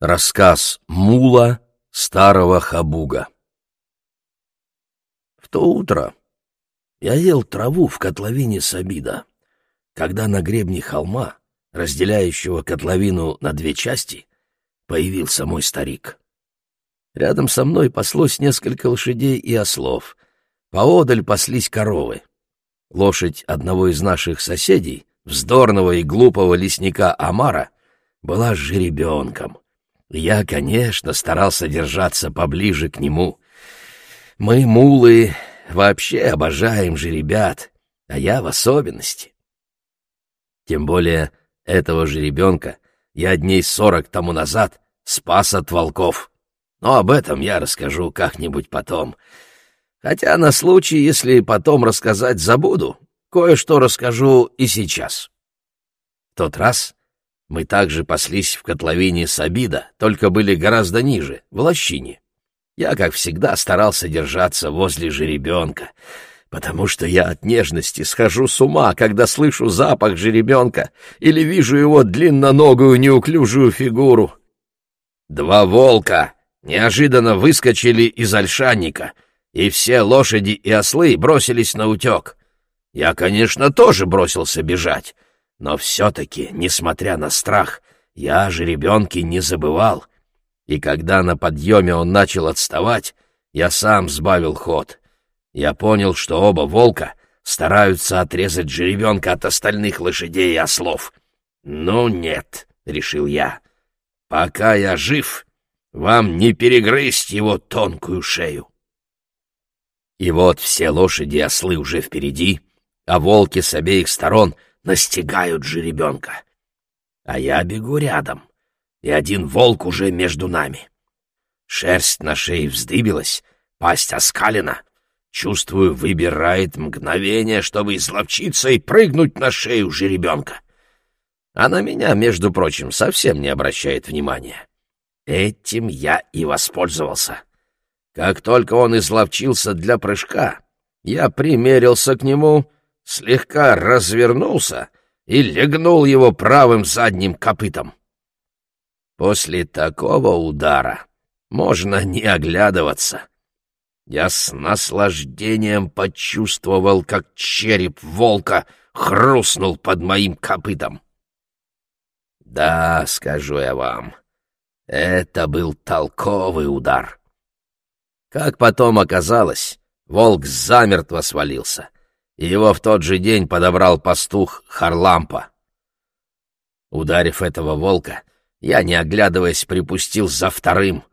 Рассказ Мула старого Хабуга В то утро я ел траву в котловине Сабида, когда на гребне холма, разделяющего котловину на две части, появился мой старик. Рядом со мной паслось несколько лошадей и ослов. Поодаль паслись коровы. Лошадь одного из наших соседей, вздорного и глупого лесника Амара, была жеребенком — я, конечно, старался держаться поближе к нему. Мы, мулы, вообще обожаем же ребят, а я в особенности. Тем более этого же ребенка я дней сорок тому назад спас от волков. Но об этом я расскажу как-нибудь потом. Хотя на случай, если потом рассказать забуду, кое-что расскажу и сейчас. В тот раз мы также паслись в котловине Сабида, только были гораздо ниже, в лощине. Я, как всегда, старался держаться возле жеребенка, потому что я от нежности схожу с ума, когда слышу запах жеребенка или вижу его длинноногую неуклюжую фигуру. Два волка неожиданно выскочили из ольшанника, и все лошади и ослы бросились на утек. Я, конечно, тоже бросился бежать, но все-таки, несмотря на страх, я же ребенки не забывал. И когда на подъеме он начал отставать, я сам сбавил ход. Я понял, что оба волка стараются отрезать жеребенка от остальных лошадей и ослов. «Ну нет», — решил я, — «пока я жив, вам не перегрызть его тонкую шею». И вот все лошади и ослы уже впереди, а волки с обеих сторон настигают жеребенка. А я бегу рядом, и один волк уже между нами. Шерсть на шее вздыбилась, пасть оскалена. Чувствую, выбирает мгновение, чтобы изловчиться и прыгнуть на шею жеребенка. А на меня, между прочим, совсем не обращает внимания. Этим я и воспользовался. Как только он изловчился для прыжка, я примерился к нему слегка развернулся и легнул его правым задним копытом. После такого удара можно не оглядываться. Я с наслаждением почувствовал, как череп волка хрустнул под моим копытом. Да, скажу я вам, это был толковый удар. Как потом оказалось, волк замертво свалился, и его в тот же день подобрал пастух Харлампа. Ударив этого волка, я, не оглядываясь, припустил за вторым.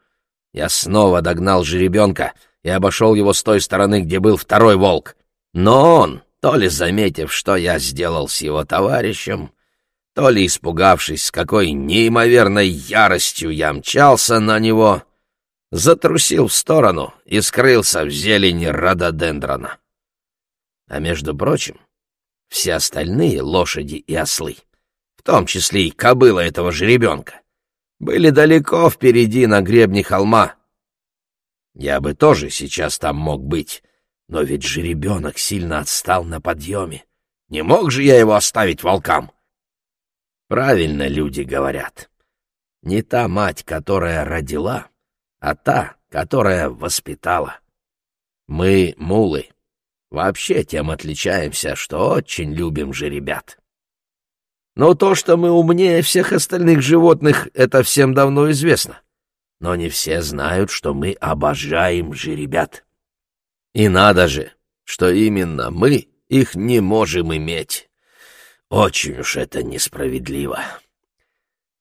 Я снова догнал жеребенка и обошел его с той стороны, где был второй волк. Но он, то ли заметив, что я сделал с его товарищем, то ли испугавшись, с какой неимоверной яростью я мчался на него, затрусил в сторону и скрылся в зелени рододендрона. А между прочим, все остальные лошади и ослы, в том числе и кобыла этого жеребенка, были далеко впереди на гребне холма. Я бы тоже сейчас там мог быть, но ведь жеребенок сильно отстал на подъеме. Не мог же я его оставить волкам? Правильно люди говорят. Не та мать, которая родила, а та, которая воспитала. Мы, мулы, Вообще тем отличаемся, что очень любим же ребят. Но то, что мы умнее всех остальных животных, это всем давно известно. Но не все знают, что мы обожаем же ребят. И надо же, что именно мы их не можем иметь. Очень уж это несправедливо.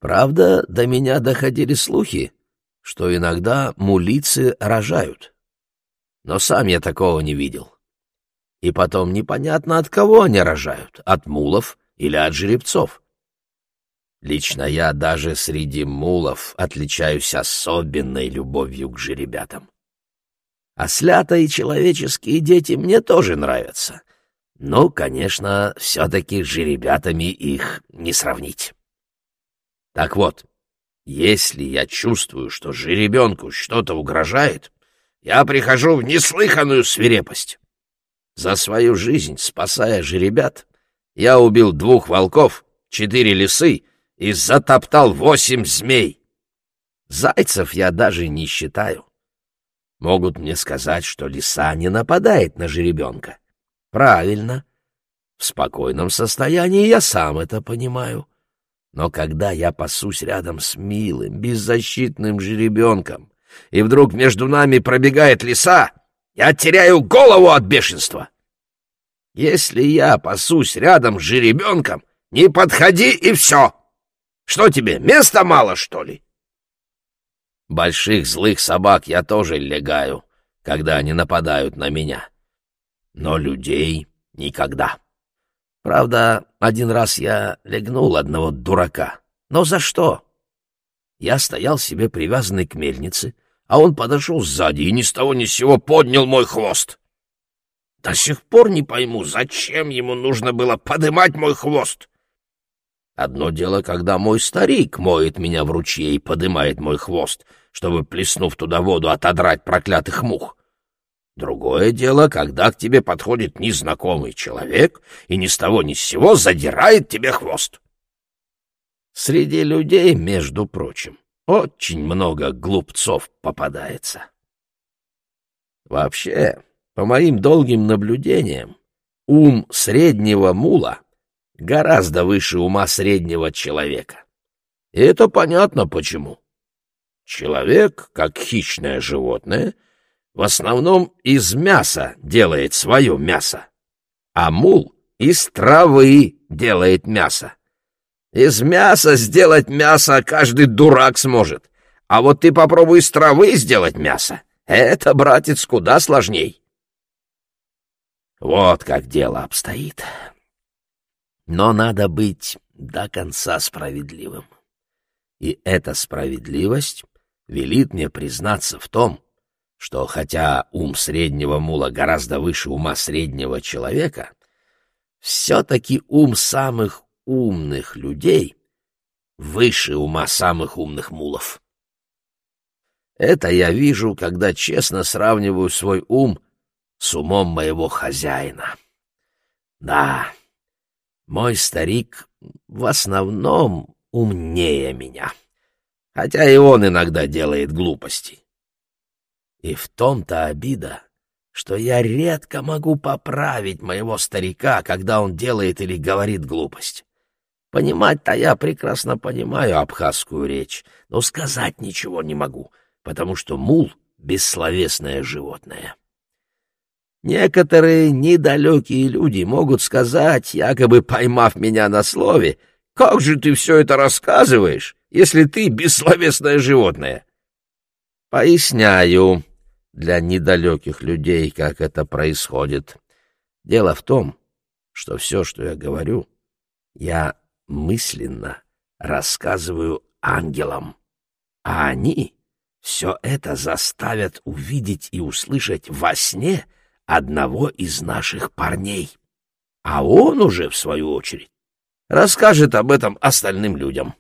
Правда, до меня доходили слухи, что иногда мулицы рожают. Но сам я такого не видел. И потом непонятно, от кого они рожают, от мулов или от жеребцов. Лично я даже среди мулов отличаюсь особенной любовью к жеребятам. Ослята и человеческие дети мне тоже нравятся. Ну, конечно, все-таки с жеребятами их не сравнить. Так вот, если я чувствую, что жеребенку что-то угрожает, я прихожу в неслыханную свирепость. За свою жизнь, спасая же ребят, я убил двух волков, четыре лисы и затоптал восемь змей. Зайцев я даже не считаю. Могут мне сказать, что лиса не нападает на жеребенка. Правильно. В спокойном состоянии я сам это понимаю. Но когда я пасусь рядом с милым, беззащитным жеребенком, и вдруг между нами пробегает лиса, я теряю голову от бешенства. Если я пасусь рядом с жеребенком, не подходи и все. Что тебе, места мало, что ли? Больших злых собак я тоже легаю, когда они нападают на меня. Но людей никогда. Правда, один раз я легнул одного дурака. Но за что? Я стоял себе привязанный к мельнице, а он подошел сзади и ни с того ни с сего поднял мой хвост. До сих пор не пойму, зачем ему нужно было подымать мой хвост. Одно дело, когда мой старик моет меня в ручье и подымает мой хвост, чтобы, плеснув туда воду, отодрать проклятых мух. Другое дело, когда к тебе подходит незнакомый человек и ни с того ни с сего задирает тебе хвост. Среди людей, между прочим, очень много глупцов попадается. Вообще, по моим долгим наблюдениям, ум среднего мула гораздо выше ума среднего человека. И это понятно почему. Человек, как хищное животное, в основном из мяса делает свое мясо, а мул из травы делает мясо. Из мяса сделать мясо каждый дурак сможет, а вот ты попробуй из травы сделать мясо. Это, братец, куда сложней. Вот как дело обстоит. Но надо быть до конца справедливым. И эта справедливость велит мне признаться в том, что хотя ум среднего мула гораздо выше ума среднего человека, все-таки ум самых умных людей выше ума самых умных мулов. Это я вижу, когда честно сравниваю свой ум с умом моего хозяина. Да, мой старик в основном умнее меня, хотя и он иногда делает глупости. И в том-то обида, что я редко могу поправить моего старика, когда он делает или говорит глупость. Понимать-то я прекрасно понимаю абхазскую речь, но сказать ничего не могу, потому что мул — бессловесное животное. Некоторые недалекие люди могут сказать, якобы поймав меня на слове, «Как же ты все это рассказываешь, если ты бессловесное животное?» Поясняю для недалеких людей, как это происходит. Дело в том, что все, что я говорю, я мысленно рассказываю ангелам, а они все это заставят увидеть и услышать во сне — одного из наших парней. А он уже, в свою очередь, расскажет об этом остальным людям.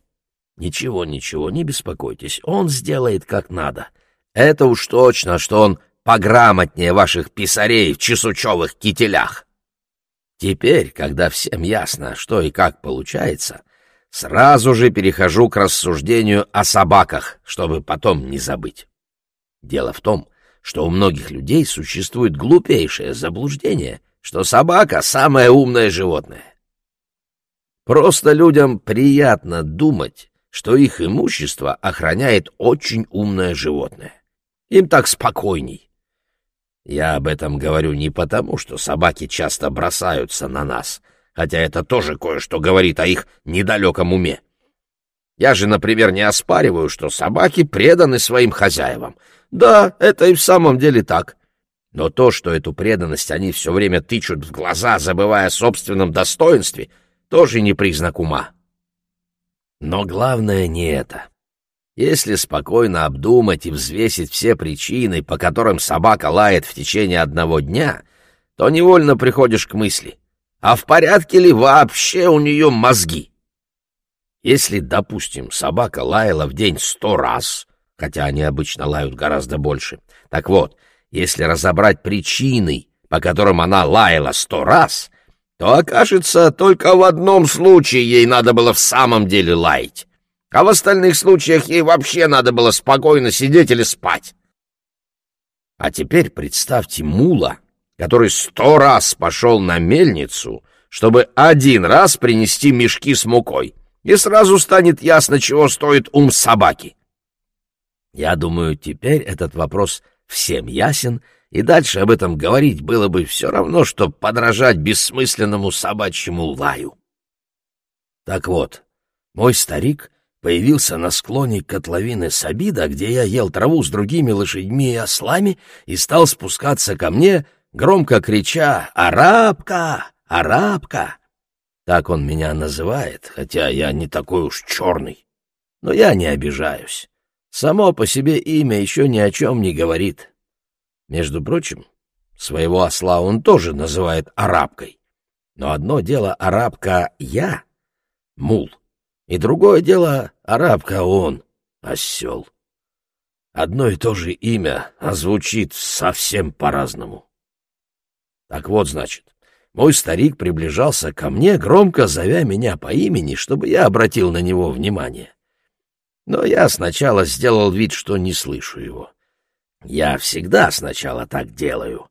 Ничего, ничего, не беспокойтесь, он сделает как надо. Это уж точно, что он пограмотнее ваших писарей в чесучевых кителях. Теперь, когда всем ясно, что и как получается, сразу же перехожу к рассуждению о собаках, чтобы потом не забыть. Дело в том, что у многих людей существует глупейшее заблуждение, что собака — самое умное животное. Просто людям приятно думать, что их имущество охраняет очень умное животное. Им так спокойней. Я об этом говорю не потому, что собаки часто бросаются на нас, хотя это тоже кое-что говорит о их недалеком уме. Я же, например, не оспариваю, что собаки преданы своим хозяевам, да, это и в самом деле так. Но то, что эту преданность они все время тычут в глаза, забывая о собственном достоинстве, тоже не признак ума. Но главное не это. Если спокойно обдумать и взвесить все причины, по которым собака лает в течение одного дня, то невольно приходишь к мысли, а в порядке ли вообще у нее мозги? Если, допустим, собака лаяла в день сто раз, хотя они обычно лают гораздо больше. Так вот, если разобрать причины, по которым она лаяла сто раз, то окажется, только в одном случае ей надо было в самом деле лаять. А в остальных случаях ей вообще надо было спокойно сидеть или спать. А теперь представьте мула, который сто раз пошел на мельницу, чтобы один раз принести мешки с мукой, и сразу станет ясно, чего стоит ум собаки. Я думаю, теперь этот вопрос всем ясен, и дальше об этом говорить было бы все равно, что подражать бессмысленному собачьему лаю. Так вот, мой старик появился на склоне котловины Сабида, где я ел траву с другими лошадьми и ослами, и стал спускаться ко мне, громко крича «Арабка! Арабка!» Так он меня называет, хотя я не такой уж черный. Но я не обижаюсь. Само по себе имя еще ни о чем не говорит. Между прочим, своего осла он тоже называет арабкой. Но одно дело арабка я, мул, и другое дело арабка он, осел. Одно и то же имя, а звучит совсем по-разному. Так вот, значит, мой старик приближался ко мне, громко зовя меня по имени, чтобы я обратил на него внимание. Но я сначала сделал вид, что не слышу его. Я всегда сначала так делаю,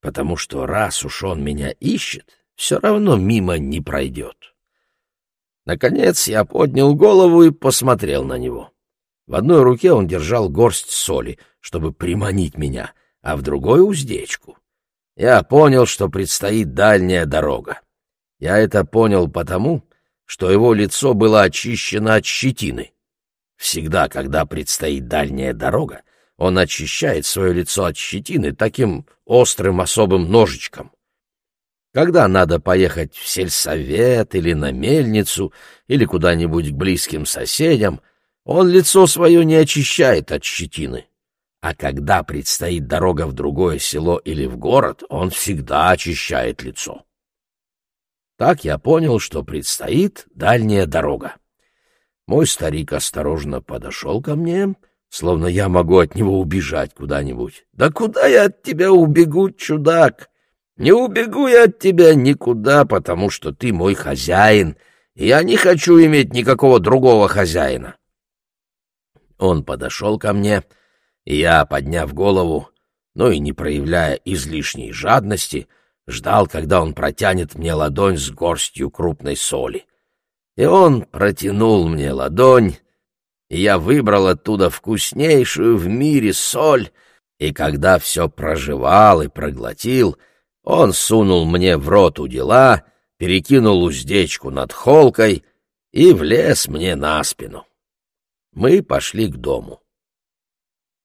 потому что раз уж он меня ищет, все равно мимо не пройдет. Наконец я поднял голову и посмотрел на него. В одной руке он держал горсть соли, чтобы приманить меня, а в другой — уздечку. Я понял, что предстоит дальняя дорога. Я это понял потому, что его лицо было очищено от щетины. Всегда, когда предстоит дальняя дорога, он очищает свое лицо от щетины таким острым особым ножичком. Когда надо поехать в сельсовет или на мельницу, или куда-нибудь к близким соседям, он лицо свое не очищает от щетины. А когда предстоит дорога в другое село или в город, он всегда очищает лицо. Так я понял, что предстоит дальняя дорога. Мой старик осторожно подошел ко мне, словно я могу от него убежать куда-нибудь. «Да куда я от тебя убегу, чудак? Не убегу я от тебя никуда, потому что ты мой хозяин, и я не хочу иметь никакого другого хозяина». Он подошел ко мне, — и я, подняв голову, но и не проявляя излишней жадности, ждал, когда он протянет мне ладонь с горстью крупной соли. И он протянул мне ладонь, и я выбрал оттуда вкуснейшую в мире соль, и когда все прожевал и проглотил, он сунул мне в рот у дела, перекинул уздечку над холкой и влез мне на спину. Мы пошли к дому.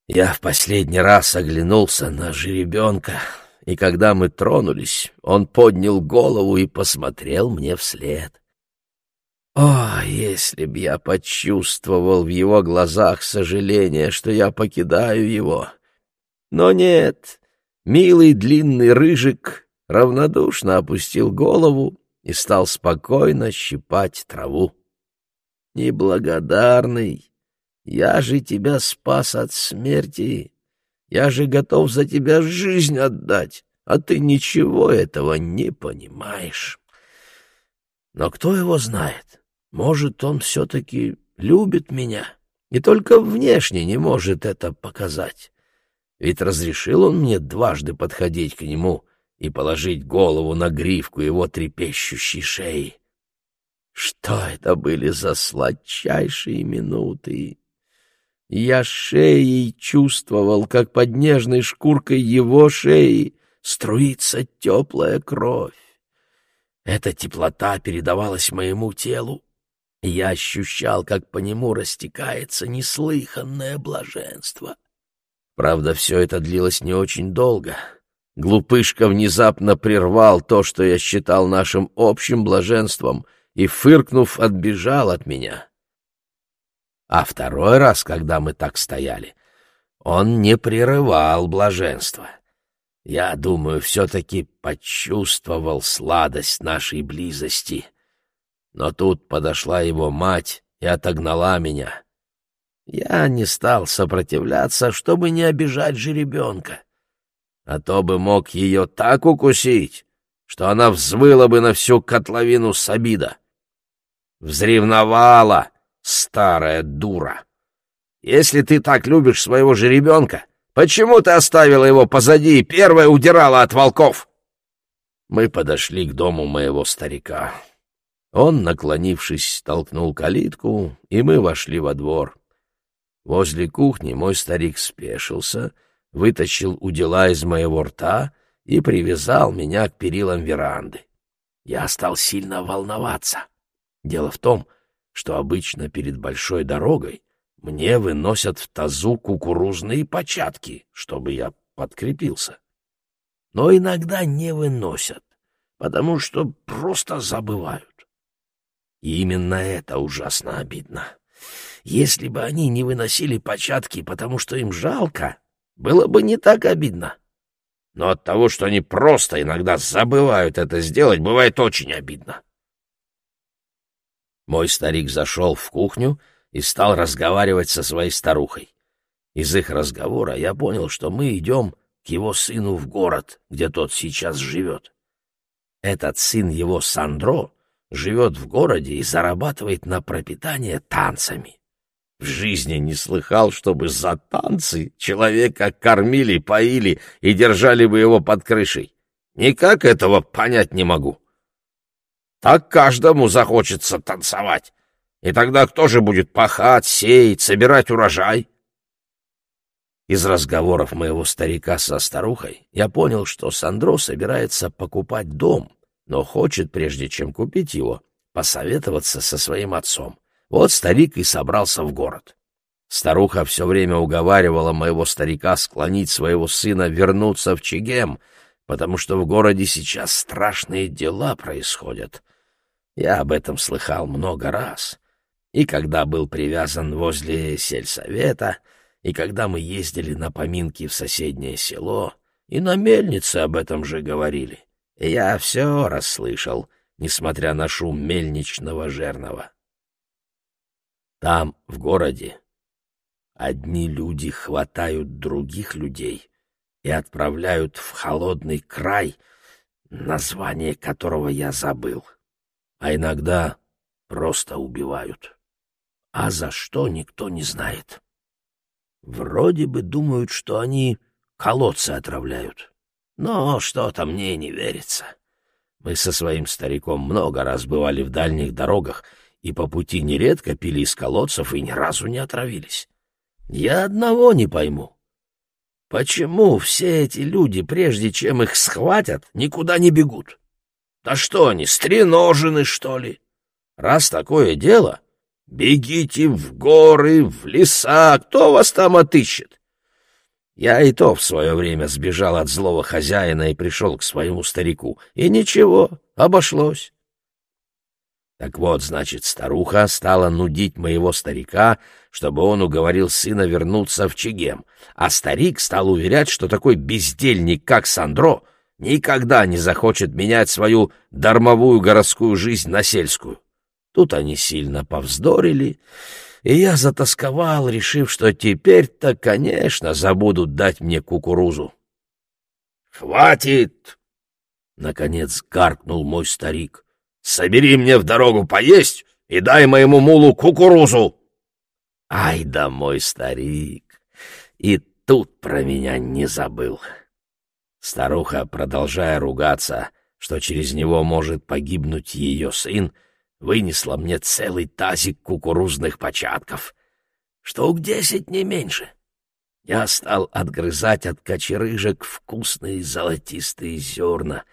Я в последний раз оглянулся на жеребенка, и когда мы тронулись, он поднял голову и посмотрел мне вслед. О, если б я почувствовал в его глазах сожаление, что я покидаю его! Но нет, милый длинный рыжик равнодушно опустил голову и стал спокойно щипать траву. Неблагодарный, я же тебя спас от смерти. Я же готов за тебя жизнь отдать, а ты ничего этого не понимаешь. Но кто его знает? Может, он все-таки любит меня и только внешне не может это показать. Ведь разрешил он мне дважды подходить к нему и положить голову на гривку его трепещущей шеи. Что это были за сладчайшие минуты? Я шеей чувствовал, как под нежной шкуркой его шеи струится теплая кровь. Эта теплота передавалась моему телу, я ощущал, как по нему растекается неслыханное блаженство. Правда, все это длилось не очень долго. Глупышка внезапно прервал то, что я считал нашим общим блаженством, и, фыркнув, отбежал от меня. А второй раз, когда мы так стояли, он не прерывал блаженство. Я думаю, все-таки почувствовал сладость нашей близости. Но тут подошла его мать и отогнала меня. Я не стал сопротивляться, чтобы не обижать жеребенка. А то бы мог ее так укусить, что она взвыла бы на всю котловину с обида. Взревновала — старая дура. Если ты так любишь своего жеребенка, почему ты оставила его позади и первая удирала от волков?» Мы подошли к дому моего старика. Он, наклонившись, толкнул калитку, и мы вошли во двор. Возле кухни мой старик спешился, вытащил удила из моего рта и привязал меня к перилам веранды. Я стал сильно волноваться. Дело в том, что обычно перед большой дорогой мне выносят в тазу кукурузные початки, чтобы я подкрепился. Но иногда не выносят, потому что просто забывают. И именно это ужасно обидно. Если бы они не выносили початки, потому что им жалко, было бы не так обидно. Но от того, что они просто иногда забывают это сделать, бывает очень обидно. Мой старик зашел в кухню и стал разговаривать со своей старухой. Из их разговора я понял, что мы идем к его сыну в город, где тот сейчас живет. Этот сын его, Сандро, живет в городе и зарабатывает на пропитание танцами. В жизни не слыхал, чтобы за танцы человека кормили, поили и держали бы его под крышей. Никак этого понять не могу. Так каждому захочется танцевать. И тогда кто же будет пахать, сеять, собирать урожай? Из разговоров моего старика со старухой я понял, что Сандро собирается покупать дом, но хочет, прежде чем купить его, посоветоваться со своим отцом. Вот старик и собрался в город. Старуха все время уговаривала моего старика склонить своего сына вернуться в Чегем, потому что в городе сейчас страшные дела происходят. Я об этом слыхал много раз. И когда был привязан возле сельсовета, и когда мы ездили на поминки в соседнее село, и на мельнице об этом же говорили. Я все расслышал, несмотря на шум мельничного жернова. Там, в городе, одни люди хватают других людей и отправляют в холодный край, название которого я забыл а иногда просто убивают. А за что никто не знает. Вроде бы думают, что они колодцы отравляют. Но что-то мне не верится. Мы со своим стариком много раз бывали в дальних дорогах и по пути нередко пили из колодцев и ни разу не отравились. Я одного не пойму. Почему все эти люди, прежде чем их схватят, никуда не бегут? Да что они, стреножены, что ли? Раз такое дело, бегите в горы, в леса, кто вас там отыщет? Я и то в свое время сбежал от злого хозяина и пришел к своему старику. И ничего, обошлось. Так вот, значит, старуха стала нудить моего старика, чтобы он уговорил сына вернуться в Чегем, а старик стал уверять, что такой бездельник, как Сандро, никогда не захочет менять свою дармовую городскую жизнь на сельскую. Тут они сильно повздорили, и я затасковал, решив, что теперь-то, конечно, забудут дать мне кукурузу. «Хватит!» — наконец гаркнул мой старик. «Собери мне в дорогу поесть и дай моему мулу кукурузу!» «Ай да мой старик! И тут про меня не забыл!» Старуха, продолжая ругаться, что через него может погибнуть ее сын, вынесла мне целый тазик кукурузных початков. Штук десять, не меньше. Я стал отгрызать от кочерыжек вкусные золотистые зерна.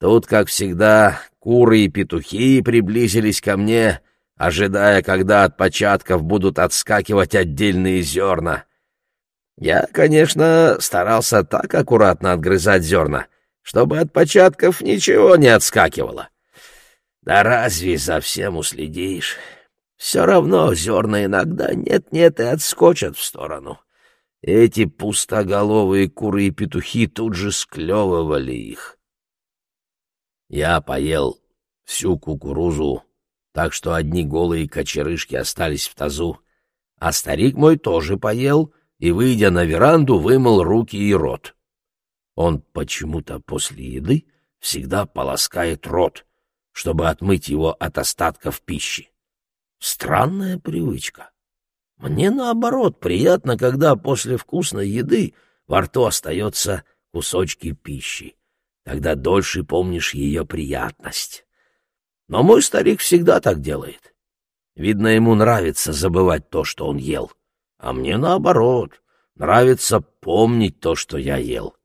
Тут, как всегда, куры и петухи приблизились ко мне, ожидая, когда от початков будут отскакивать отдельные зерна. Я, конечно, старался так аккуратно отгрызать зерна, чтобы от початков ничего не отскакивало. Да разве за всем уследишь? Все равно зерна иногда нет-нет и отскочат в сторону. Эти пустоголовые куры и петухи тут же склевывали их. Я поел всю кукурузу, так что одни голые кочерышки остались в тазу, а старик мой тоже поел — и, выйдя на веранду, вымыл руки и рот. Он почему-то после еды всегда полоскает рот, чтобы отмыть его от остатков пищи. Странная привычка. Мне, наоборот, приятно, когда после вкусной еды во рту остается кусочки пищи. Тогда дольше помнишь ее приятность. Но мой старик всегда так делает. Видно, ему нравится забывать то, что он ел. А мне, наоборот, нравится помнить то, что я ел.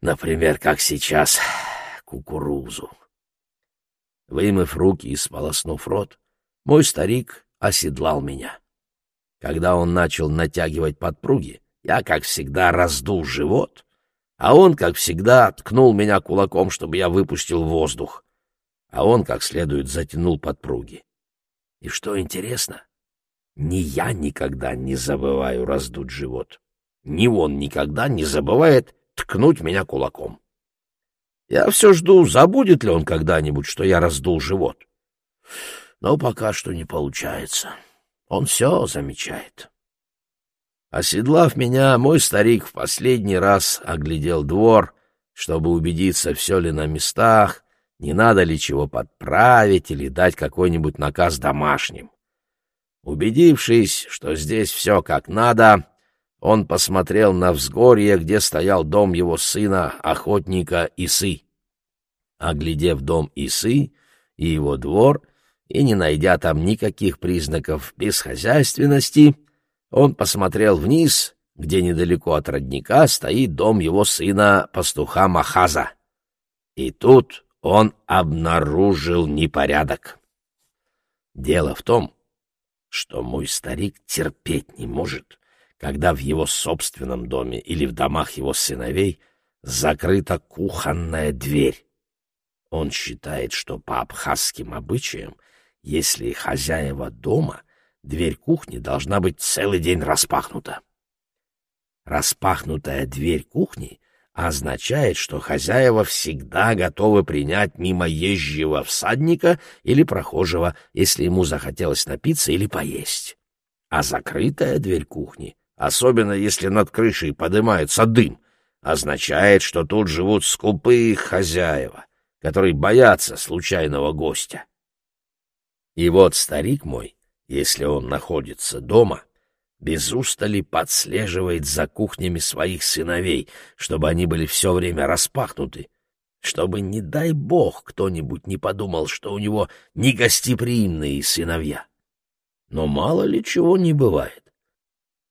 Например, как сейчас кукурузу. Вымыв руки и сполоснув рот, мой старик оседлал меня. Когда он начал натягивать подпруги, я, как всегда, раздул живот, а он, как всегда, ткнул меня кулаком, чтобы я выпустил воздух, а он, как следует, затянул подпруги. И что интересно, ни я никогда не забываю раздуть живот, ни он никогда не забывает ткнуть меня кулаком. Я все жду, забудет ли он когда-нибудь, что я раздул живот. Но пока что не получается. Он все замечает. Оседлав меня, мой старик в последний раз оглядел двор, чтобы убедиться, все ли на местах, не надо ли чего подправить или дать какой-нибудь наказ домашним. Убедившись, что здесь все как надо, он посмотрел на взгорье, где стоял дом его сына, охотника Исы. Оглядев дом Исы и его двор, и не найдя там никаких признаков бесхозяйственности, он посмотрел вниз, где недалеко от родника стоит дом его сына, пастуха Махаза. И тут он обнаружил непорядок. Дело в том, что мой старик терпеть не может, когда в его собственном доме или в домах его сыновей закрыта кухонная дверь. Он считает, что по абхазским обычаям, если хозяева дома, дверь кухни должна быть целый день распахнута. Распахнутая дверь кухни означает, что хозяева всегда готовы принять мимо езжего всадника или прохожего, если ему захотелось напиться или поесть. А закрытая дверь кухни особенно если над крышей поднимается дым, означает, что тут живут скупые хозяева, которые боятся случайного гостя. И вот старик мой, если он находится дома, без устали подслеживает за кухнями своих сыновей, чтобы они были все время распахнуты, чтобы, не дай бог, кто-нибудь не подумал, что у него негостеприимные сыновья. Но мало ли чего не бывает.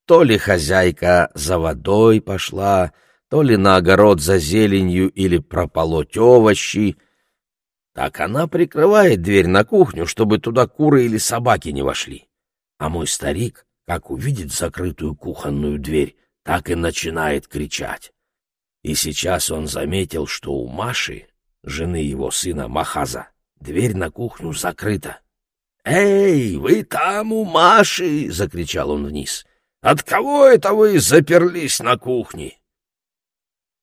То ли хозяйка за водой пошла, то ли на огород за зеленью или прополоть овощи. Так она прикрывает дверь на кухню, чтобы туда куры или собаки не вошли. А мой старик, как увидит закрытую кухонную дверь, так и начинает кричать. И сейчас он заметил, что у Маши, жены его сына Махаза, дверь на кухню закрыта. «Эй, вы там у Маши!» — закричал он вниз. От кого это вы заперлись на кухне?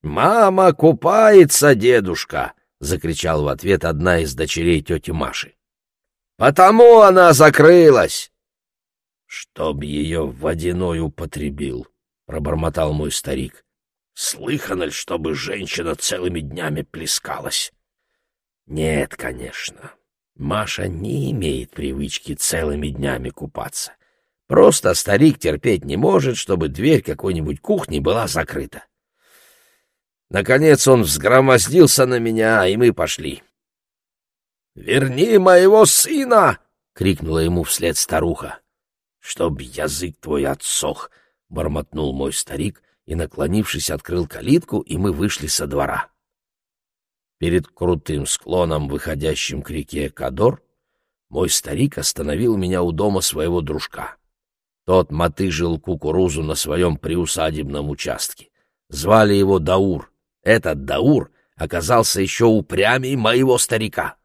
Мама купается, дедушка, закричал в ответ одна из дочерей тети Маши. Потому она закрылась. Чтоб ее водяной употребил, пробормотал мой старик. Слыхано ли, чтобы женщина целыми днями плескалась? Нет, конечно. Маша не имеет привычки целыми днями купаться. Просто старик терпеть не может, чтобы дверь какой-нибудь кухни была закрыта. Наконец он взгромоздился на меня, и мы пошли. «Верни моего сына!» — крикнула ему вслед старуха. «Чтоб язык твой отсох!» — бормотнул мой старик и, наклонившись, открыл калитку, и мы вышли со двора. Перед крутым склоном, выходящим к реке Кадор, мой старик остановил меня у дома своего дружка. Тот мотыжил кукурузу на своем приусадебном участке. Звали его Даур. Этот Даур оказался еще упрямей моего старика.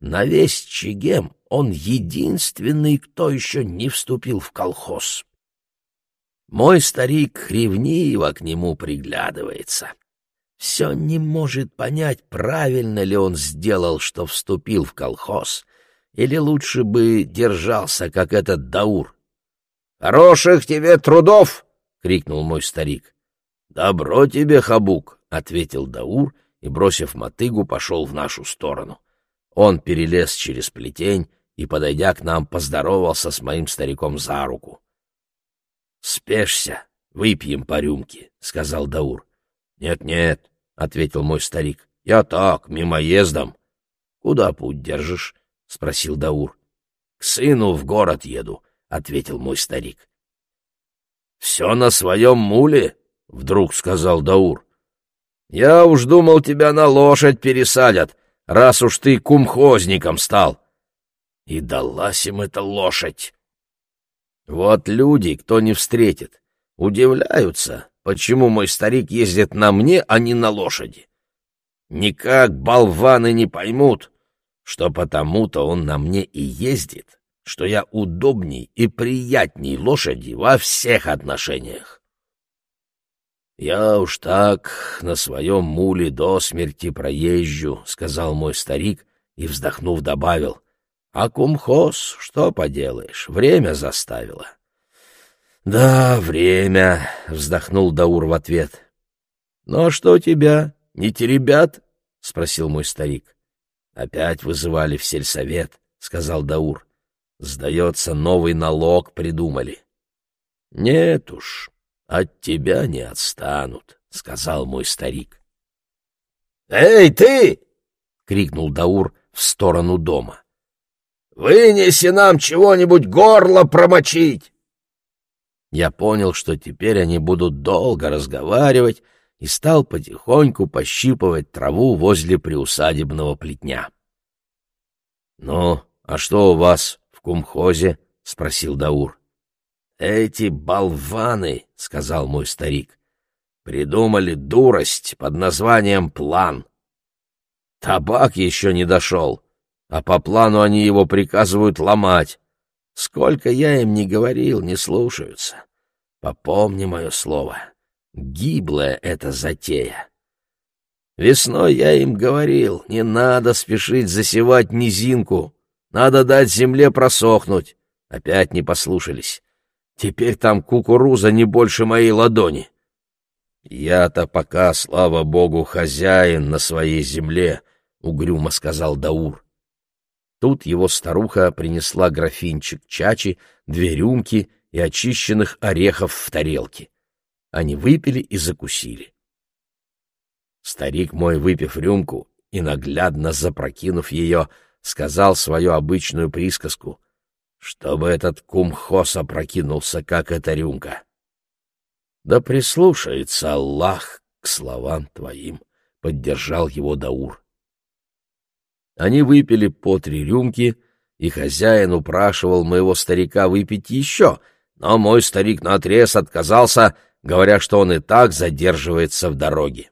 На весь Чегем он единственный, кто еще не вступил в колхоз. Мой старик ревниво к нему приглядывается. Все не может понять, правильно ли он сделал, что вступил в колхоз, или лучше бы держался, как этот Даур, «Хороших тебе трудов!» — крикнул мой старик. «Добро тебе, Хабук!» — ответил Даур и, бросив мотыгу, пошел в нашу сторону. Он перелез через плетень и, подойдя к нам, поздоровался с моим стариком за руку. «Спешься, выпьем по рюмке», — сказал Даур. «Нет-нет», — ответил мой старик, — «я так, мимоездом». «Куда путь держишь?» — спросил Даур. «К сыну в город еду», — ответил мой старик. «Все на своем муле?» — вдруг сказал Даур. «Я уж думал, тебя на лошадь пересадят, раз уж ты кумхозником стал». И далась им эта лошадь. Вот люди, кто не встретит, удивляются, почему мой старик ездит на мне, а не на лошади. Никак болваны не поймут, что потому-то он на мне и ездит, что я удобней и приятней лошади во всех отношениях. «Я уж так на своем муле до смерти проезжу», — сказал мой старик и, вздохнув, добавил. «А кумхоз, что поделаешь, время заставило». «Да, время», — вздохнул Даур в ответ. «Ну а что тебя, не теребят?» — спросил мой старик. «Опять вызывали в сельсовет», — сказал Даур. «Сдается, новый налог придумали». «Нет уж, от тебя не отстанут», — сказал мой старик. «Эй, ты!» — крикнул Даур в сторону дома. «Вынеси нам чего-нибудь горло промочить!» Я понял, что теперь они будут долго разговаривать, и стал потихоньку пощипывать траву возле приусадебного плетня. — Ну, а что у вас в кумхозе? — спросил Даур. — Эти болваны, — сказал мой старик, — придумали дурость под названием план. Табак еще не дошел, а по плану они его приказывают ломать. Сколько я им не говорил, не слушаются. Попомни мое слово. Гиблая эта затея. Весной я им говорил, не надо спешить засевать низинку, надо дать земле просохнуть. Опять не послушались. Теперь там кукуруза не больше моей ладони. Я-то пока, слава богу, хозяин на своей земле, — угрюмо сказал Даур. Тут его старуха принесла графинчик чачи, две рюмки и очищенных орехов в тарелке. Они выпили и закусили. Старик мой, выпив рюмку и наглядно запрокинув ее, сказал свою обычную присказку, чтобы этот кумхос опрокинулся, как эта рюмка. Да прислушается Аллах к словам твоим, — поддержал его Даур. Они выпили по три рюмки, и хозяин упрашивал моего старика выпить еще, но мой старик наотрез отказался, говоря, что он и так задерживается в дороге.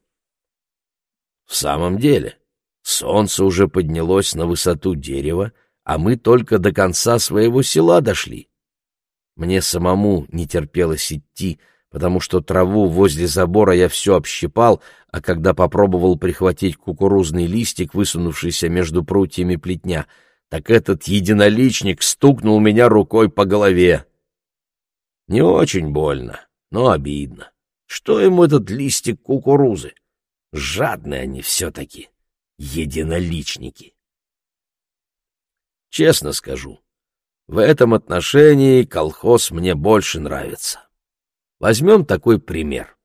В самом деле, солнце уже поднялось на высоту дерева, а мы только до конца своего села дошли. Мне самому не терпелось идти, потому что траву возле забора я все общипал, а когда попробовал прихватить кукурузный листик, высунувшийся между прутьями плетня, так этот единоличник стукнул меня рукой по голове. Не очень больно, но обидно. Что ему этот листик кукурузы? Жадные они все-таки, единоличники. Честно скажу, в этом отношении колхоз мне больше нравится. Возьмем такой пример.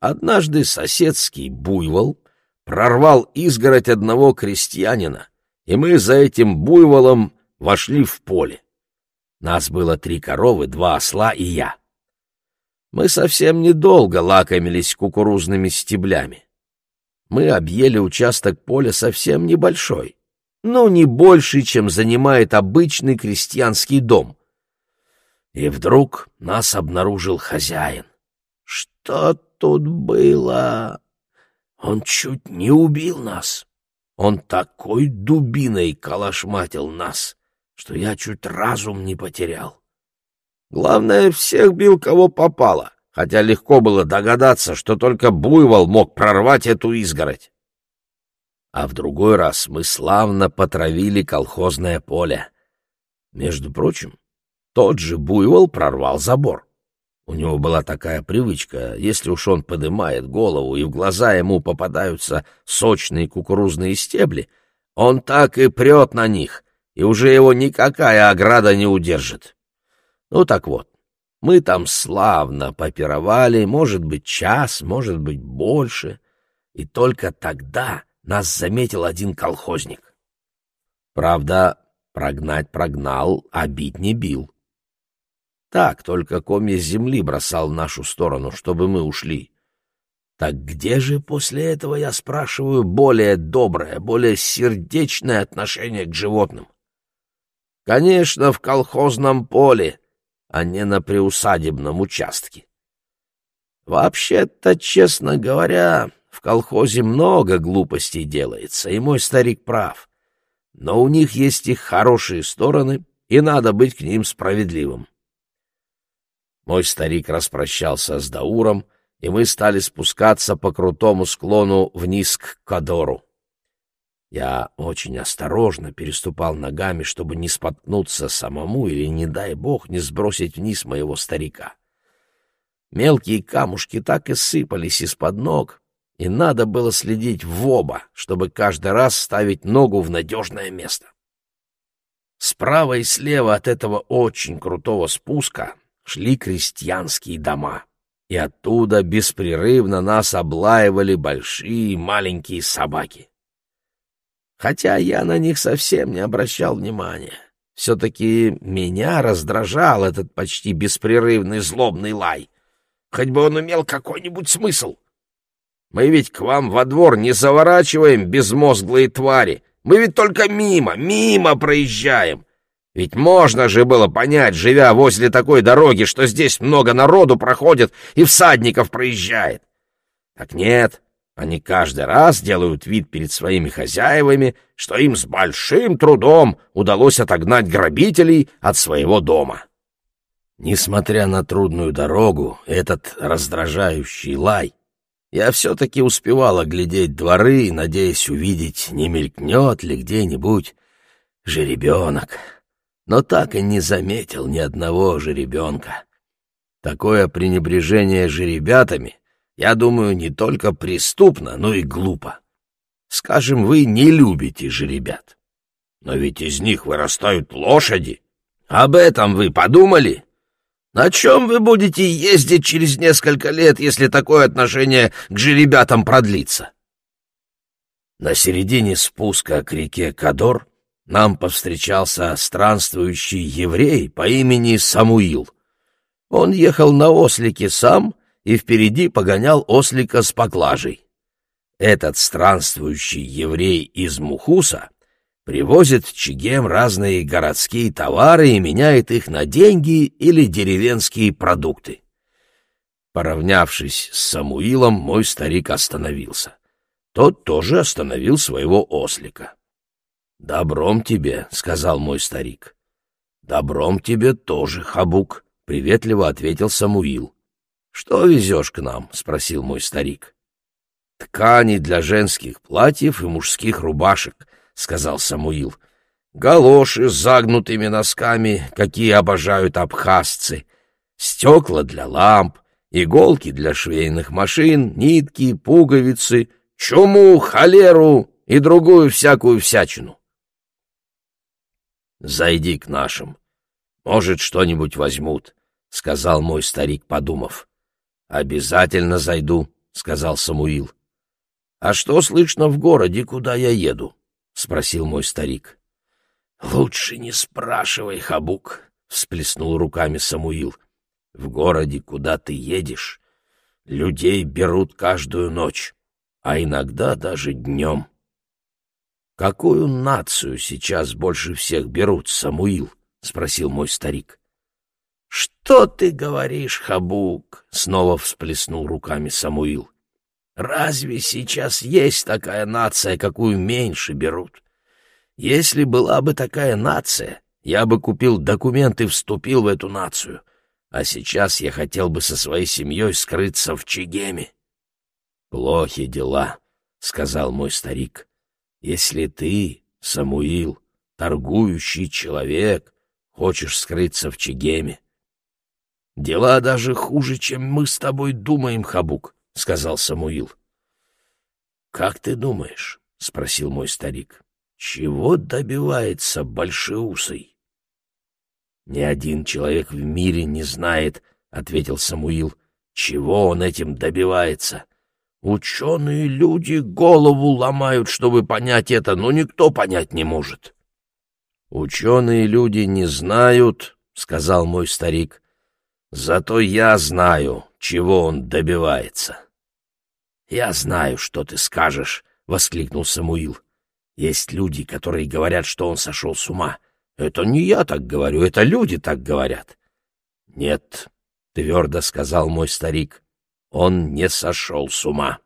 Однажды соседский буйвол прорвал изгородь одного крестьянина, и мы за этим буйволом вошли в поле. Нас было три коровы, два осла и я. Мы совсем недолго лакомились кукурузными стеблями. Мы объели участок поля совсем небольшой, ну, не больше, чем занимает обычный крестьянский дом. И вдруг нас обнаружил хозяин. Что тут было? Он чуть не убил нас. Он такой дубиной калашматил нас, что я чуть разум не потерял. Главное, всех бил, кого попало, хотя легко было догадаться, что только буйвол мог прорвать эту изгородь. А в другой раз мы славно потравили колхозное поле. Между прочим, тот же буйвол прорвал забор. У него была такая привычка, если уж он подымает голову и в глаза ему попадаются сочные кукурузные стебли, он так и прет на них, и уже его никакая ограда не удержит. Ну так вот, мы там славно попировали, может быть, час, может быть, больше, и только тогда нас заметил один колхозник. Правда, прогнать прогнал, а бить не бил. Так, только комья земли бросал в нашу сторону, чтобы мы ушли. Так где же после этого, я спрашиваю, более доброе, более сердечное отношение к животным? Конечно, в колхозном поле, а не на приусадебном участке. Вообще-то, честно говоря, в колхозе много глупостей делается, и мой старик прав. Но у них есть их хорошие стороны, и надо быть к ним справедливым. Мой старик распрощался с Дауром, и мы стали спускаться по крутому склону вниз к Кадору. Я очень осторожно переступал ногами, чтобы не споткнуться самому или, не дай бог, не сбросить вниз моего старика. Мелкие камушки так и сыпались из-под ног, и надо было следить в оба, чтобы каждый раз ставить ногу в надежное место. Справа и слева от этого очень крутого спуска шли крестьянские дома, и оттуда беспрерывно нас облаивали большие и маленькие собаки. Хотя я на них совсем не обращал внимания. Все-таки меня раздражал этот почти беспрерывный злобный лай. Хоть бы он имел какой-нибудь смысл. Мы ведь к вам во двор не заворачиваем, безмозглые твари. Мы ведь только мимо, мимо проезжаем. Ведь можно же было понять, живя возле такой дороги, что здесь много народу проходит и всадников проезжает. Так нет, они каждый раз делают вид перед своими хозяевами, что им с большим трудом удалось отогнать грабителей от своего дома. Несмотря на трудную дорогу, этот раздражающий лай, я все-таки успевал оглядеть дворы, надеясь увидеть, не мелькнет ли где-нибудь жеребенок но так и не заметил ни одного жеребенка. Такое пренебрежение жеребятами, я думаю, не только преступно, но и глупо. Скажем, вы не любите жеребят. Но ведь из них вырастают лошади. Об этом вы подумали? На чем вы будете ездить через несколько лет, если такое отношение к жеребятам продлится? На середине спуска к реке Кадор нам повстречался странствующий еврей по имени Самуил. Он ехал на ослике сам и впереди погонял ослика с поклажей. Этот странствующий еврей из Мухуса привозит Чигем разные городские товары и меняет их на деньги или деревенские продукты. Поравнявшись с Самуилом, мой старик остановился. Тот тоже остановил своего ослика. «Добром тебе», — сказал мой старик. «Добром тебе тоже, Хабук», — приветливо ответил Самуил. «Что везешь к нам?» — спросил мой старик. «Ткани для женских платьев и мужских рубашек», — сказал Самуил. «Галоши с загнутыми носками, какие обожают абхазцы, стекла для ламп, иголки для швейных машин, нитки, пуговицы, чуму, холеру и другую всякую всячину. «Зайди к нашим. Может, что-нибудь возьмут», — сказал мой старик, подумав. «Обязательно зайду», — сказал Самуил. «А что слышно в городе, куда я еду?» — спросил мой старик. «Лучше не спрашивай, Хабук», — всплеснул руками Самуил. «В городе, куда ты едешь, людей берут каждую ночь, а иногда даже днем». «Какую нацию сейчас больше всех берут, Самуил?» — спросил мой старик. «Что ты говоришь, Хабук?» — снова всплеснул руками Самуил. «Разве сейчас есть такая нация, какую меньше берут? Если была бы такая нация, я бы купил документы и вступил в эту нацию, а сейчас я хотел бы со своей семьей скрыться в Чигеме». «Плохи дела», — сказал мой старик. Если ты, Самуил, торгующий человек, хочешь скрыться в Чегеме. — Дела даже хуже, чем мы с тобой думаем, Хабук, — сказал Самуил. — Как ты думаешь? — спросил мой старик. чего добивается Большеусый? «Ни один человек в мире не знает», — ответил Самуил, — «чего он этим добивается. Ученые люди голову ломают, чтобы понять это, но никто понять не может». «Ученые люди не знают», — сказал мой старик, — «зато я знаю, чего он добивается». «Я знаю, что ты скажешь», — воскликнул Самуил. «Есть люди, которые говорят, что он сошел с ума. Это не я так говорю, это люди так говорят». «Нет», — твердо сказал мой старик, — «он не сошел с ума».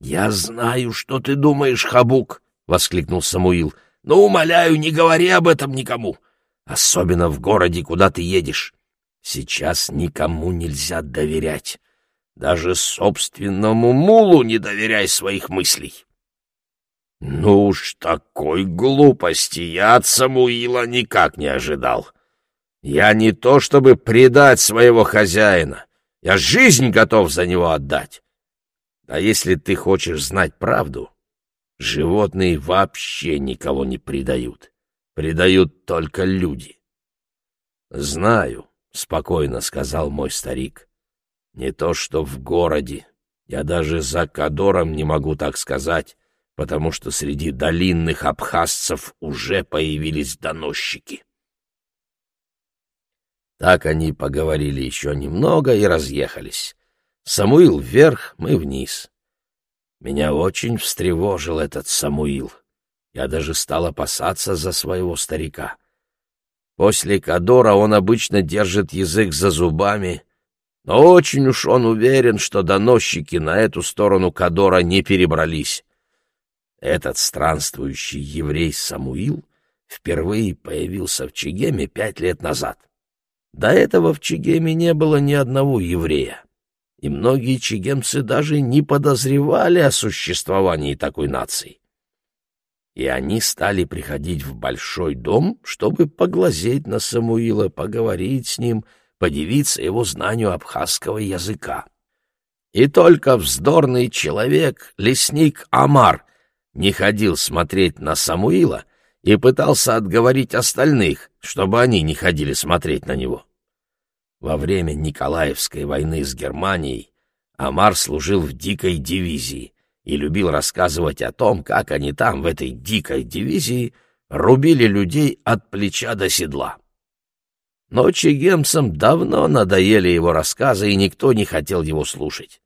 «Я знаю, что ты думаешь, Хабук», — воскликнул Самуил, — «но, умоляю, не говори об этом никому, особенно в городе, куда ты едешь. Сейчас никому нельзя доверять. Даже собственному мулу не доверяй своих мыслей. Ну уж такой глупости я от Самуила никак не ожидал. Я не то чтобы предать своего хозяина, я жизнь готов за него отдать. А если ты хочешь знать правду, животные вообще никого не предают. Предают только люди. Знаю, — спокойно сказал мой старик. Не то что в городе. Я даже за Кадором не могу так сказать, потому что среди долинных абхазцев уже появились доносчики. Так они поговорили еще немного и разъехались. Самуил вверх, мы вниз. Меня очень встревожил этот Самуил. Я даже стал опасаться за своего старика. После Кадора он обычно держит язык за зубами но очень уж он уверен, что доносчики на эту сторону Кадора не перебрались. Этот странствующий еврей Самуил впервые появился в Чегеме пять лет назад. До этого в Чегеме не было ни одного еврея, и многие чегемцы даже не подозревали о существовании такой нации. И они стали приходить в большой дом, чтобы поглазеть на Самуила, поговорить с ним — подивиться его знанию абхазского языка. И только вздорный человек, лесник Амар, не ходил смотреть на Самуила и пытался отговорить остальных, чтобы они не ходили смотреть на него. Во время Николаевской войны с Германией Амар служил в дикой дивизии и любил рассказывать о том, как они там, в этой дикой дивизии, рубили людей от плеча до седла. Но чегемцам давно надоели его рассказы, и никто не хотел его слушать.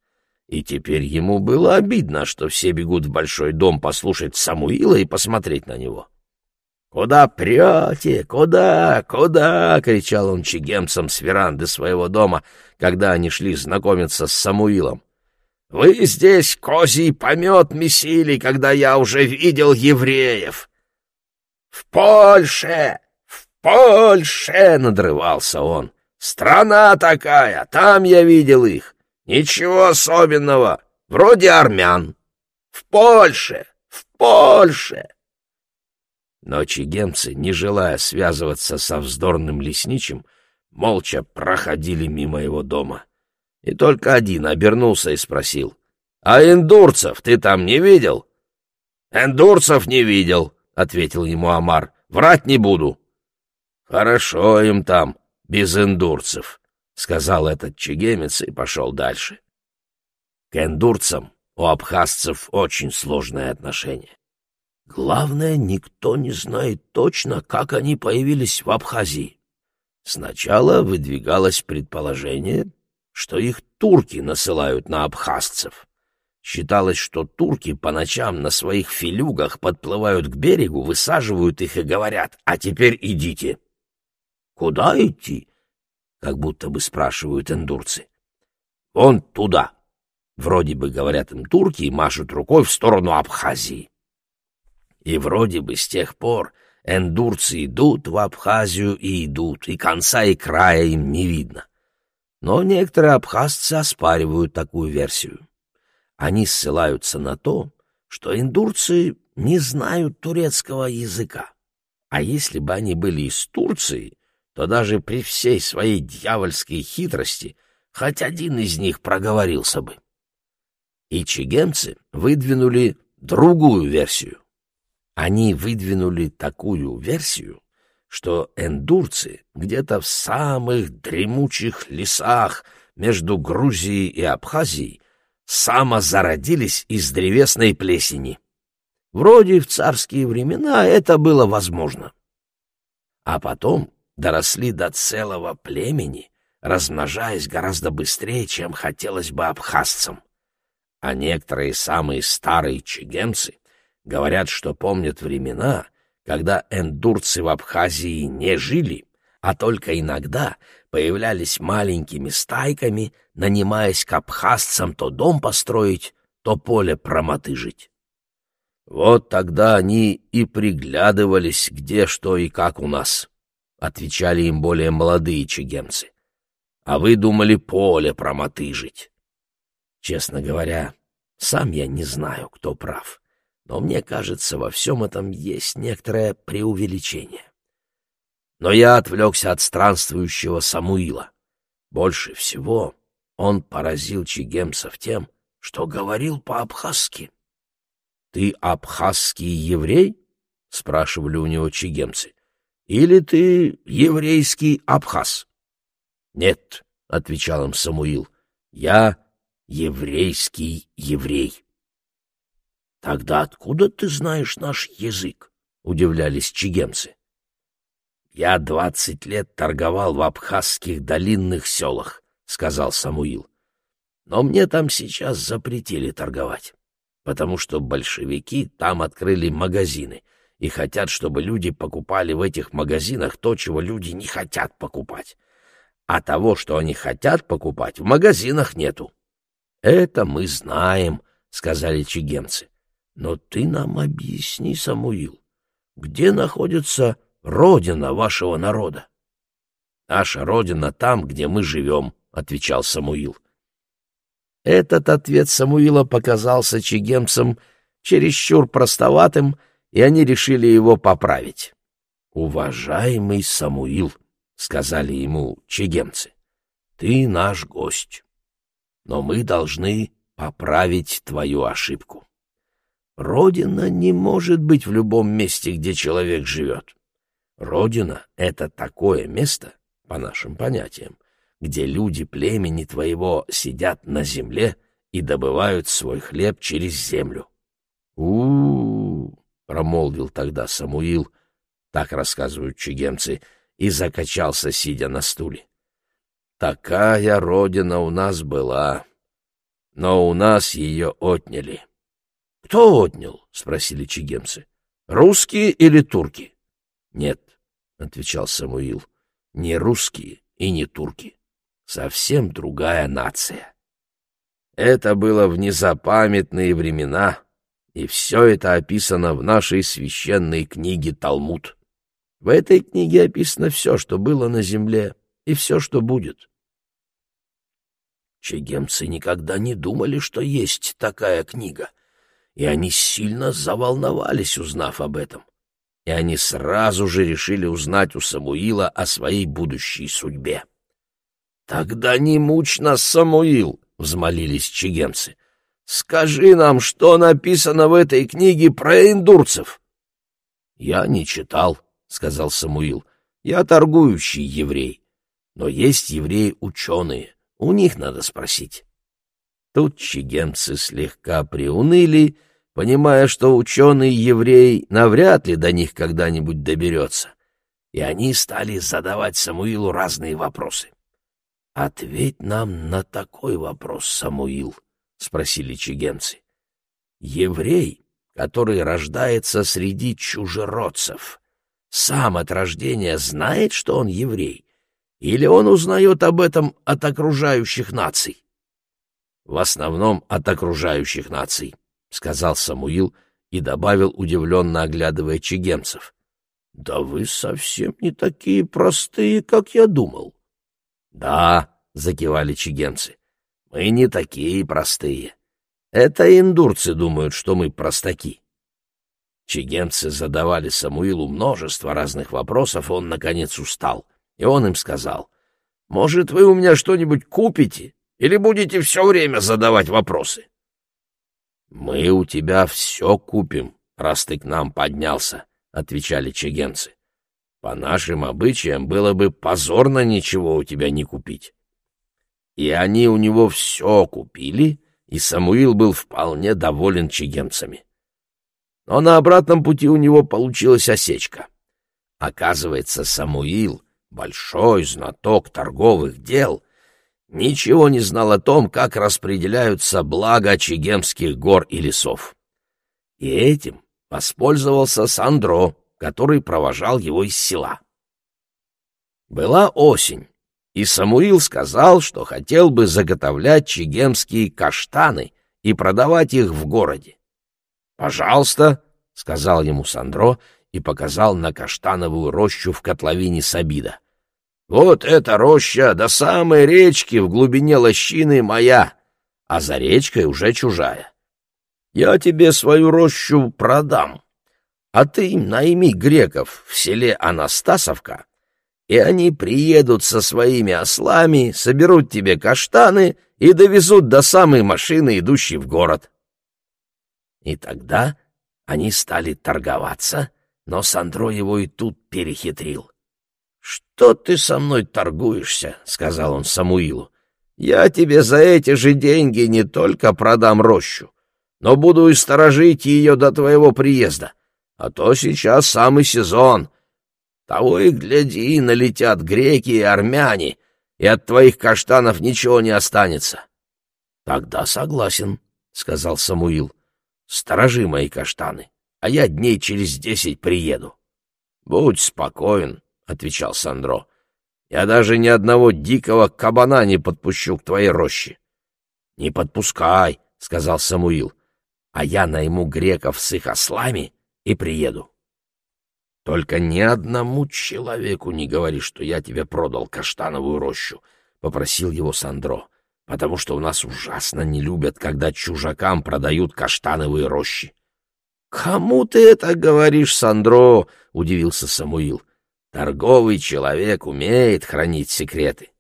И теперь ему было обидно, что все бегут в большой дом послушать Самуила и посмотреть на него. «Куда прете? Куда? Куда?» — кричал он чегемцам с веранды своего дома, когда они шли знакомиться с Самуилом. «Вы здесь козий помет месили, когда я уже видел евреев!» «В Польше! Польше!» — надрывался он. «Страна такая! Там я видел их! Ничего особенного! Вроде армян! В Польше! В Польше!» Но чигемцы, не желая связываться со вздорным лесничим, молча проходили мимо его дома. И только один обернулся и спросил. «А индурцев ты там не видел?» «Эндурцев не видел», — ответил ему Амар. «Врать не буду. «Хорошо им там, без индурцев», — сказал этот чегемец и пошел дальше. К индурцам у абхазцев очень сложное отношение. Главное, никто не знает точно, как они появились в Абхазии. Сначала выдвигалось предположение, что их турки насылают на абхазцев. Считалось, что турки по ночам на своих филюгах подплывают к берегу, высаживают их и говорят «А теперь идите». Куда идти? Как будто бы спрашивают эндурцы. Вон туда. Вроде бы говорят им турки и машут рукой в сторону Абхазии. И вроде бы с тех пор эндурцы идут в Абхазию и идут, и конца и края им не видно. Но некоторые абхазцы оспаривают такую версию. Они ссылаются на то, что индурцы не знают турецкого языка. А если бы они были из Турции, то даже при всей своей дьявольской хитрости хоть один из них проговорился бы. И чигемцы выдвинули другую версию. Они выдвинули такую версию, что эндурцы где-то в самых дремучих лесах между Грузией и Абхазией самозародились из древесной плесени. Вроде в царские времена это было возможно. А потом доросли до целого племени, размножаясь гораздо быстрее, чем хотелось бы абхазцам. А некоторые самые старые чегемцы говорят, что помнят времена, когда эндурцы в Абхазии не жили, а только иногда появлялись маленькими стайками, нанимаясь к абхазцам то дом построить, то поле промотыжить. Вот тогда они и приглядывались, где что и как у нас, — отвечали им более молодые чегемцы. А вы думали поле промотыжить. Честно говоря, сам я не знаю, кто прав но мне кажется, во всем этом есть некоторое преувеличение. Но я отвлекся от странствующего Самуила. Больше всего он поразил чигемцев тем, что говорил по-абхазски. — Ты абхазский еврей? — спрашивали у него чигемцы. — Или ты еврейский абхаз? — Нет, — отвечал им Самуил, — я еврейский еврей. Тогда откуда ты знаешь наш язык? удивлялись чигемцы. Я двадцать лет торговал в абхазских долинных селах, сказал Самуил. Но мне там сейчас запретили торговать, потому что большевики там открыли магазины и хотят, чтобы люди покупали в этих магазинах то, чего люди не хотят покупать. А того, что они хотят покупать, в магазинах нету. Это мы знаем, сказали чигемцы. Но ты нам объясни, Самуил, где находится родина вашего народа? — Наша родина там, где мы живем, — отвечал Самуил. Этот ответ Самуила показался чигемцам чересчур простоватым, и они решили его поправить. «Уважаемый Самуил», — сказали ему чигемцы, — «ты наш гость, но мы должны поправить твою ошибку. Родина не может быть в любом месте, где человек живет. Родина — это такое место, по нашим понятиям, где люди племени твоего сидят на земле и добывают свой хлеб через землю. у, -у промолвил тогда Самуил, так рассказывают чигемцы, и закачался, сидя на стуле. «Такая родина у нас была, но у нас ее отняли». «Кто отнял?» — спросили чигемцы. «Русские или турки?» «Нет», — отвечал Самуил, — «не русские и не турки. Совсем другая нация». Это было в незапамятные времена, и все это описано в нашей священной книге «Талмуд». В этой книге описано все, что было на земле, и все, что будет. Чегемцы никогда не думали, что есть такая книга, и они сильно заволновались, узнав об этом. И они сразу же решили узнать у Самуила о своей будущей судьбе. «Тогда не мучь нас, Самуил!» — взмолились чигемцы. «Скажи нам, что написано в этой книге про индурцев?» «Я не читал», — сказал Самуил. «Я торгующий еврей. Но есть евреи-ученые, у них надо спросить». Тут чигемцы слегка приуныли понимая, что ученый-еврей навряд ли до них когда-нибудь доберется. И они стали задавать Самуилу разные вопросы. «Ответь нам на такой вопрос, Самуил», — спросили чигенцы. «Еврей, который рождается среди чужеродцев, сам от рождения знает, что он еврей, или он узнает об этом от окружающих наций?» «В основном от окружающих наций», — сказал Самуил и добавил, удивленно оглядывая чигемцев. — Да вы совсем не такие простые, как я думал. — Да, — закивали чигемцы, — мы не такие простые. Это индурцы думают, что мы простаки. Чигемцы задавали Самуилу множество разных вопросов, он, наконец, устал, и он им сказал, «Может, вы у меня что-нибудь купите или будете все время задавать вопросы?» «Мы у тебя все купим», — раз ты к нам поднялся», — отвечали чегемцы. «По нашим обычаям было бы позорно ничего у тебя не купить». И они у него все купили, и Самуил был вполне доволен чегемцами. Но на обратном пути у него получилась осечка. Оказывается, Самуил, большой знаток торговых дел, ничего не знал о том, как распределяются блага Чегемских гор и лесов. И этим воспользовался Сандро, который провожал его из села. Была осень, и Самуил сказал, что хотел бы заготовлять чегемские каштаны и продавать их в городе. «Пожалуйста», — сказал ему Сандро и показал на каштановую рощу в котловине Сабида. Вот эта роща до самой речки в глубине лощины моя, а за речкой уже чужая. Я тебе свою рощу продам, а ты найми греков в селе Анастасовка, и они приедут со своими ослами, соберут тебе каштаны и довезут до самой машины, идущей в город. И тогда они стали торговаться, но Сандро его и тут перехитрил. «Что ты со мной торгуешься?» — сказал он Самуилу. «Я тебе за эти же деньги не только продам рощу, но буду и сторожить ее до твоего приезда. А то сейчас самый сезон. Того и гляди, налетят греки и армяне, и от твоих каштанов ничего не останется». «Тогда согласен», — сказал Самуил. «Сторожи мои каштаны, а я дней через десять приеду». «Будь спокоен», отвечал Сандро. Я даже ни одного дикого кабана не подпущу к твоей роще. Не подпускай, сказал Самуил. А я найму греков с их ослами и приеду. Только ни одному человеку не говори, что я тебе продал каштановую рощу, попросил его Сандро, потому что у нас ужасно не любят, когда чужакам продают каштановые рощи. Кому ты это говоришь, Сандро? удивился Самуил. Торговый человек умеет хранить секреты.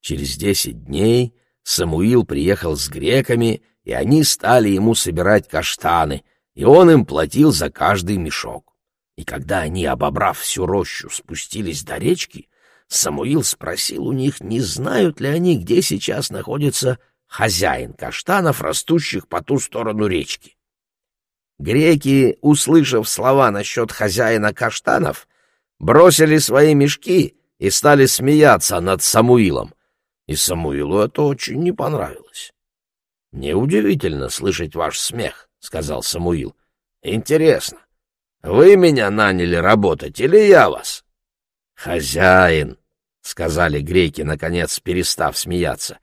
Через десять дней Самуил приехал с греками, и они стали ему собирать каштаны, и он им платил за каждый мешок. И когда они, обобрав всю рощу, спустились до речки, Самуил спросил у них, не знают ли они, где сейчас находится хозяин каштанов, растущих по ту сторону речки. Греки, услышав слова насчет хозяина каштанов, бросили свои мешки и стали смеяться над Самуилом. И Самуилу это очень не понравилось. «Неудивительно слышать ваш смех», — сказал Самуил. «Интересно, вы меня наняли работать или я вас?» «Хозяин», — сказали греки, наконец перестав смеяться.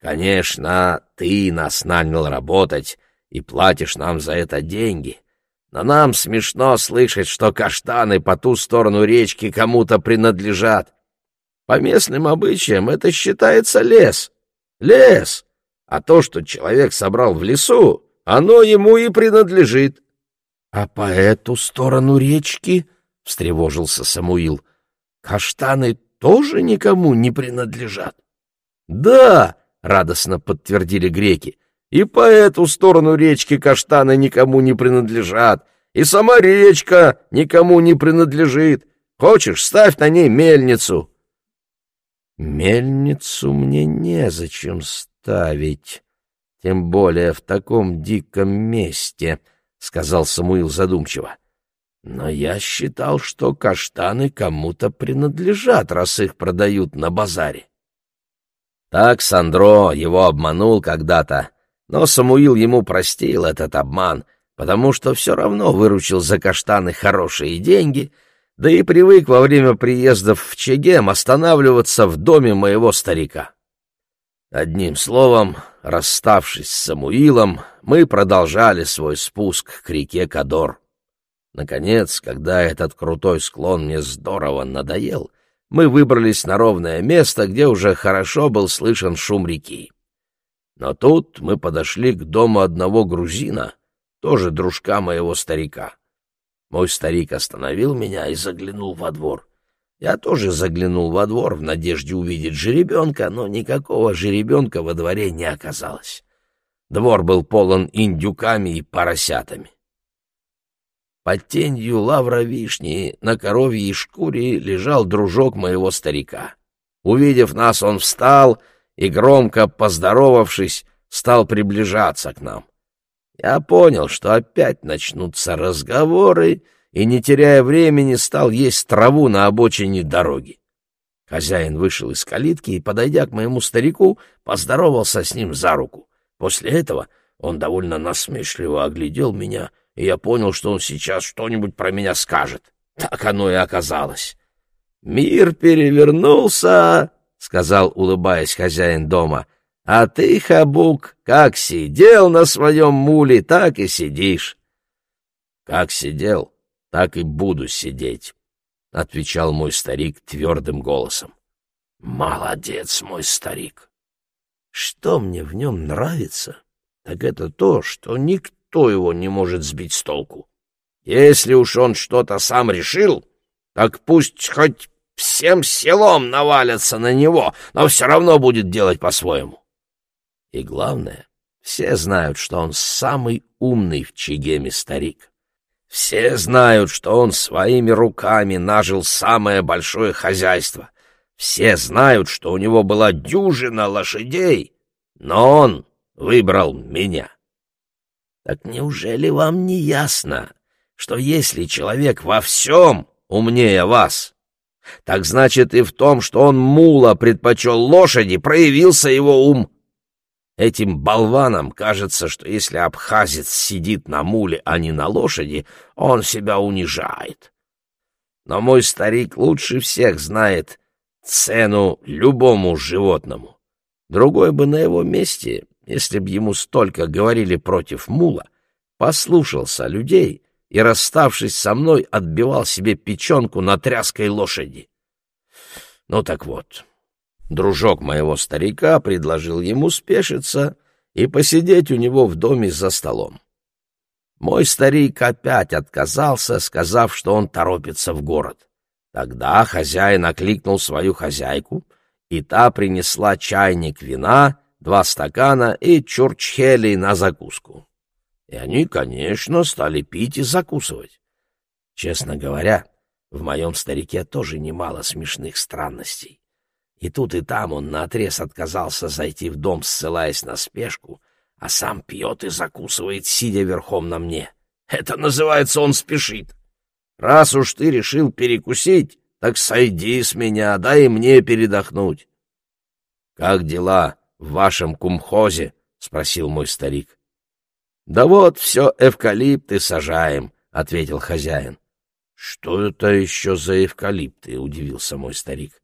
«Конечно, ты нас нанял работать, и платишь нам за это деньги. Но нам смешно слышать, что каштаны по ту сторону речки кому-то принадлежат. По местным обычаям это считается лес. Лес! А то, что человек собрал в лесу, оно ему и принадлежит. — А по эту сторону речки, — встревожился Самуил, — каштаны тоже никому не принадлежат. — Да, — радостно подтвердили греки, — и по эту сторону речки каштаны никому не принадлежат, и сама речка никому не принадлежит. Хочешь, ставь на ней мельницу. Мельницу мне незачем ставить, тем более в таком диком месте, — сказал Самуил задумчиво. Но я считал, что каштаны кому-то принадлежат, раз их продают на базаре. Так Сандро его обманул когда-то, но Самуил ему простил этот обман, потому что все равно выручил за каштаны хорошие деньги, да и привык во время приездов в Чегем останавливаться в доме моего старика. Одним словом, расставшись с Самуилом, мы продолжали свой спуск к реке Кадор. Наконец, когда этот крутой склон мне здорово надоел, мы выбрались на ровное место, где уже хорошо был слышен шум реки. Но тут мы подошли к дому одного грузина, тоже дружка моего старика. Мой старик остановил меня и заглянул во двор. Я тоже заглянул во двор в надежде увидеть жеребенка, но никакого жеребенка во дворе не оказалось. Двор был полон индюками и поросятами. Под тенью лавра вишни на коровьей шкуре лежал дружок моего старика. Увидев нас, он встал и, громко поздоровавшись, стал приближаться к нам. Я понял, что опять начнутся разговоры, и, не теряя времени, стал есть траву на обочине дороги. Хозяин вышел из калитки и, подойдя к моему старику, поздоровался с ним за руку. После этого он довольно насмешливо оглядел меня, и я понял, что он сейчас что-нибудь про меня скажет. Так оно и оказалось. «Мир перевернулся», — сказал, улыбаясь хозяин дома, — «а ты, Хабук, как сидел на своем муле, так и сидишь». «Как сидел, так и буду сидеть», — отвечал мой старик твердым голосом. «Молодец, мой старик! Что мне в нем нравится, так это то, что никто его не может сбить с толку. Если уж он что-то сам решил, так пусть хоть всем селом навалятся на него, но все равно будет делать по-своему. И главное, все знают, что он самый умный в Чигеме старик. Все знают, что он своими руками нажил самое большое хозяйство. Все знают, что у него была дюжина лошадей, но он выбрал меня. Так неужели вам не ясно, что если человек во всем умнее вас, так значит и в том, что он мула предпочел лошади, проявился его ум? Этим болванам кажется, что если абхазец сидит на муле, а не на лошади, он себя унижает. Но мой старик лучше всех знает цену любому животному. Другой бы на его месте, если б ему столько говорили против мула, послушался людей и, расставшись со мной, отбивал себе печенку на тряской лошади. Ну так вот, Дружок моего старика предложил ему спешиться и посидеть у него в доме за столом. Мой старик опять отказался, сказав, что он торопится в город. Тогда хозяин окликнул свою хозяйку, и та принесла чайник вина, два стакана и чурчхели на закуску. И они, конечно, стали пить и закусывать. Честно говоря, в моем старике тоже немало смешных странностей. И тут и там он наотрез отказался зайти в дом, ссылаясь на спешку, а сам пьет и закусывает, сидя верхом на мне. Это называется он спешит. Раз уж ты решил перекусить, так сойди с меня, дай мне передохнуть. — Как дела в вашем кумхозе? — спросил мой старик. — Да вот все эвкалипты сажаем, — ответил хозяин. — Что это еще за эвкалипты? — удивился мой старик.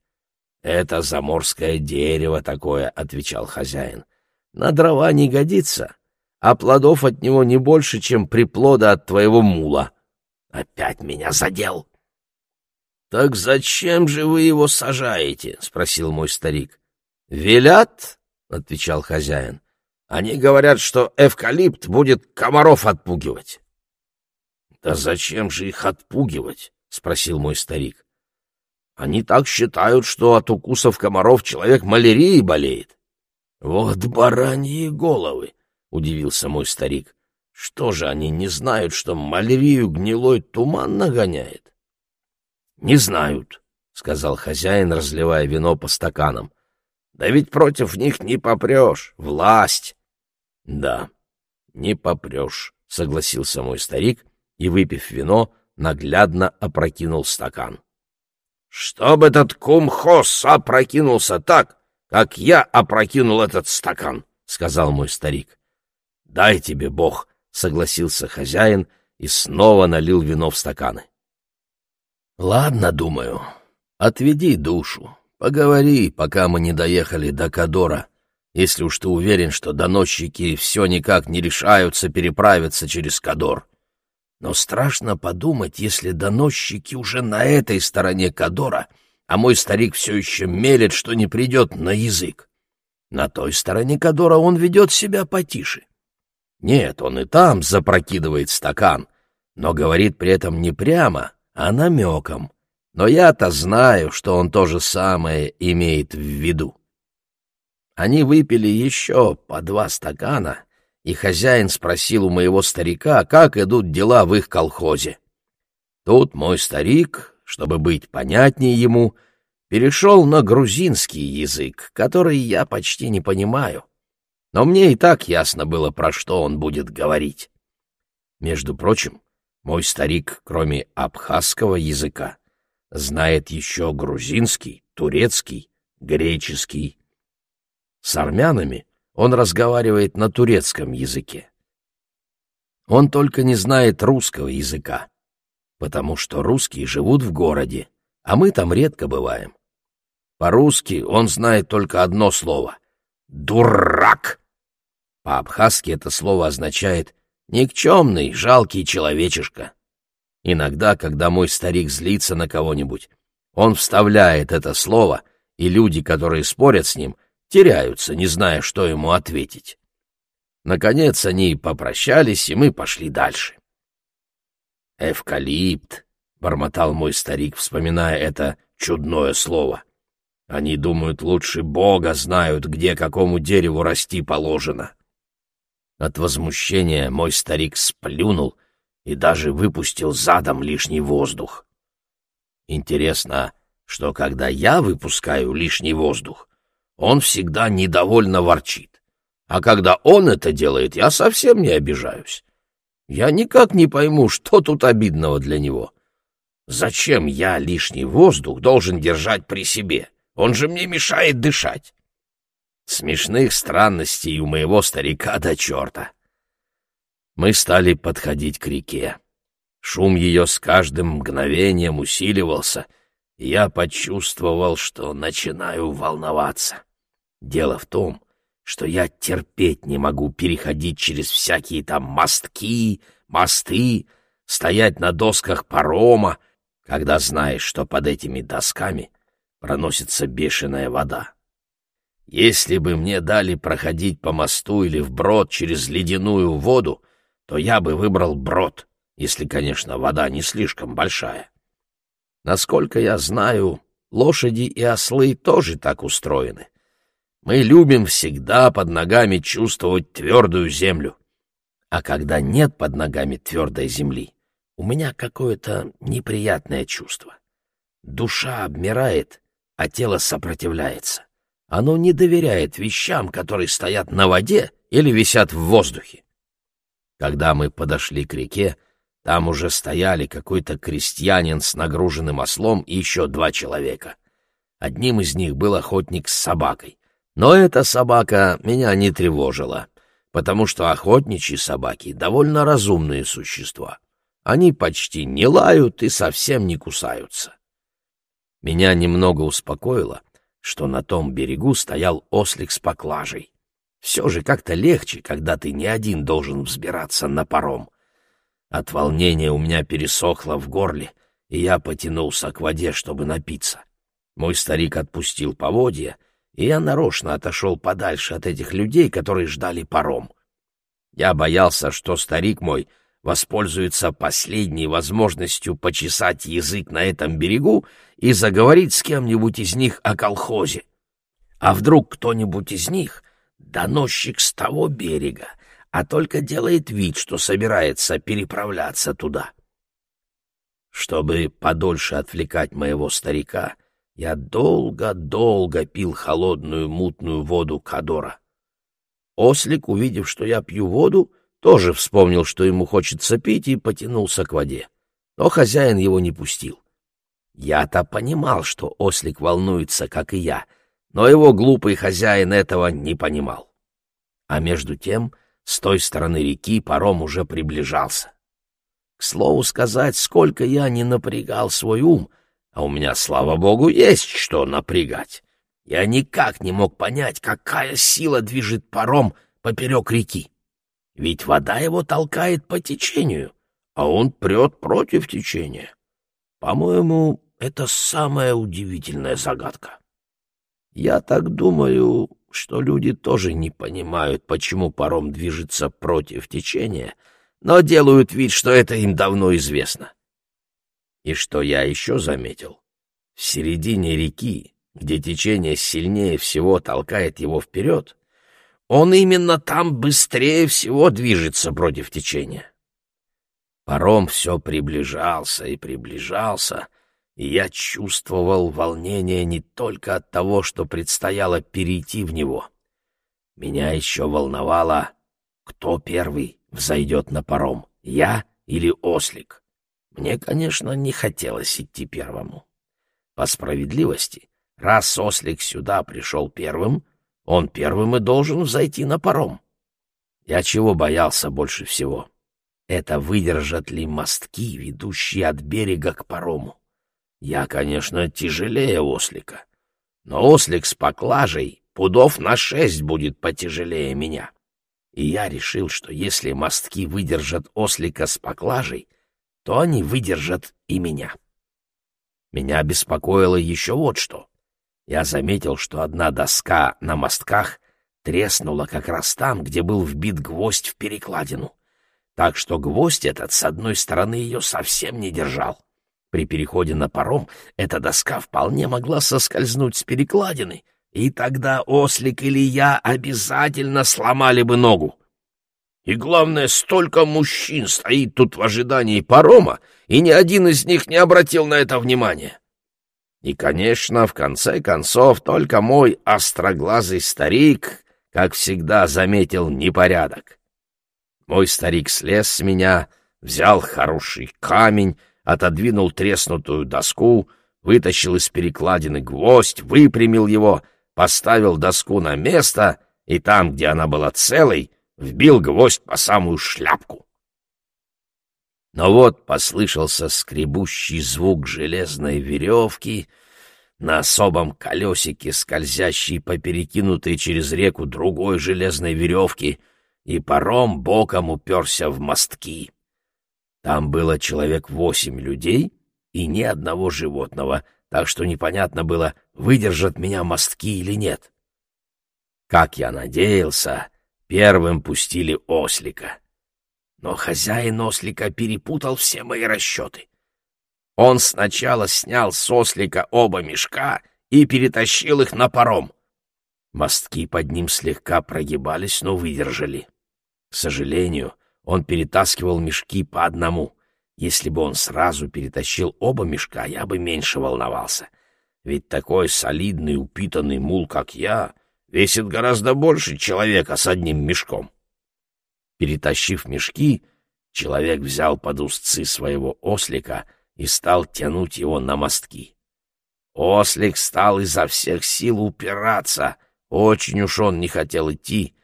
«Это заморское дерево такое», — отвечал хозяин. «На дрова не годится, а плодов от него не больше, чем приплода от твоего мула». «Опять меня задел!» «Так зачем же вы его сажаете?» — спросил мой старик. «Велят?» — отвечал хозяин. «Они говорят, что эвкалипт будет комаров отпугивать». «Да зачем же их отпугивать?» — спросил мой старик. Они так считают, что от укусов комаров человек малярией болеет. — Вот бараньи головы! — удивился мой старик. — Что же они не знают, что малярию гнилой туман нагоняет? — Не знают, — сказал хозяин, разливая вино по стаканам. — Да ведь против них не попрешь. Власть! — Да, не попрешь, — согласился мой старик и, выпив вино, наглядно опрокинул стакан. Чтобы этот кумхос опрокинулся так, как я опрокинул этот стакан, — сказал мой старик. — Дай тебе Бог, — согласился хозяин и снова налил вино в стаканы. — Ладно, думаю, отведи душу, поговори, пока мы не доехали до Кадора, если уж ты уверен, что доносчики все никак не решаются переправиться через Кадор. Но страшно подумать, если доносчики уже на этой стороне Кадора, а мой старик все еще мелет, что не придет на язык. На той стороне Кадора он ведет себя потише. Нет, он и там запрокидывает стакан, но говорит при этом не прямо, а намеком. Но я-то знаю, что он то же самое имеет в виду. Они выпили еще по два стакана, и хозяин спросил у моего старика, как идут дела в их колхозе. Тут мой старик, чтобы быть понятнее ему, перешел на грузинский язык, который я почти не понимаю. Но мне и так ясно было, про что он будет говорить. Между прочим, мой старик, кроме абхазского языка, знает еще грузинский, турецкий, греческий. С армянами он разговаривает на турецком языке. Он только не знает русского языка, потому что русские живут в городе, а мы там редко бываем. По-русски он знает только одно слово — «дурак». По-абхазски это слово означает «никчемный, жалкий человечишка». Иногда, когда мой старик злится на кого-нибудь, он вставляет это слово, и люди, которые спорят с ним, теряются, не зная, что ему ответить. Наконец они попрощались, и мы пошли дальше. «Эвкалипт», — бормотал мой старик, вспоминая это чудное слово. «Они думают, лучше Бога знают, где какому дереву расти положено». От возмущения мой старик сплюнул и даже выпустил задом лишний воздух. Интересно, что когда я выпускаю лишний воздух, он всегда недовольно ворчит. А когда он это делает, я совсем не обижаюсь. Я никак не пойму, что тут обидного для него. Зачем я лишний воздух должен держать при себе? Он же мне мешает дышать. Смешных странностей у моего старика до черта. Мы стали подходить к реке. Шум ее с каждым мгновением усиливался, я почувствовал, что начинаю волноваться. Дело в том, что я терпеть не могу переходить через всякие там мостки, мосты, стоять на досках парома, когда знаешь, что под этими досками проносится бешеная вода. Если бы мне дали проходить по мосту или вброд через ледяную воду, то я бы выбрал брод, если, конечно, вода не слишком большая. Насколько я знаю, лошади и ослы тоже так устроены. Мы любим всегда под ногами чувствовать твердую землю. А когда нет под ногами твердой земли, у меня какое-то неприятное чувство. Душа обмирает, а тело сопротивляется. Оно не доверяет вещам, которые стоят на воде или висят в воздухе. Когда мы подошли к реке, там уже стояли какой-то крестьянин с нагруженным ослом и еще два человека. Одним из них был охотник с собакой. Но эта собака меня не тревожила, потому что охотничьи собаки — довольно разумные существа. Они почти не лают и совсем не кусаются. Меня немного успокоило, что на том берегу стоял ослик с поклажей. Все же как-то легче, когда ты не один должен взбираться на паром. От волнения у меня пересохло в горле, и я потянулся к воде, чтобы напиться. Мой старик отпустил поводья, и я нарочно отошел подальше от этих людей, которые ждали паром. Я боялся, что старик мой воспользуется последней возможностью почесать язык на этом берегу и заговорить с кем-нибудь из них о колхозе. А вдруг кто-нибудь из них доносчик с того берега, а только делает вид, что собирается переправляться туда. Чтобы подольше отвлекать моего старика, я долго-долго пил холодную мутную воду Кадора. Ослик, увидев, что я пью воду, тоже вспомнил, что ему хочется пить, и потянулся к воде. Но хозяин его не пустил. Я-то понимал, что ослик волнуется, как и я — но его глупый хозяин этого не понимал. А между тем, с той стороны реки паром уже приближался. К слову сказать, сколько я не напрягал свой ум, а у меня, слава богу, есть что напрягать. Я никак не мог понять, какая сила движет паром поперек реки. Ведь вода его толкает по течению, а он прет против течения. По-моему, это самая удивительная загадка. Я так думаю, что люди тоже не понимают, почему паром движется против течения, но делают вид, что это им давно известно. И что я еще заметил? В середине реки, где течение сильнее всего толкает его вперед, Он именно там быстрее всего движется против течения. Паром все приближался и приближался, я чувствовал волнение не только от того, что предстояло перейти в него. Меня еще волновало, кто первый взойдет на паром, я или ослик. Мне, конечно, не хотелось идти первому. По справедливости, раз ослик сюда пришел первым, он первым и должен взойти на паром. Я чего боялся больше всего? Это выдержат ли мостки, ведущие от берега к парому? Я, конечно, тяжелее ослика, но ослик с поклажей пудов на шесть будет потяжелее меня. И я решил, что если мостки выдержат ослика с поклажей, то они выдержат и меня. Меня беспокоило еще вот что. Я заметил, что одна доска на мостках треснула как раз там, где был вбит гвоздь в перекладину, так что гвоздь этот с одной стороны ее совсем не держал. При переходе на паром эта доска вполне могла соскользнуть с перекладины, и тогда ослик или я обязательно сломали бы ногу. И главное, столько мужчин стоит тут в ожидании парома, и ни один из них не обратил на это внимания. И, конечно, в конце концов, только мой остроглазый старик, как всегда, заметил непорядок. Мой старик слез с меня, взял хороший камень, отодвинул треснутую доску, вытащил из перекладины гвоздь, выпрямил его, поставил доску на место, и там, где она была целой, вбил гвоздь по самую шляпку. Но вот послышался скребущий звук железной веревки на особом колесике, скользящей по перекинутой через реку другой железной веревки, и паром боком уперся в мостки. Там было человек восемь людей и ни одного животного, так что непонятно было, выдержат меня мостки или нет. Как я надеялся, Первым пустили ослика. Но хозяин ослика перепутал все мои расчеты. Он сначала снял с ослика оба мешка и перетащил их на паром. Мостки под ним слегка прогибались, но выдержали. К сожалению, он перетаскивал мешки по одному. Если бы он сразу перетащил оба мешка, я бы меньше волновался. Ведь такой солидный упитанный мул, как я, весит гораздо больше человека с одним мешком. Перетащив мешки, человек взял под узцы своего ослика и стал тянуть его на мостки. Ослик стал изо всех сил упираться, очень уж он не хотел идти,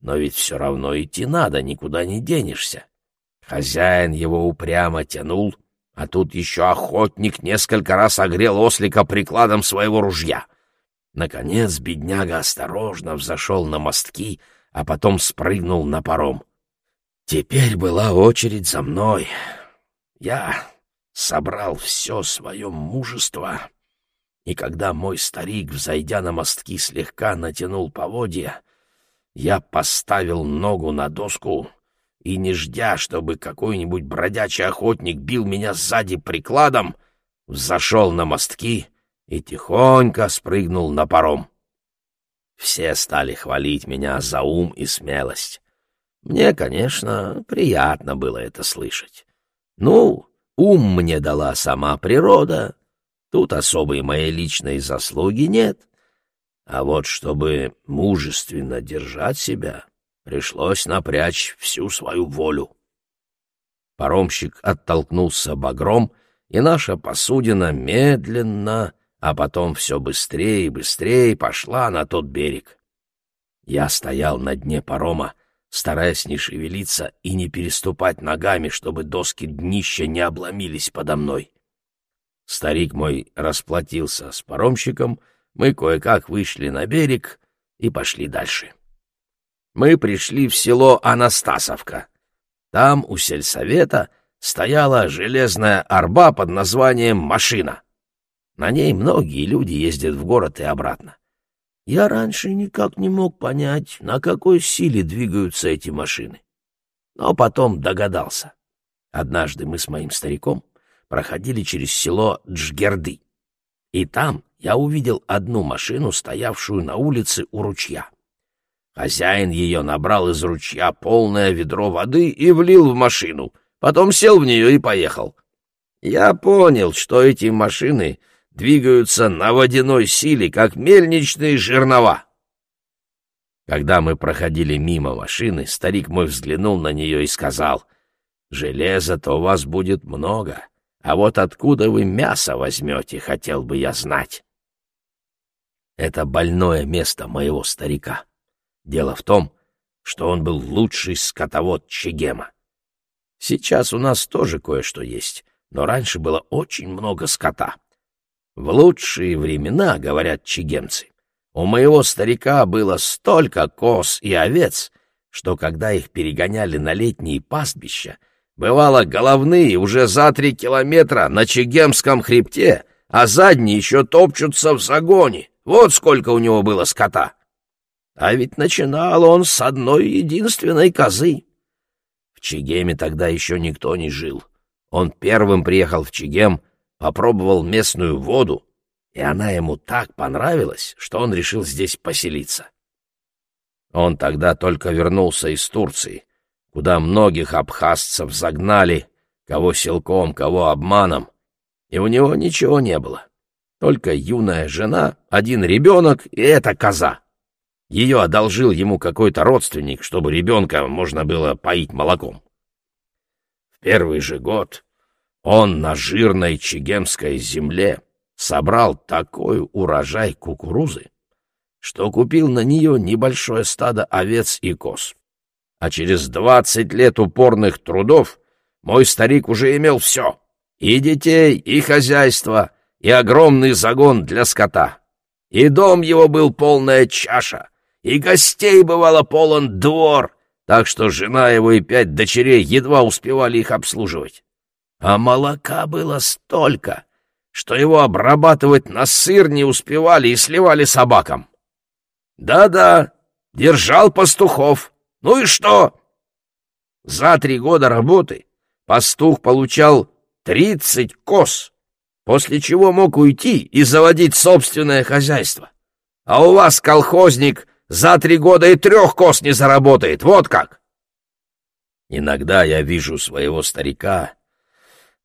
но ведь все равно идти надо, никуда не денешься. Хозяин его упрямо тянул, а тут еще охотник несколько раз огрел ослика прикладом своего ружья — Наконец бедняга осторожно взошел на мостки, а потом спрыгнул на паром. Теперь была очередь за мной. Я собрал все свое мужество, и когда мой старик, взойдя на мостки, слегка натянул поводья, я поставил ногу на доску и, не ждя, чтобы какой-нибудь бродячий охотник бил меня сзади прикладом, взошел на мостки — и тихонько спрыгнул на паром. Все стали хвалить меня за ум и смелость. Мне, конечно, приятно было это слышать. Ну, ум мне дала сама природа, тут особой моей личной заслуги нет. А вот чтобы мужественно держать себя, пришлось напрячь всю свою волю. Паромщик оттолкнулся багром, и наша посудина медленно а потом все быстрее и быстрее пошла на тот берег. Я стоял на дне парома, стараясь не шевелиться и не переступать ногами, чтобы доски днища не обломились подо мной. Старик мой расплатился с паромщиком, мы кое-как вышли на берег и пошли дальше. Мы пришли в село Анастасовка. Там у сельсовета стояла железная арба под названием «Машина». На ней многие люди ездят в город и обратно. Я раньше никак не мог понять, на какой силе двигаются эти машины. Но потом догадался. Однажды мы с моим стариком проходили через село Джгерды. И там я увидел одну машину, стоявшую на улице у ручья. Хозяин ее набрал из ручья полное ведро воды и влил в машину, потом сел в нее и поехал. Я понял, что эти машины двигаются на водяной силе, как мельничные жернова. Когда мы проходили мимо машины, старик мой взглянул на нее и сказал, «Железа-то у вас будет много, а вот откуда вы мясо возьмете, хотел бы я знать». Это больное место моего старика. Дело в том, что он был лучший скотовод Чегема. Сейчас у нас тоже кое-что есть, но раньше было очень много скота. В лучшие времена, говорят чигемцы, у моего старика было столько коз и овец, что когда их перегоняли на летние пастбища, бывало головные уже за три километра на Чегемском хребте, а задние еще топчутся в загоне. Вот сколько у него было скота. А ведь начинал он с одной единственной козы. В Чегеме тогда еще никто не жил. Он первым приехал в Чегем, попробовал местную воду, и она ему так понравилась, что он решил здесь поселиться. Он тогда только вернулся из Турции, куда многих абхазцев загнали, кого силком, кого обманом, и у него ничего не было. Только юная жена, один ребенок и эта коза. Ее одолжил ему какой-то родственник, чтобы ребенка можно было поить молоком. В первый же год он на жирной чегемской земле собрал такой урожай кукурузы, что купил на нее небольшое стадо овец и коз. А через двадцать лет упорных трудов мой старик уже имел все — и детей, и хозяйство, и огромный загон для скота. И дом его был полная чаша, и гостей бывало полон двор, так что жена его и пять дочерей едва успевали их обслуживать. А молока было столько, что его обрабатывать на сыр не успевали и сливали собакам. Да-да, держал пастухов. Ну и что? За три года работы пастух получал тридцать коз, после чего мог уйти и заводить собственное хозяйство. А у вас колхозник за три года и трех коз не заработает, вот как. Иногда я вижу своего старика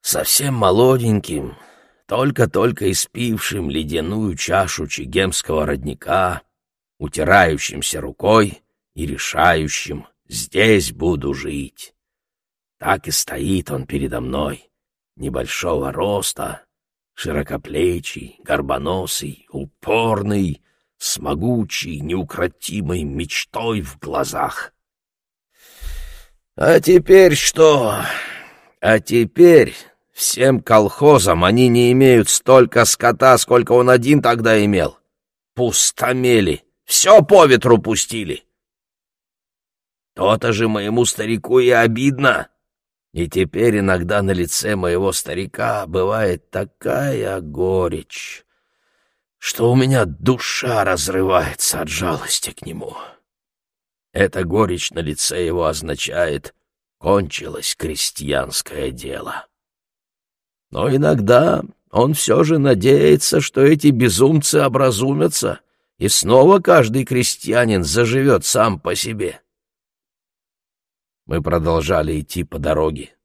совсем молоденьким, только-только испившим ледяную чашу чигемского родника, утирающимся рукой и решающим «здесь буду жить». Так и стоит он передо мной, небольшого роста, широкоплечий, горбоносый, упорный, с могучей, неукротимой мечтой в глазах. А теперь что? А теперь всем колхозам они не имеют столько скота, сколько он один тогда имел. Пустомели, все по ветру пустили. То-то же моему старику и обидно. И теперь иногда на лице моего старика бывает такая горечь, что у меня душа разрывается от жалости к нему. Эта горечь на лице его означает «кончилось крестьянское дело». Но иногда он все же надеется, что эти безумцы образумятся, и снова каждый крестьянин заживет сам по себе. Мы продолжали идти по дороге.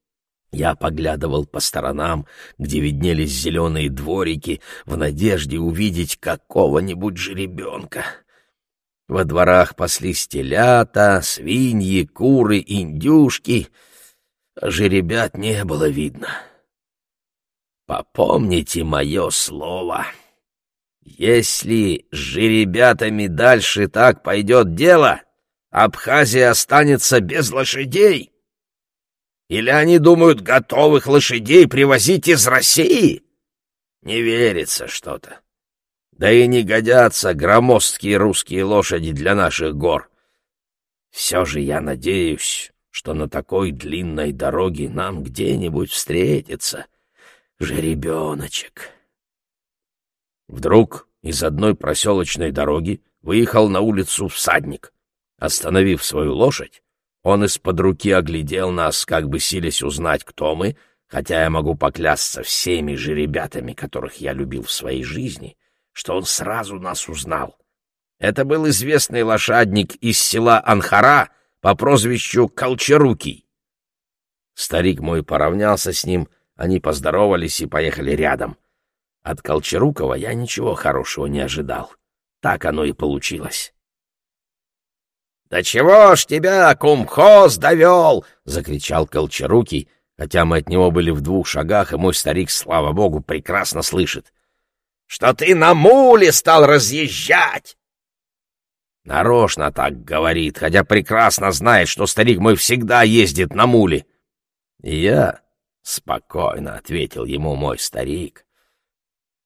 Я поглядывал по сторонам, где виднелись зеленые дворики, в надежде увидеть какого-нибудь жеребенка. Во дворах паслись телята, свиньи, куры, индюшки. Жеребят не было видно. Попомните мое слово. Если с жеребятами дальше так пойдет дело, Абхазия останется без лошадей. Или они думают готовых лошадей привозить из России? Не верится что-то. Да и не годятся громоздкие русские лошади для наших гор. Все же я надеюсь, что на такой длинной дороге нам где-нибудь встретится жеребеночек. Вдруг из одной проселочной дороги выехал на улицу всадник. Остановив свою лошадь, он из-под руки оглядел нас, как бы силясь узнать, кто мы, хотя я могу поклясться всеми же ребятами, которых я любил в своей жизни, что он сразу нас узнал. Это был известный лошадник из села Анхара по прозвищу Колчарукий. Старик мой поравнялся с ним, они поздоровались и поехали рядом. От Колчарукова я ничего хорошего не ожидал. Так оно и получилось. «Да чего ж тебя кумхоз довел!» — закричал Колчарукий, хотя мы от него были в двух шагах, и мой старик, слава богу, прекрасно слышит. «Что ты на муле стал разъезжать!» Нарочно так говорит, хотя прекрасно знает, что старик мой всегда ездит на муле. И я спокойно ответил ему мой старик.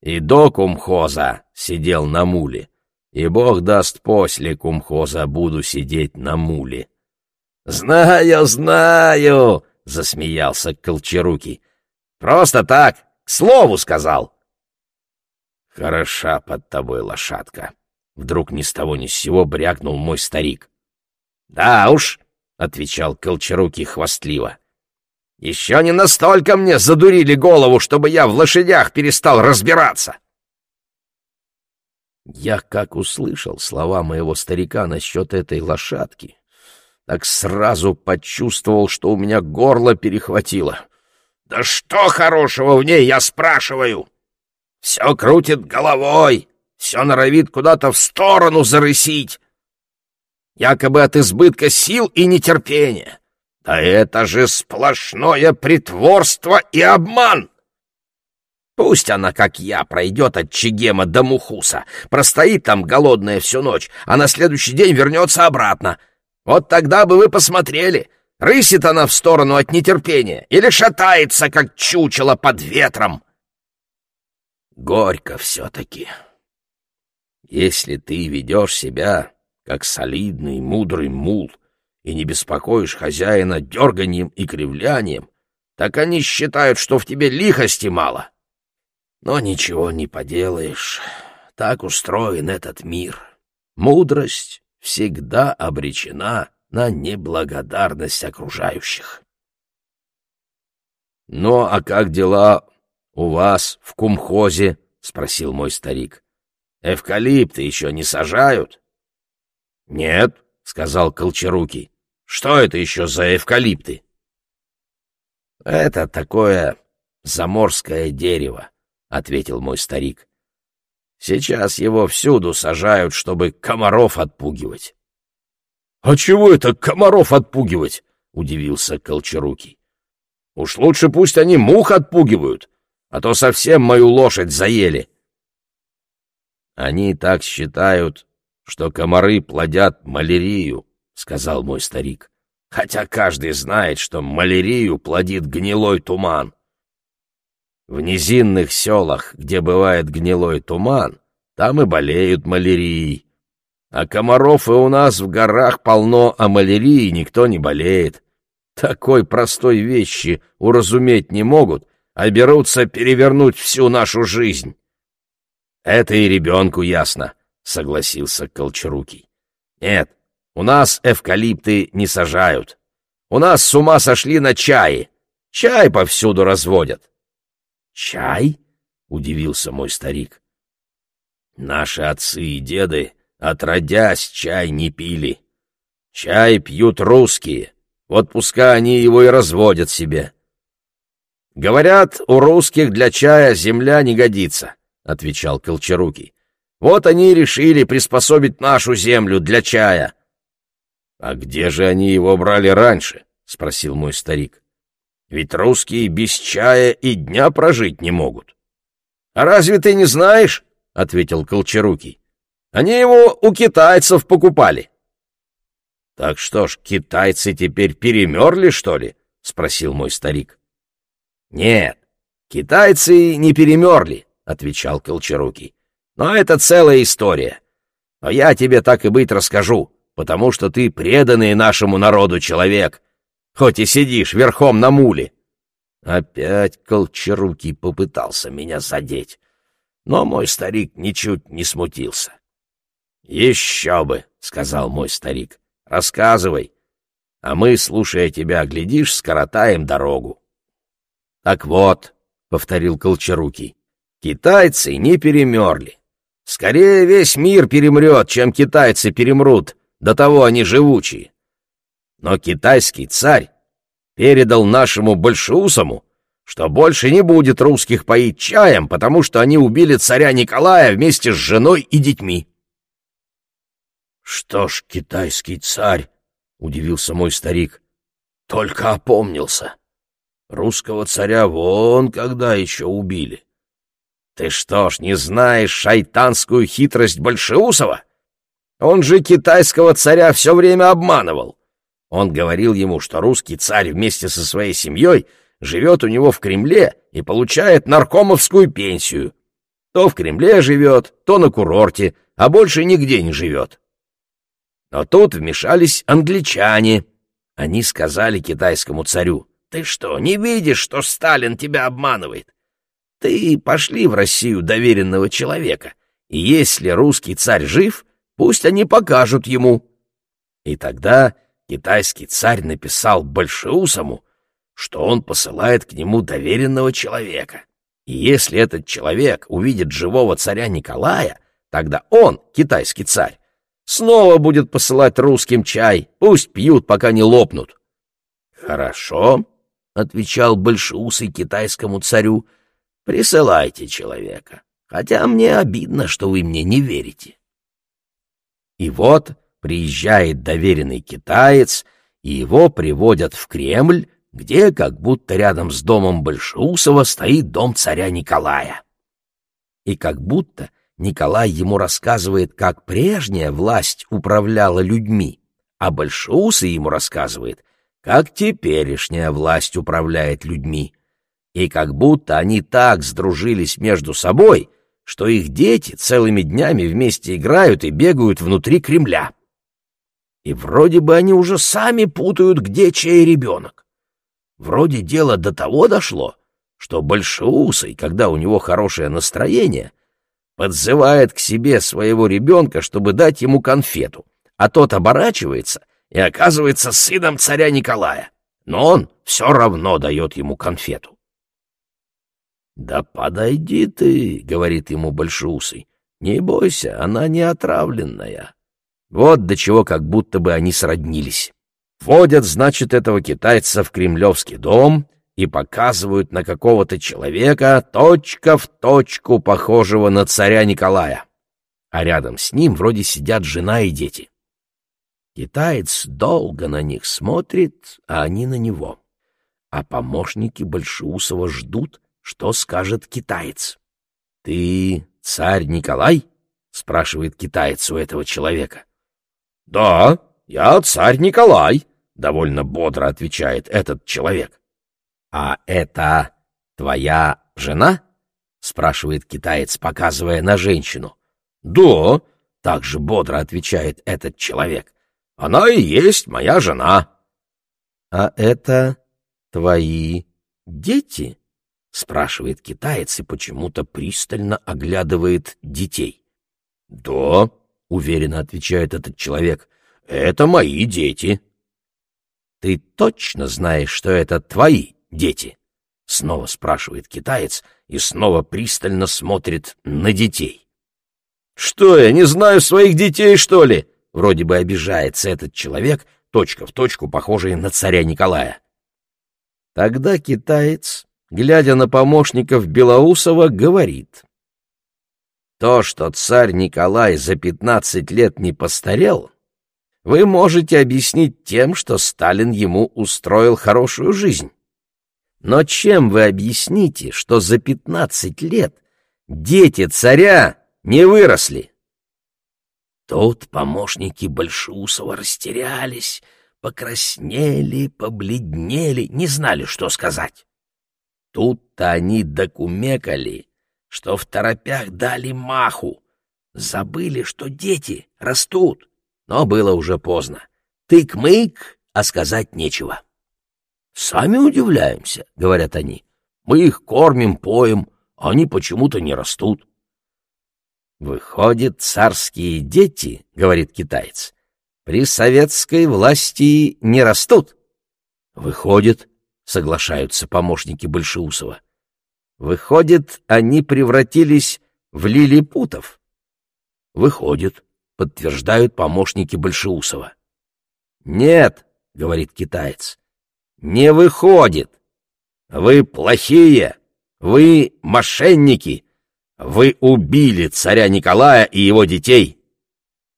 И до кумхоза сидел на муле, и бог даст после кумхоза буду сидеть на муле. «Знаю, знаю!» — засмеялся Колчарукий. «Просто так, слову сказал». «Хороша под тобой лошадка», — вдруг ни с того ни с сего брякнул мой старик. «Да уж», — отвечал Колчарукий хвастливо. «Еще не настолько мне задурили голову, чтобы я в лошадях перестал разбираться». Я как услышал слова моего старика насчет этой лошадки, так сразу почувствовал, что у меня горло перехватило. «Да что хорошего в ней, я спрашиваю? Все крутит головой, все норовит куда-то в сторону зарысить, якобы от избытка сил и нетерпения. Да это же сплошное притворство и обман!» Пусть она, как я, пройдет от Чегема до Мухуса, простоит там голодная всю ночь, а на следующий день вернется обратно — вот тогда бы вы посмотрели, рысит она в сторону от нетерпения или шатается, как чучело под ветром. Горько все-таки. Если ты ведешь себя, как солидный, мудрый мул, и не беспокоишь хозяина дерганием и кривлянием, так они считают, что в тебе лихости мало. Но ничего не поделаешь. Так устроен этот мир. Мудрость всегда обречена на неблагодарность окружающих. «Ну, а как дела у вас в кумхозе?» — спросил мой старик. «Эвкалипты еще не сажают?» «Нет», — сказал Колчарукий. «Что это еще за эвкалипты?» «Это такое заморское дерево», — ответил мой старик. Сейчас его всюду сажают, чтобы комаров отпугивать. — А чего это комаров отпугивать? — удивился Колчарукий. — Уж лучше пусть они мух отпугивают, а то совсем мою лошадь заели. — Они так считают, что комары плодят малярию, — сказал мой старик, — хотя каждый знает, что малярию плодит гнилой туман. — в низинных селах, где бывает гнилой туман, там и болеют малярией. А комаров и у нас в горах полно, а малярии никто не болеет. Такой простой вещи уразуметь не могут, а берутся перевернуть всю нашу жизнь. Это и ребенку ясно, — согласился Колчарукий. Нет, у нас эвкалипты не сажают. У нас с ума сошли на чае. Чай повсюду разводят. «Чай?» — удивился мой старик. «Наши отцы и деды, отродясь, чай не пили. Чай пьют русские, вот пускай они его и разводят себе». «Говорят, у русских для чая земля не годится», — отвечал Колчарукий. «Вот они и решили приспособить нашу землю для чая». «А где же они его брали раньше?» — спросил мой старик. Ведь русские без чая и дня прожить не могут. — А разве ты не знаешь? — ответил Колчарукий. — Они его у китайцев покупали. — Так что ж, китайцы теперь перемерли, что ли? — спросил мой старик. — Нет, китайцы не перемерли, — отвечал Колчарукий. — Но это целая история. Но я тебе так и быть расскажу, потому что ты преданный нашему народу человек — хоть и сидишь верхом на муле. Опять Колчарукий попытался меня задеть, но мой старик ничуть не смутился. «Еще бы!» — сказал мой старик. «Рассказывай, а мы, слушая тебя, глядишь, скоротаем дорогу». «Так вот», — повторил Колчарукий, — «китайцы не перемерли. Скорее весь мир перемрет, чем китайцы перемрут, до того они живучие. Но китайский царь передал нашему большеусому, что больше не будет русских поить чаем, потому что они убили царя Николая вместе с женой и детьми. — Что ж, китайский царь, — удивился мой старик, — только опомнился. Русского царя вон когда еще убили. Ты что ж, не знаешь шайтанскую хитрость Большеусова? Он же китайского царя все время обманывал. Он говорил ему, что русский царь вместе со своей семьей живет у него в Кремле и получает наркомовскую пенсию. То в Кремле живет, то на курорте, а больше нигде не живет. Но тут вмешались англичане. Они сказали китайскому царю, «Ты что, не видишь, что Сталин тебя обманывает? Ты пошли в Россию доверенного человека, и если русский царь жив, пусть они покажут ему». И тогда китайский царь написал Большеусому, что он посылает к нему доверенного человека. И если этот человек увидит живого царя Николая, тогда он, китайский царь, Снова будет посылать русским чай, пусть пьют, пока не лопнут. — Хорошо, — отвечал большеусый китайскому царю, — присылайте человека, хотя мне обидно, что вы мне не верите. И вот приезжает доверенный китаец, и его приводят в Кремль, где как будто рядом с домом Большеусова стоит дом царя Николая. И как будто Николай ему рассказывает, как прежняя власть управляла людьми, а Большеусый ему рассказывает, как теперешняя власть управляет людьми. И как будто они так сдружились между собой, что их дети целыми днями вместе играют и бегают внутри Кремля. И вроде бы они уже сами путают, где чей ребенок. Вроде дело до того дошло, что Большеусый, когда у него хорошее настроение — подзывает к себе своего ребенка, чтобы дать ему конфету, а тот оборачивается и оказывается сыном царя Николая, но он все равно дает ему конфету. «Да подойди ты», — говорит ему Большеусый, — «не бойся, она не отравленная». Вот до чего как будто бы они сроднились. Водят, значит, этого китайца в кремлевский дом — и показывают на какого-то человека, точка в точку похожего на царя Николая. А рядом с ним вроде сидят жена и дети. Китаец долго на них смотрит, а они на него. А помощники Большеусова ждут, что скажет китаец. — Ты царь Николай? — спрашивает китаец у этого человека. — Да, я царь Николай, — довольно бодро отвечает этот человек. «А это твоя жена?» — спрашивает китаец, показывая на женщину. «Да», — также бодро отвечает этот человек. «Она и есть моя жена». «А это твои дети?» — спрашивает китаец и почему-то пристально оглядывает детей. «Да», — уверенно отвечает этот человек, — «это мои дети». «Ты точно знаешь, что это твои дети?» — снова спрашивает китаец и снова пристально смотрит на детей. «Что я, не знаю своих детей, что ли?» — вроде бы обижается этот человек, точка в точку похожий на царя Николая. Тогда китаец, глядя на помощников Белоусова, говорит. «То, что царь Николай за пятнадцать лет не постарел, вы можете объяснить тем, что Сталин ему устроил хорошую жизнь. Но чем вы объясните, что за пятнадцать лет дети царя не выросли? Тут помощники Большусова растерялись, покраснели, побледнели, не знали, что сказать. Тут-то они докумекали, что в торопях дали маху, забыли, что дети растут, но было уже поздно. Тык-мык, а сказать нечего. «Сами удивляемся», — говорят они. «Мы их кормим, поем, а они почему-то не растут». «Выходит, царские дети, — говорит китаец, — при советской власти не растут?» «Выходит», — соглашаются помощники Большеусова. «Выходит, они превратились в лилипутов, Выходит, подтверждают помощники Большеусова. Нет, говорит китаец, не выходит. Вы плохие, вы мошенники, вы убили царя Николая и его детей.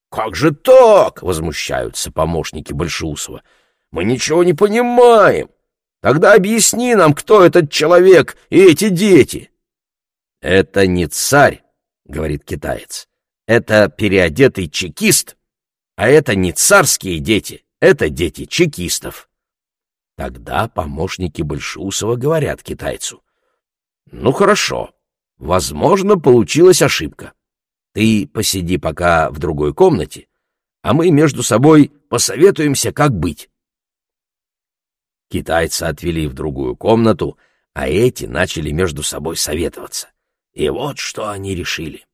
Как же так? возмущаются помощники Большеусова. Мы ничего не понимаем. Тогда объясни нам, кто этот человек и эти дети. Это не царь, говорит китаец. Это переодетый чекист, а это не царские дети, это дети чекистов. Тогда помощники Большеусова говорят китайцу. Ну хорошо, возможно, получилась ошибка. Ты посиди пока в другой комнате, а мы между собой посоветуемся, как быть. Китайцы отвели в другую комнату, а эти начали между собой советоваться. И вот что они решили.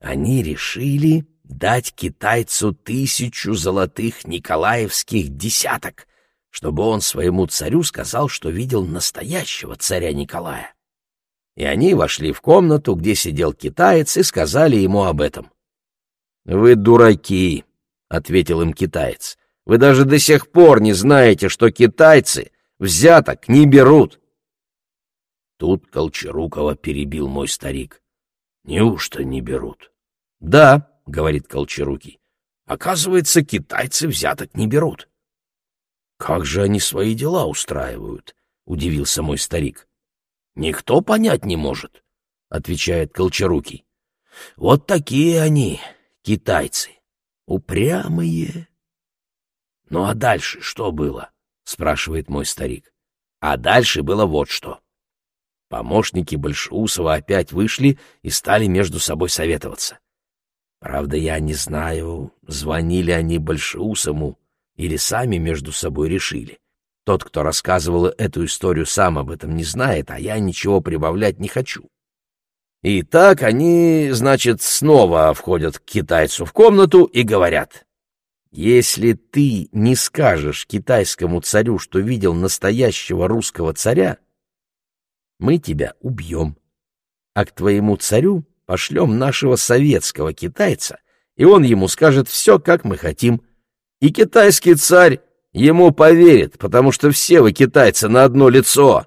Они решили дать китайцу тысячу золотых николаевских десяток, чтобы он своему царю сказал, что видел настоящего царя Николая. И они вошли в комнату, где сидел китаец, и сказали ему об этом. «Вы дураки», — ответил им китаец. Вы даже до сих пор не знаете, что китайцы взяток не берут. Тут Колчарукова перебил мой старик. Неужто не берут? Да, говорит Колчарукий. Оказывается, китайцы взяток не берут. Как же они свои дела устраивают? Удивился мой старик. Никто понять не может, отвечает Колчарукий. Вот такие они, китайцы, упрямые. «Ну а дальше что было?» — спрашивает мой старик. А дальше было вот что. Помощники Большеусова опять вышли и стали между собой советоваться. Правда, я не знаю, звонили они Большеусому или сами между собой решили. Тот, кто рассказывал эту историю, сам об этом не знает, а я ничего прибавлять не хочу. И так они, значит, снова входят к китайцу в комнату и говорят. Если ты не скажешь китайскому царю, что видел настоящего русского царя, мы тебя убьем, а к твоему царю пошлем нашего советского китайца, и он ему скажет все, как мы хотим. И китайский царь ему поверит, потому что все вы китайцы на одно лицо.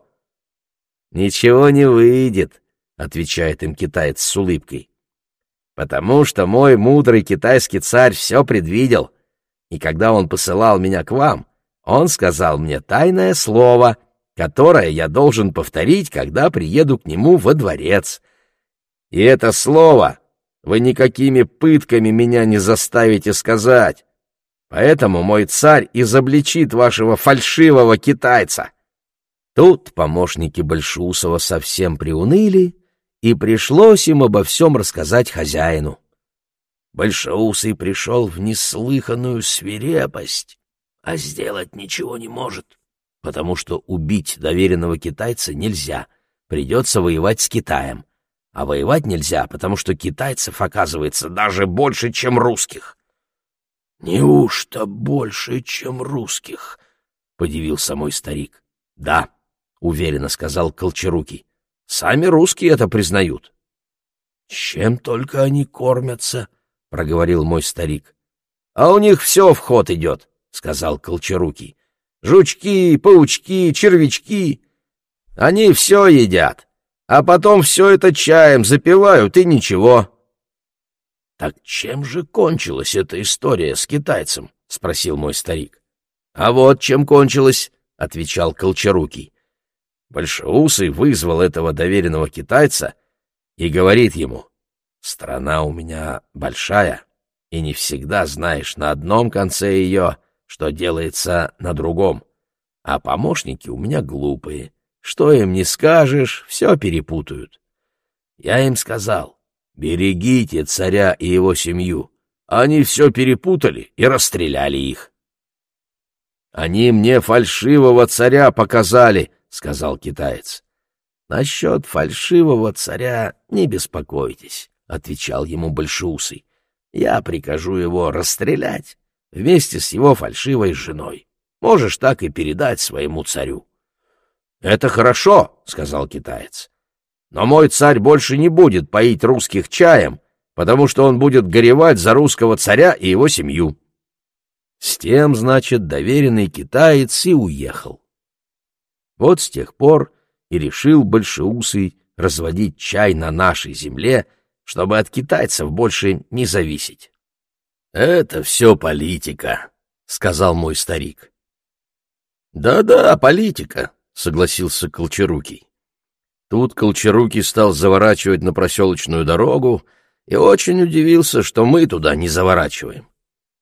Ничего не выйдет, отвечает им китаец с улыбкой. Потому что мой мудрый китайский царь все предвидел — и когда он посылал меня к вам, он сказал мне тайное слово, которое я должен повторить, когда приеду к нему во дворец. И это слово вы никакими пытками меня не заставите сказать. Поэтому мой царь изобличит вашего фальшивого китайца. Тут помощники Большусова совсем приуныли, и пришлось им обо всем рассказать хозяину. Большоусый пришел в неслыханную свирепость, а сделать ничего не может, потому что убить доверенного китайца нельзя, придется воевать с Китаем. А воевать нельзя, потому что китайцев, оказывается, даже больше, чем русских. — Неужто больше, чем русских? — подивился мой старик. — Да, — уверенно сказал Колчарукий. — Сами русские это признают. — Чем только они кормятся? — проговорил мой старик. — А у них все в ход идет, — сказал Колчарукий. — Жучки, паучки, червячки. Они все едят, а потом все это чаем запивают, и ничего. — Так чем же кончилась эта история с китайцем? — спросил мой старик. — А вот чем кончилась, — отвечал Колчарукий. Большеусый вызвал этого доверенного китайца и говорит ему — Страна у меня большая, и не всегда знаешь на одном конце ее, что делается на другом. А помощники у меня глупые. Что им не скажешь, все перепутают. Я им сказал, берегите царя и его семью. Они все перепутали и расстреляли их. «Они мне фальшивого царя показали», — сказал китаец. «Насчет фальшивого царя не беспокойтесь отвечал ему Большеусый. Я прикажу его расстрелять вместе с его фальшивой женой. Можешь так и передать своему царю. — Это хорошо, — сказал китаец. — Но мой царь больше не будет поить русских чаем потому что он будет горевать за русского царя и его семью. С тем, значит, доверенный китаец и уехал. Вот с тех пор и решил Большеусый разводить чай на нашей земле, чтобы от китайцев больше не зависеть. — Это все политика, — сказал мой старик. «Да — Да-да, политика, — согласился Колчарукий. Тут Колчарукий стал заворачивать на проселочную дорогу и очень удивился, что мы туда не заворачиваем.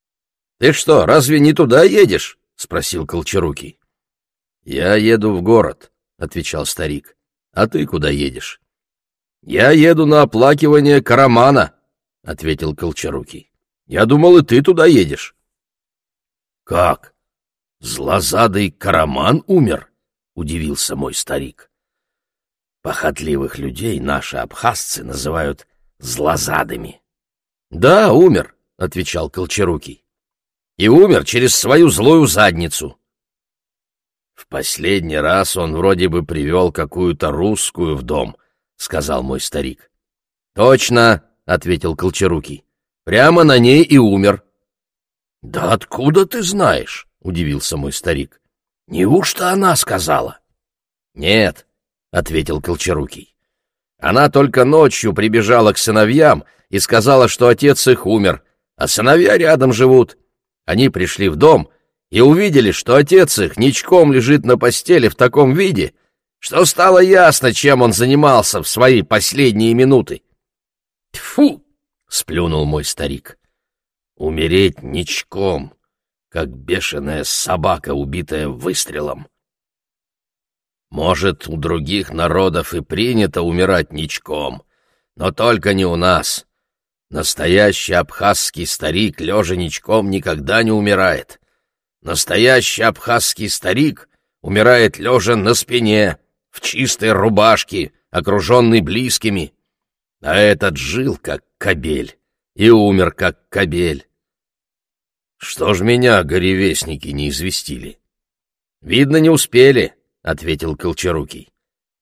— Ты что, разве не туда едешь? — спросил Колчарукий. — Я еду в город, — отвечал старик. — А ты куда едешь? — Я еду на оплакивание Карамана, — ответил Колчарукий. — Я думал, и ты туда едешь. — Как? Злозадый Караман умер? — удивился мой старик. Похотливых людей наши абхазцы называют злозадыми. — Да, умер, — отвечал Колчарукий и умер через свою злую задницу. В последний раз он вроде бы привел какую-то русскую в дом, — сказал мой старик. — Точно, — ответил Колчарукий. — Прямо на ней и умер. — Да откуда ты знаешь? — удивился мой старик. — Неужто она сказала? — Нет, — ответил Колчарукий. Она только ночью прибежала к сыновьям и сказала, что отец их умер, а сыновья рядом живут. Они пришли в дом и увидели, что отец их ничком лежит на постели в таком виде, что стало ясно, чем он занимался в свои последние минуты. «Тьфу!» — сплюнул мой старик. «Умереть ничком, как бешеная собака, убитая выстрелом. Может, у других народов и принято умирать ничком, но только не у нас. Настоящий абхазский старик, лежа ничком, никогда не умирает. Настоящий абхазский старик умирает лежа на спине, в чистой рубашке, окруженный близкими. А этот жил, как кобель, и умер, как кобель. Что ж меня горевестники не известили? Видно, не успели, — ответил Колчарукий.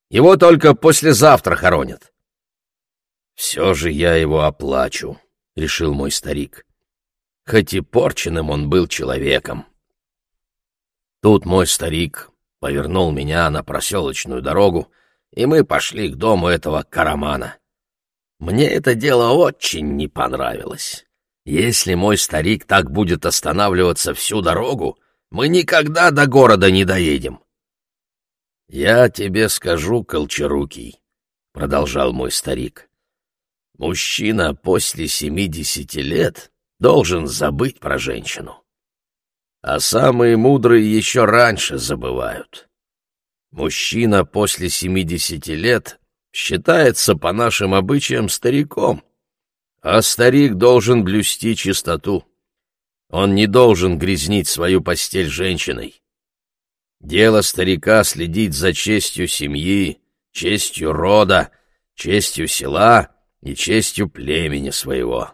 Его только послезавтра хоронят. «Все же я его оплачу», — решил мой старик. Хоть и порченным он был человеком. Тут мой старик повернул меня на проселочную дорогу, и мы пошли к дому этого карамана. Мне это дело очень не понравилось. Если мой старик так будет останавливаться всю дорогу, мы никогда до города не доедем. — Я тебе скажу, Колчарукий, — продолжал мой старик, Мужчина после семидесяти лет должен забыть про женщину. А самые мудрые еще раньше забывают. Мужчина после семидесяти лет считается по нашим обычаям стариком, а старик должен блюсти чистоту. Он не должен грязнить свою постель женщиной. Дело старика следить за честью семьи, честью рода, честью села — и честью племени своего.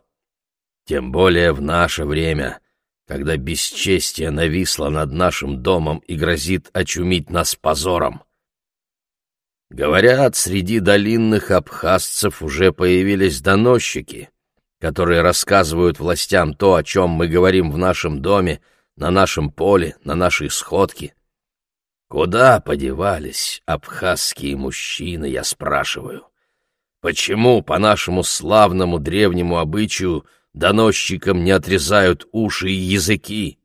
Тем более в наше время, когда бесчестие нависло над нашим домом и грозит очумить нас позором. Говорят, среди долинных абхазцев уже появились доносчики, которые рассказывают властям то, о чем мы говорим в нашем доме, на нашем поле, на нашей сходке. Куда подевались абхазские мужчины, я спрашиваю? Почему, по нашему славному древнему обычаю, доносчикам не отрезают уши и языки?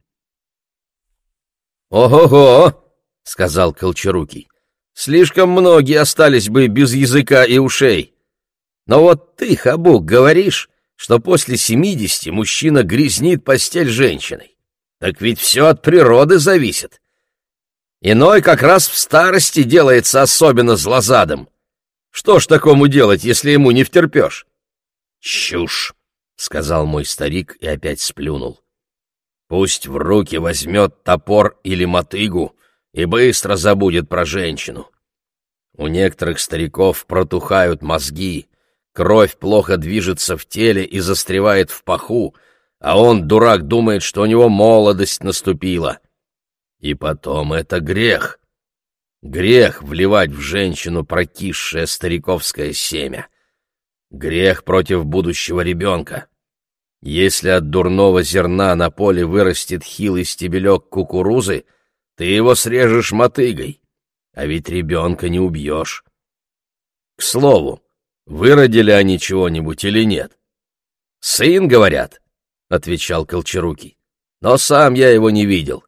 «Ого-го!» — сказал Колчарукий. «Слишком многие остались бы без языка и ушей. Но вот ты, Хабук, говоришь, что после семидесяти мужчина грязнит постель женщиной. Так ведь все от природы зависит. Иной как раз в старости делается особенно злозадым. Что ж такому делать, если ему не втерпешь? — Чушь! — сказал мой старик и опять сплюнул. — Пусть в руки возьмет топор или мотыгу и быстро забудет про женщину. У некоторых стариков протухают мозги, кровь плохо движется в теле и застревает в паху, а он, дурак, думает, что у него молодость наступила. И потом это грех Грех вливать в женщину прокисшее стариковское семя. Грех против будущего ребенка. Если от дурного зерна на поле вырастет хилый стебелек кукурузы, ты его срежешь мотыгой, а ведь ребенка не убьешь. К слову, выродили они чего-нибудь или нет? «Сын, говорят», — отвечал Колчарукий, — «но сам я его не видел.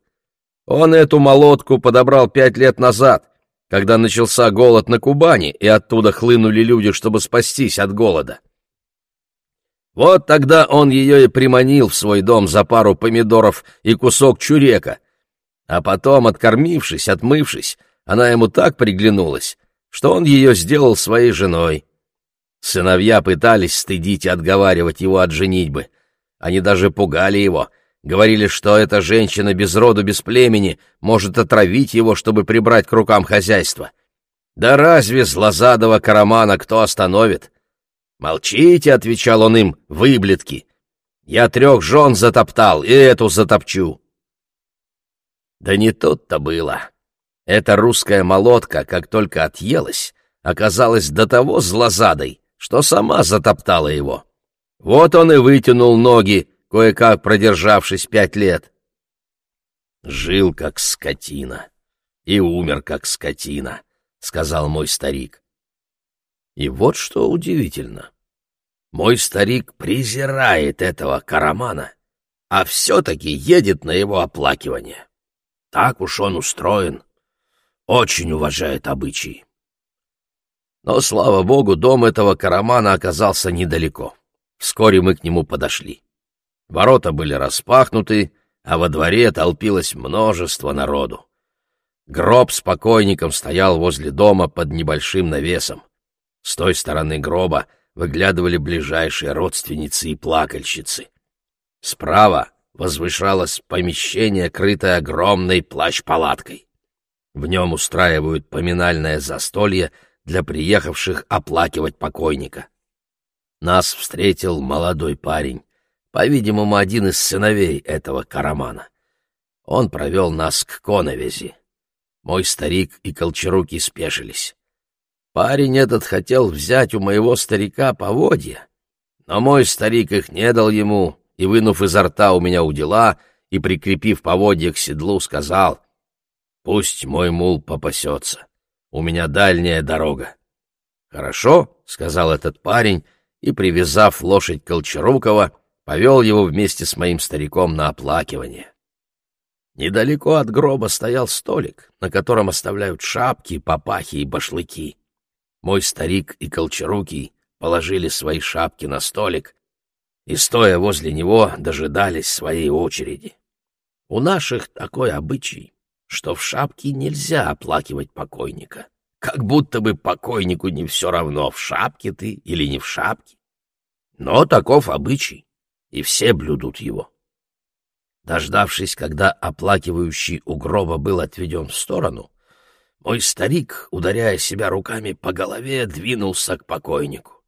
Он эту молотку подобрал пять лет назад, когда начался голод на Кубани, и оттуда хлынули люди, чтобы спастись от голода. Вот тогда он ее и приманил в свой дом за пару помидоров и кусок чурека. А потом, откормившись, отмывшись, она ему так приглянулась, что он ее сделал своей женой. Сыновья пытались стыдить и отговаривать его от женитьбы. Они даже пугали его — Говорили, что эта женщина без роду, без племени может отравить его, чтобы прибрать к рукам хозяйство. Да разве злозадого карамана кто остановит? «Молчите», — отвечал он им, — «выблетки! Я трех жен затоптал, и эту затопчу». Да не тут-то было. Эта русская молотка, как только отъелась, оказалась до того злозадой, что сама затоптала его. Вот он и вытянул ноги, кое-как продержавшись пять лет. «Жил как скотина и умер как скотина», — сказал мой старик. И вот что удивительно. Мой старик презирает этого карамана, а все-таки едет на его оплакивание. Так уж он устроен, очень уважает обычаи. Но, слава богу, дом этого карамана оказался недалеко. Вскоре мы к нему подошли. Ворота были распахнуты, а во дворе толпилось множество народу. Гроб с покойником стоял возле дома под небольшим навесом. С той стороны гроба выглядывали ближайшие родственницы и плакальщицы. Справа возвышалось помещение, крытое огромной плащ-палаткой. В нем устраивают поминальное застолье для приехавших оплакивать покойника. Нас встретил молодой парень по-видимому, один из сыновей этого карамана. Он провел нас к коновези. Мой старик и Колчаруки спешились. Парень этот хотел взять у моего старика поводья, но мой старик их не дал ему, и, вынув изо рта у меня удила и прикрепив поводья к седлу, сказал, «Пусть мой мул попасется, у меня дальняя дорога». «Хорошо», — сказал этот парень, и, привязав лошадь Колчарукова, повел его вместе с моим стариком на оплакивание. Недалеко от гроба стоял столик, на котором оставляют шапки, папахи и башлыки. Мой старик и Колчарукий положили свои шапки на столик и, стоя возле него, дожидались своей очереди. У наших такой обычай, что в шапке нельзя оплакивать покойника, как будто бы покойнику не все равно, в шапке ты или не в шапке. Но таков обычай и все блюдут его. Дождавшись, когда оплакивающий у гроба был отведен в сторону, мой старик, ударяя себя руками по голове, двинулся к покойнику.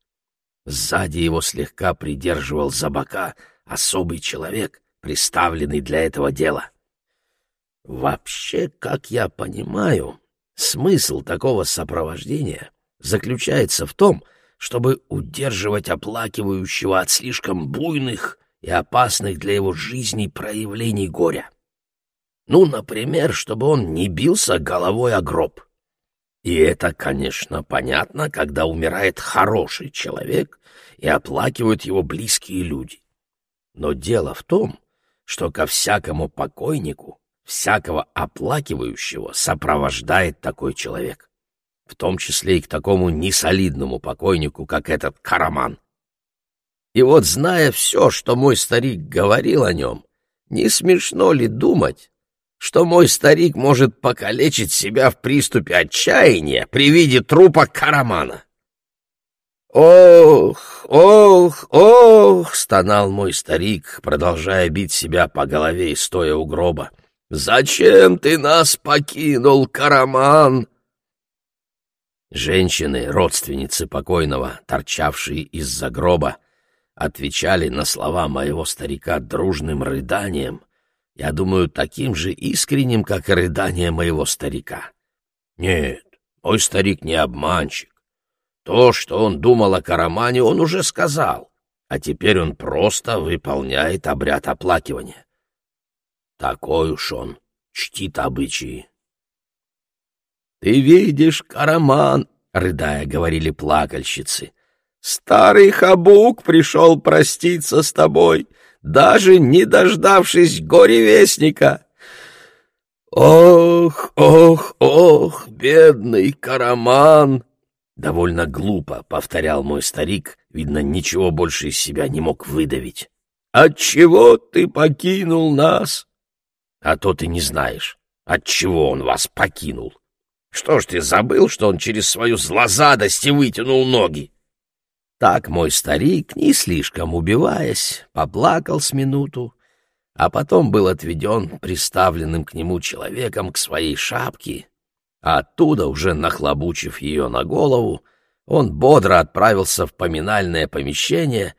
Сзади его слегка придерживал за бока особый человек, приставленный для этого дела. Вообще, как я понимаю, смысл такого сопровождения заключается в том, чтобы удерживать оплакивающего от слишком буйных и опасных для его жизни проявлений горя. Ну, например, чтобы он не бился головой о гроб. И это, конечно, понятно, когда умирает хороший человек и оплакивают его близкие люди. Но дело в том, что ко всякому покойнику, всякого оплакивающего сопровождает такой человек в том числе и к такому несолидному покойнику, как этот Караман. И вот, зная все, что мой старик говорил о нем, не смешно ли думать, что мой старик может покалечить себя в приступе отчаяния при виде трупа Карамана? «Ох, ох, ох!» — стонал мой старик, продолжая бить себя по голове и стоя у гроба. «Зачем ты нас покинул, Караман? Женщины, родственницы покойного, торчавшие из-за гроба, отвечали на слова моего старика дружным рыданием, я думаю, таким же искренним, как и рыдание моего старика. Нет, мой старик не обманщик. То, что он думал о Карамане, он уже сказал, а теперь он просто выполняет обряд оплакивания. Такой уж он, чтит обычаи. «Ты видишь, Караман!» — рыдая, говорили плакальщицы. «Старый Хабук пришел проститься с тобой, даже не дождавшись горевестника!» «Ох, ох, ох, бедный Караман!» Довольно глупо повторял мой старик, видно, ничего больше из себя не мог выдавить. «Отчего ты покинул нас?» «А то ты не знаешь, отчего он вас покинул. Что ж ты забыл, что он через свою злозадость и вытянул ноги?» Так мой старик, не слишком убиваясь, поплакал с минуту, а потом был отведен приставленным к нему человеком к своей шапке а оттуда, уже нахлобучив ее на голову, он бодро отправился в поминальное помещение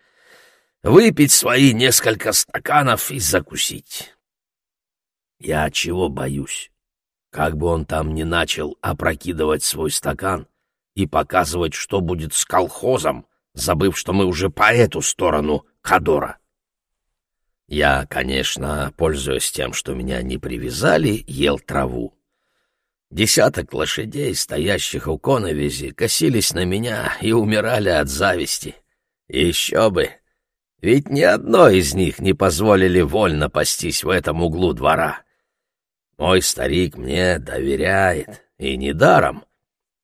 выпить свои несколько стаканов и закусить. Я чего боюсь? Как бы он там ни начал опрокидывать свой стакан и показывать, что будет с колхозом, забыв, что мы уже по эту сторону Кадора. Я, конечно, пользуясь тем, что меня не привязали, ел траву. Десяток лошадей, стоящих у коновизи, косились на меня и умирали от зависти. Еще бы! Ведь ни одной из них не позволили вольно пастись в этом углу двора. Мой старик мне доверяет, и недаром.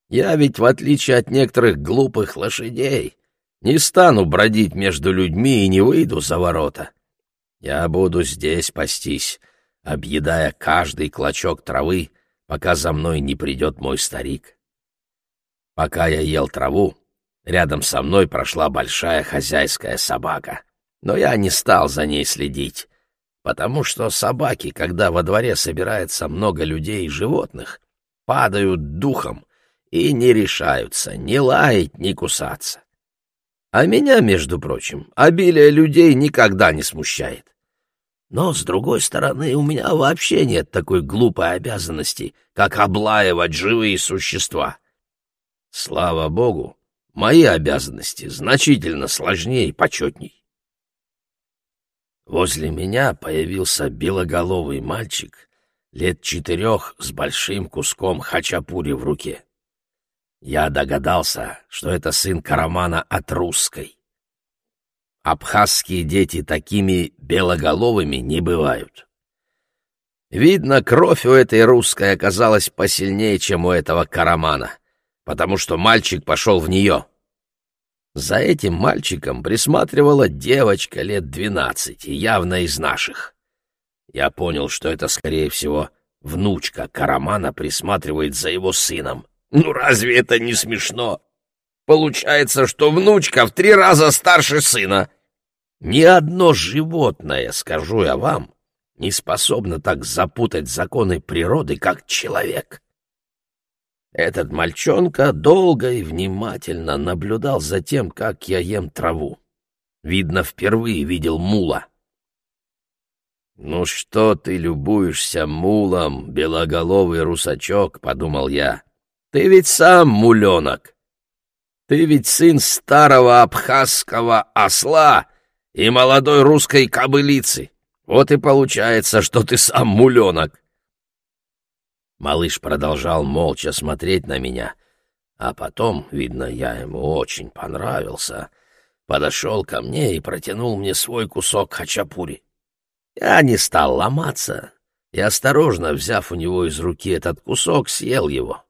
Я ведь, в отличие от некоторых глупых лошадей, не стану бродить между людьми и не выйду за ворота. Я буду здесь пастись, объедая каждый клочок травы, пока за мной не придет мой старик. Пока я ел траву, рядом со мной прошла большая хозяйская собака, но я не стал за ней следить, потому что собаки, когда во дворе собирается много людей и животных, падают духом и не решаются ни лаять, ни кусаться. А меня, между прочим, обилие людей никогда не смущает. Но, с другой стороны, у меня вообще нет такой глупой обязанности, как облаивать живые существа. Слава богу, мои обязанности значительно сложнее и почетней. Возле меня появился белоголовый мальчик лет четырех с большим куском хачапури в руке. Я догадался, что это сын Карамана от русской. Абхазские дети такими белоголовыми не бывают. Видно, кровь у этой русской оказалась посильнее, чем у этого карамана, потому что мальчик пошел в нее. За этим мальчиком присматривала девочка лет двенадцати, явно из наших. Я понял, что это, скорее всего, внучка Карамана присматривает за его сыном. Ну разве это не смешно? Получается, что внучка в три раза старше сына. Ни одно животное, скажу я вам, не способно так запутать законы природы, как человек. Этот мальчонка долго и внимательно наблюдал за тем, как я ем траву. Видно, впервые видел мула. «Ну что ты любуешься мулом, белоголовый русачок?» — подумал я. «Ты ведь сам муленок!» Ты ведь сын старого абхазского осла и молодой русской кобылицы. Вот и получается, что ты сам муленок. Малыш продолжал молча смотреть на меня, а потом, видно, я ему очень понравился, подошел ко мне и протянул мне свой кусок хачапури. Я не стал ломаться и, осторожно взяв у него из руки этот кусок, съел его.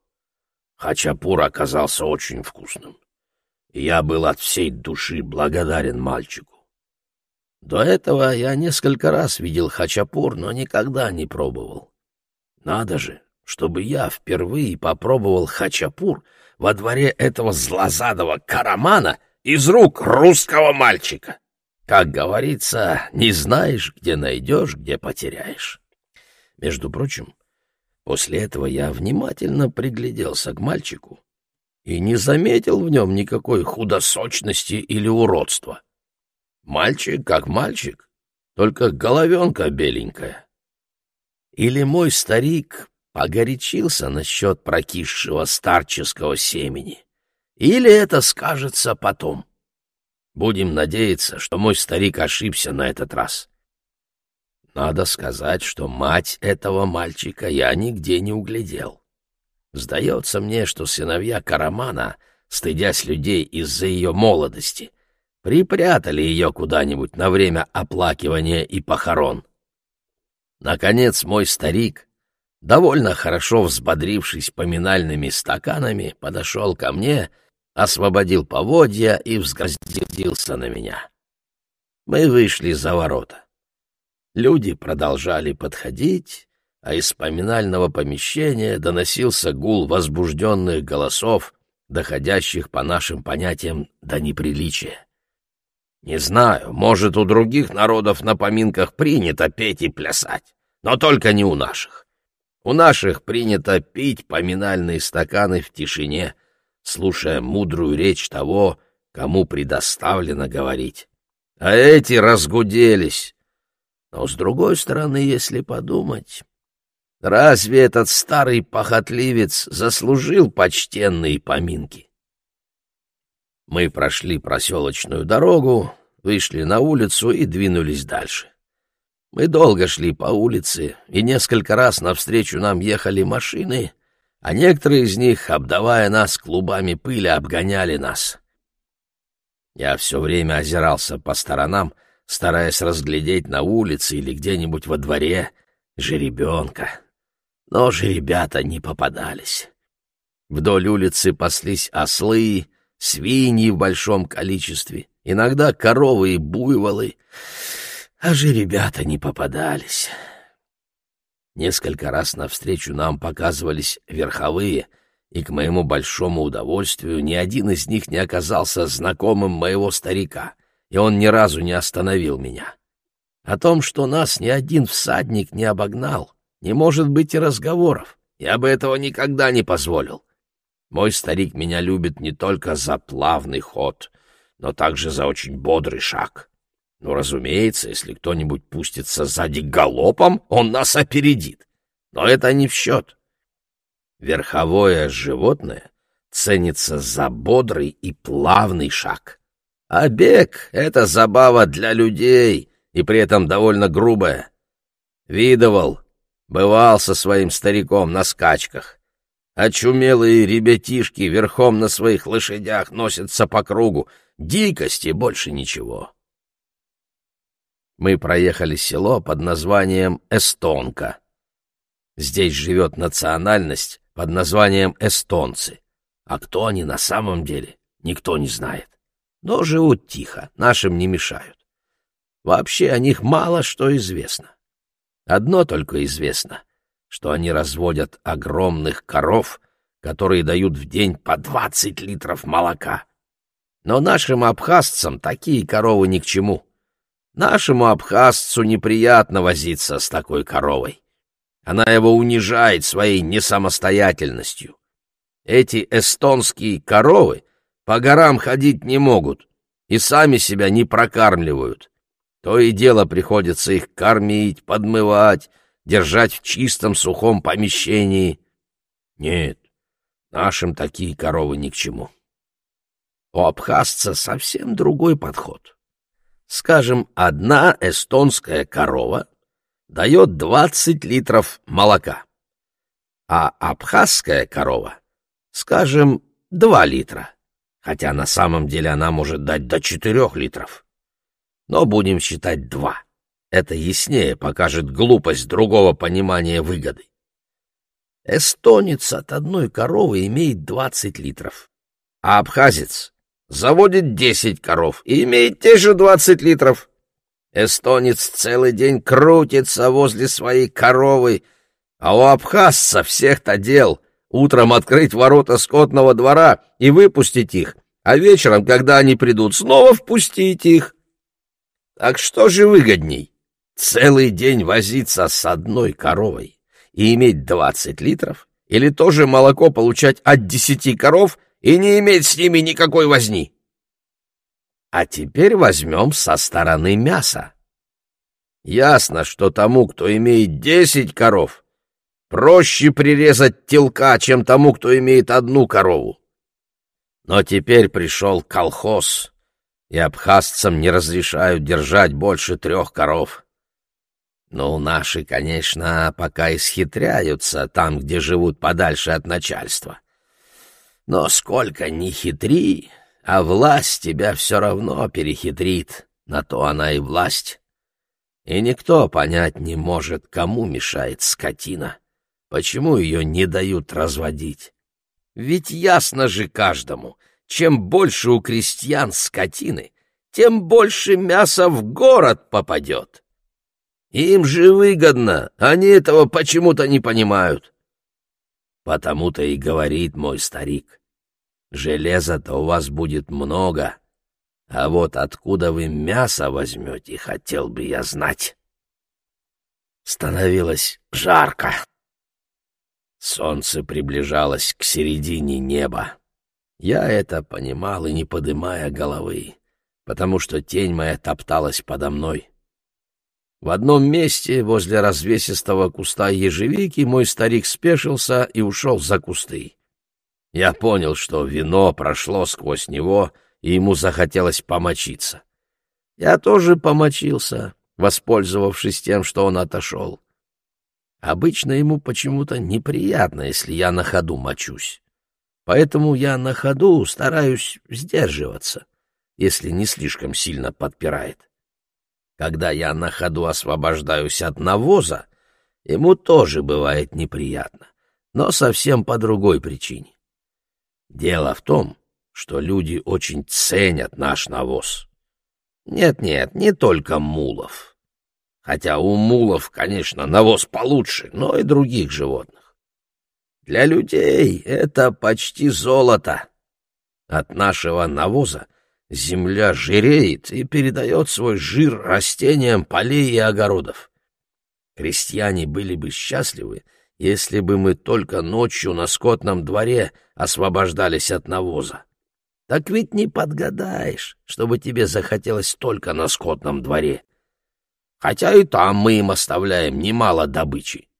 Хачапур оказался очень вкусным я был от всей души благодарен мальчику. До этого я несколько раз видел хачапур, но никогда не пробовал. Надо же, чтобы я впервые попробовал хачапур во дворе этого злозадого карамана из рук русского мальчика. Как говорится, не знаешь, где найдешь, где потеряешь. Между прочим, после этого я внимательно пригляделся к мальчику и не заметил в нем никакой худосочности или уродства. Мальчик как мальчик, только головенка беленькая. Или мой старик погорячился насчет прокисшего старческого семени или это скажется потом. Будем надеяться, что мой старик ошибся на этот раз. Надо сказать, что мать этого мальчика я нигде не углядел. Сдается мне, что сыновья Карамана, стыдясь людей из-за ее молодости, припрятали ее куда-нибудь на время оплакивания и похорон. Наконец мой старик, довольно хорошо взбодрившись поминальными стаканами, подошел ко мне, освободил поводья и взгроздился на меня. Мы вышли за ворота. Люди продолжали подходить, а из поминального помещения доносился гул возбужденных голосов, доходящих по нашим понятиям до неприличия. Не знаю, может, у других народов на поминках принято петь и плясать, но только не у наших. У наших принято пить поминальные стаканы в тишине, слушая мудрую речь того, кому предоставлено говорить. А эти разгуделись. Но, с другой стороны, если подумать, разве этот старый похотливец заслужил почтенные поминки? Мы прошли проселочную дорогу, вышли на улицу и двинулись дальше. Мы долго шли по улице, и несколько раз навстречу нам ехали машины, а некоторые из них, обдавая нас клубами пыли, обгоняли нас. Я все время озирался по сторонам, стараясь разглядеть на улице или где-нибудь во дворе жеребенка. Но жеребята не попадались. Вдоль улицы паслись ослы, свиньи в большом количестве, иногда коровы и буйволы, а же ребята не попадались. Несколько раз навстречу нам показывались верховые, и, к моему большому удовольствию, ни один из них не оказался знакомым моего старика, и он ни разу не остановил меня. О том, что нас ни один всадник не обогнал, не может быть и разговоров. Я бы этого никогда не позволил. Мой старик меня любит не только за плавный ход, но также за очень бодрый шаг. Ну, разумеется, если кто-нибудь пустится сзади галопом, он нас опередит. Но это не в счет. Верховое животное ценится за бодрый и плавный шаг. А бег — это забава для людей, и при этом довольно грубая. Видывал, бывал со своим стариком на скачках. Очумелые ребятишки верхом на своих лошадях носятся по кругу. Дикости больше ничего. Мы проехали село под названием Эстонка. Здесь живет национальность под названием эстонцы. А кто они на самом деле, никто не знает. Но живут тихо, нашим не мешают. Вообще о них мало что известно. Одно только известно что они разводят огромных коров, которые дают в день по двадцать литров молока. Но нашим абхазцам такие коровы ни к чему. Нашему абхазцу неприятно возиться с такой коровой. Она его унижает своей несамостоятельностью. Эти эстонские коровы по горам ходить не могут и сами себя не прокармливают. То и дело приходится их кормить, подмывать, держать в чистом сухом помещении. Нет, нашим такие коровы ни к чему. У абхазца совсем другой подход. Скажем, одна эстонская корова дает 20 литров молока, а абхазская корова, скажем, 2 литра, хотя на самом деле она может дать до 4 литров. Но будем считать 2. Это яснее покажет глупость другого понимания выгоды. Эстонец от одной коровы имеет 20 литров, а абхазец заводит 10 коров и имеет те же 20 литров. Эстонец целый день крутится возле своей коровы, а у абхазца всех-то дел утром открыть ворота скотного двора и выпустить их, а вечером, когда они придут, снова впустить их. Так что же выгодней? Целый день возиться с одной коровой и иметь двадцать литров? Или тоже молоко получать от десяти коров и не иметь с ними никакой возни? А теперь возьмем со стороны мяса. Ясно, что тому, кто имеет десять коров, проще прирезать телка, чем тому, кто имеет одну корову. Но теперь пришел колхоз, и абхазцам не разрешают держать больше трех коров. Ну, наши, конечно, пока исхитряются там, где живут подальше от начальства. Но сколько ни хитри, а власть тебя все равно перехитрит, на то она и власть. И никто понять не может, кому мешает скотина, почему ее не дают разводить. Ведь ясно же каждому, чем больше у крестьян скотины, тем больше мяса в город попадет. Им же выгодно, они этого почему-то не понимают. Потому-то и говорит мой старик. Железа-то у вас будет много, а вот откуда вы мясо возьмете, хотел бы я знать. Становилось жарко. Солнце приближалось к середине неба. Я это понимал и не подымая головы, потому что тень моя топталась подо мной. В одном месте, возле развесистого куста ежевики, мой старик спешился и ушел за кусты. Я понял, что вино прошло сквозь него, и ему захотелось помочиться. Я тоже помочился, воспользовавшись тем, что он отошел. Обычно ему почему-то неприятно, если я на ходу мочусь. Поэтому я на ходу стараюсь сдерживаться, если не слишком сильно подпирает. Когда я на ходу освобождаюсь от навоза, ему тоже бывает неприятно, но совсем по другой причине. Дело в том, что люди очень ценят наш навоз. Нет-нет, не только мулов. Хотя у мулов, конечно, навоз получше, но и других животных. Для людей это почти золото. От нашего навоза земля жиреет и передает свой жир растениям полей и огородов. Крестьяне были бы счастливы, если бы мы только ночью на скотном дворе освобождались от навоза. Так ведь не подгадаешь, чтобы тебе захотелось только на скотном дворе. Хотя и там мы им оставляем немало добычи.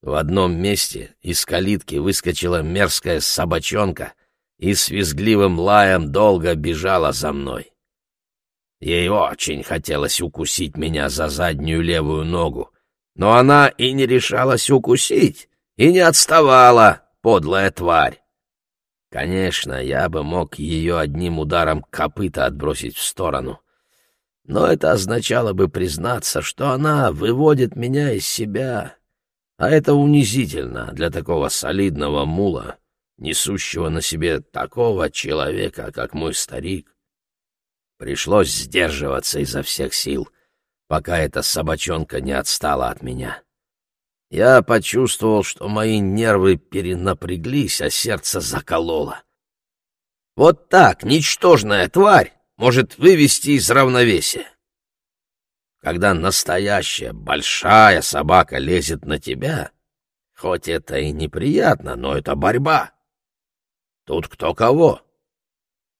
В одном месте из калитки выскочила мерзкая собачонка и с визгливым лаем долго бежала за мной. Ей очень хотелось укусить меня за заднюю левую ногу, но она и не решалась укусить, и не отставала, подлая тварь. Конечно, я бы мог ее одним ударом копыта отбросить в сторону. Но это означало бы признаться, что она выводит меня из себя. А это унизительно для такого солидного мула, несущего на себе такого человека, как мой старик. Пришлось сдерживаться изо всех сил, пока эта собачонка не отстала от меня. Я почувствовал, что мои нервы перенапряглись, а сердце закололо. Вот так ничтожная тварь может вывести из равновесия. Когда настоящая большая собака лезет на тебя, хоть это и неприятно, но это борьба. Тут кто кого.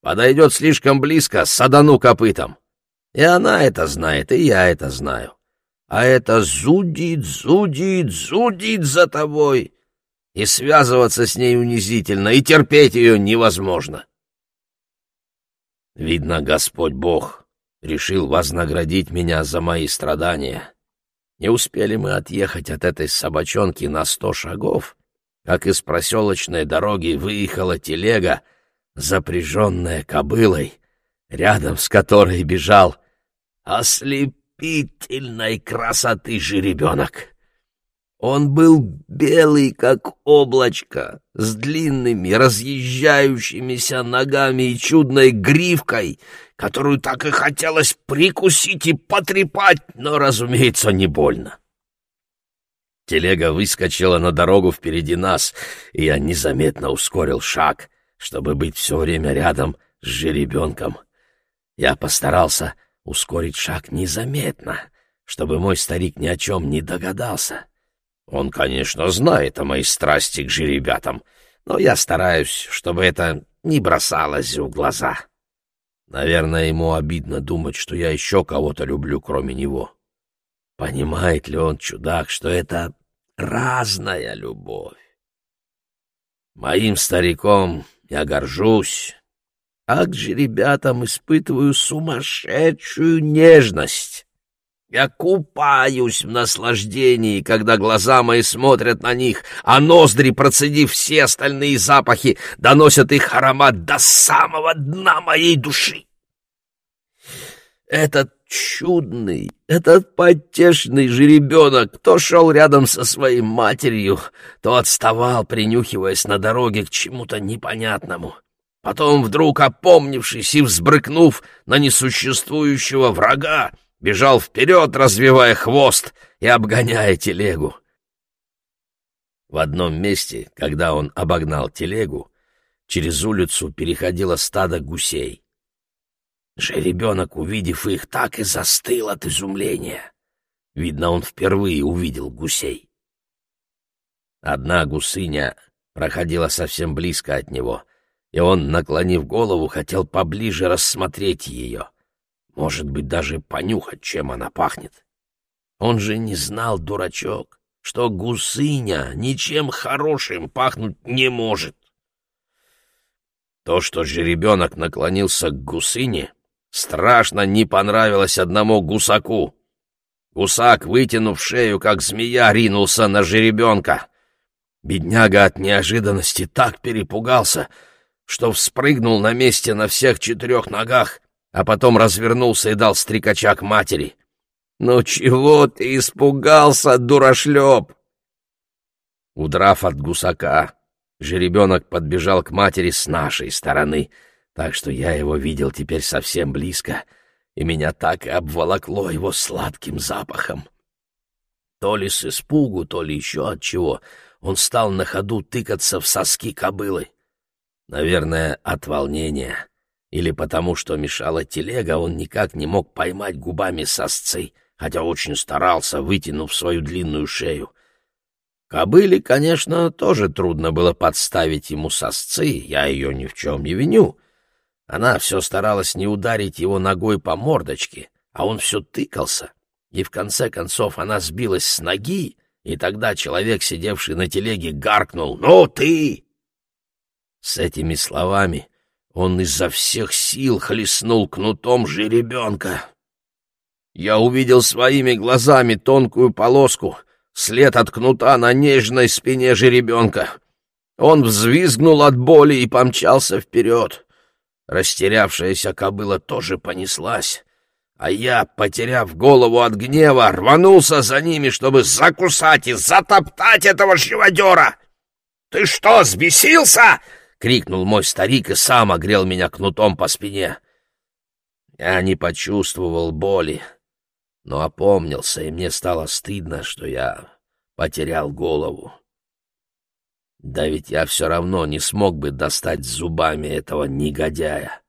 Подойдет слишком близко, садану копытом. И она это знает, и я это знаю а это зудит, зудит, зудит за тобой, и связываться с ней унизительно, и терпеть ее невозможно. Видно, Господь Бог решил вознаградить меня за мои страдания. Не успели мы отъехать от этой собачонки на сто шагов, как из проселочной дороги выехала телега, запряженная кобылой, рядом с которой бежал ослепительной красоты жеребенок. Он был белый, как облачко, с длинными разъезжающимися ногами и чудной гривкой, которую так и хотелось прикусить и потрепать, но, разумеется, не больно. Телега выскочила на дорогу впереди нас, и я незаметно ускорил шаг, чтобы быть все время рядом с жеребенком. Я постарался ускорить шаг незаметно, чтобы мой старик ни о чем не догадался. Он, конечно, знает о моей страсти к жеребятам, но я стараюсь, чтобы это не бросалось в глаза. Наверное, ему обидно думать, что я еще кого-то люблю, кроме него. Понимает ли он, чудак, что это разная любовь? Моим стариком Я горжусь, а к жеребятам испытываю сумасшедшую нежность. Я купаюсь в наслаждении, когда глаза мои смотрят на них, а ноздри, процедив все остальные запахи, доносят их аромат до самого дна моей души. Этот чудный, этот потешный жеребенок то шел рядом со своей матерью, то отставал, принюхиваясь на дороге к чему-то непонятному. Потом, вдруг опомнившись и взбрыкнув на несуществующего врага, бежал вперед, развивая хвост и обгоняя телегу. В одном месте, когда он обогнал телегу, через улицу переходило стадо гусей. Жеребенок, увидев их, так и застыл от изумления. Видно, он впервые увидел гусей. Одна гусыня проходила совсем близко от него, и он, наклонив голову, хотел поближе рассмотреть ее. Может быть, даже понюхать, чем она пахнет. Он же не знал, дурачок, что гусыня ничем хорошим пахнуть не может. То, что жеребенок наклонился к гусыне, страшно не понравилось одному гусаку. Гусак, вытянув шею, как змея, ринулся на жеребенка. Бедняга от неожиданности так перепугался, что вспрыгнул на месте на всех четырех ногах а потом развернулся и дал стрекача к матери. «Ну чего ты испугался, дурашлеп?» Удрав от гусака, жеребенок подбежал к матери с нашей стороны, так что я его видел теперь совсем близко, и меня так и обволокло его сладким запахом. То ли с испугу, то ли еще от чего, он стал на ходу тыкаться в соски кобылы. Наверное, от волнения или потому, что мешала телега, он никак не мог поймать губами сосцы, хотя очень старался, вытянув свою длинную шею. Кобыле, конечно, тоже трудно было подставить ему сосцы, я ее ни в чем не виню. Она все старалась не ударить его ногой по мордочке, а он все тыкался, и в конце концов она сбилась с ноги, и тогда человек, сидевший на телеге, гаркнул «Ну ты!» С этими словами он изо всех сил хлестнул кнутом жеребенка. Я увидел своими глазами тонкую полоску, след от кнута на нежной спине жеребенка. Он взвизгнул от боли и помчался вперед. Растерявшаяся кобыла тоже понеслась, а я, потеряв голову от гнева, рванулся за ними, чтобы закусать и затоптать этого живодера. «Ты что, сбесился?» Крикнул мой старик и сам огрел меня кнутом по спине. Я не почувствовал боли, но опомнился, и мне стало стыдно, что я потерял голову. Да ведь я все равно не смог бы достать зубами этого негодяя.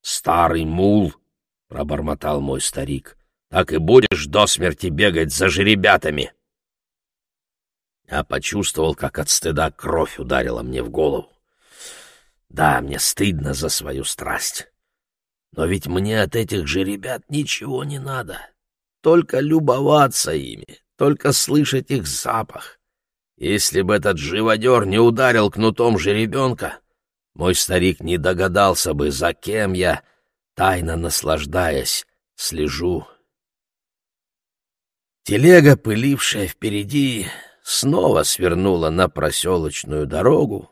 «Старый мул!» — пробормотал мой старик. «Так и будешь до смерти бегать за жеребятами!» Я почувствовал, как от стыда кровь ударила мне в голову. Да, мне стыдно за свою страсть. Но ведь мне от этих же ребят ничего не надо. Только любоваться ими, только слышать их запах. Если бы этот живодер не ударил кнутом жеребенка, мой старик не догадался бы, за кем я, тайно наслаждаясь, слежу. Телега, пылившая впереди, снова свернула на проселочную дорогу,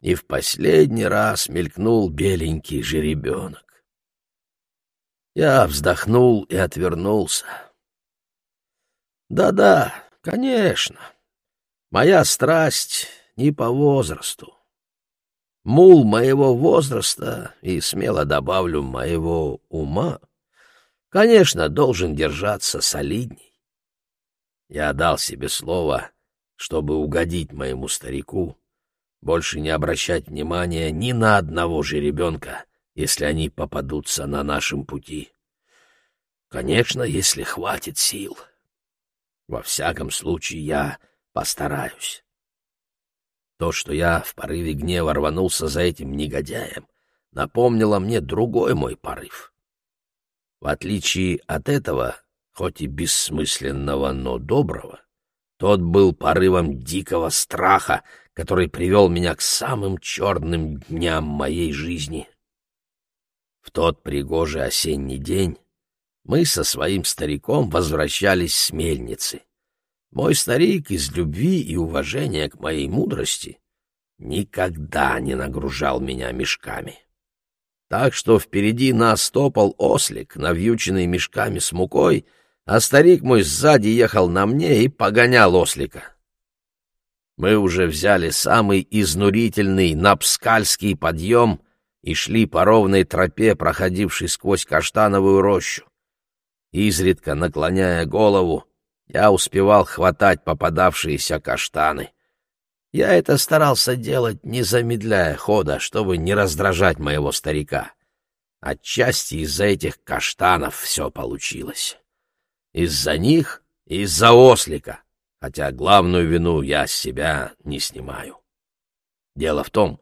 и в последний раз мелькнул беленький жеребенок. Я вздохнул и отвернулся. Да-да, конечно, моя страсть не по возрасту. Мул моего возраста, и смело добавлю, моего ума, конечно, должен держаться солидней. Я дал себе слово, чтобы угодить моему старику, больше не обращать внимания ни на одного же ребенка, если они попадутся на нашем пути. Конечно, если хватит сил. Во всяком случае, я постараюсь. То, что я в порыве гнева рванулся за этим негодяем, напомнило мне другой мой порыв. В отличие от этого, хоть и бессмысленного, но доброго, Тот был порывом дикого страха, который привел меня к самым черным дням моей жизни. В тот пригожий осенний день мы со своим стариком возвращались с мельницы. Мой старик из любви и уважения к моей мудрости никогда не нагружал меня мешками. Так что впереди нас топал ослик, навьюченный мешками с мукой, а старик мой сзади ехал на мне и погонял ослика. Мы уже взяли самый изнурительный напскальский подъем и шли по ровной тропе, проходившей сквозь каштановую рощу. Изредка наклоняя голову, я успевал хватать попадавшиеся каштаны. Я это старался делать, не замедляя хода, чтобы не раздражать моего старика. Отчасти из-за этих каштанов все получилось. Из-за них из-за ослика, хотя главную вину я с себя не снимаю. Дело в том,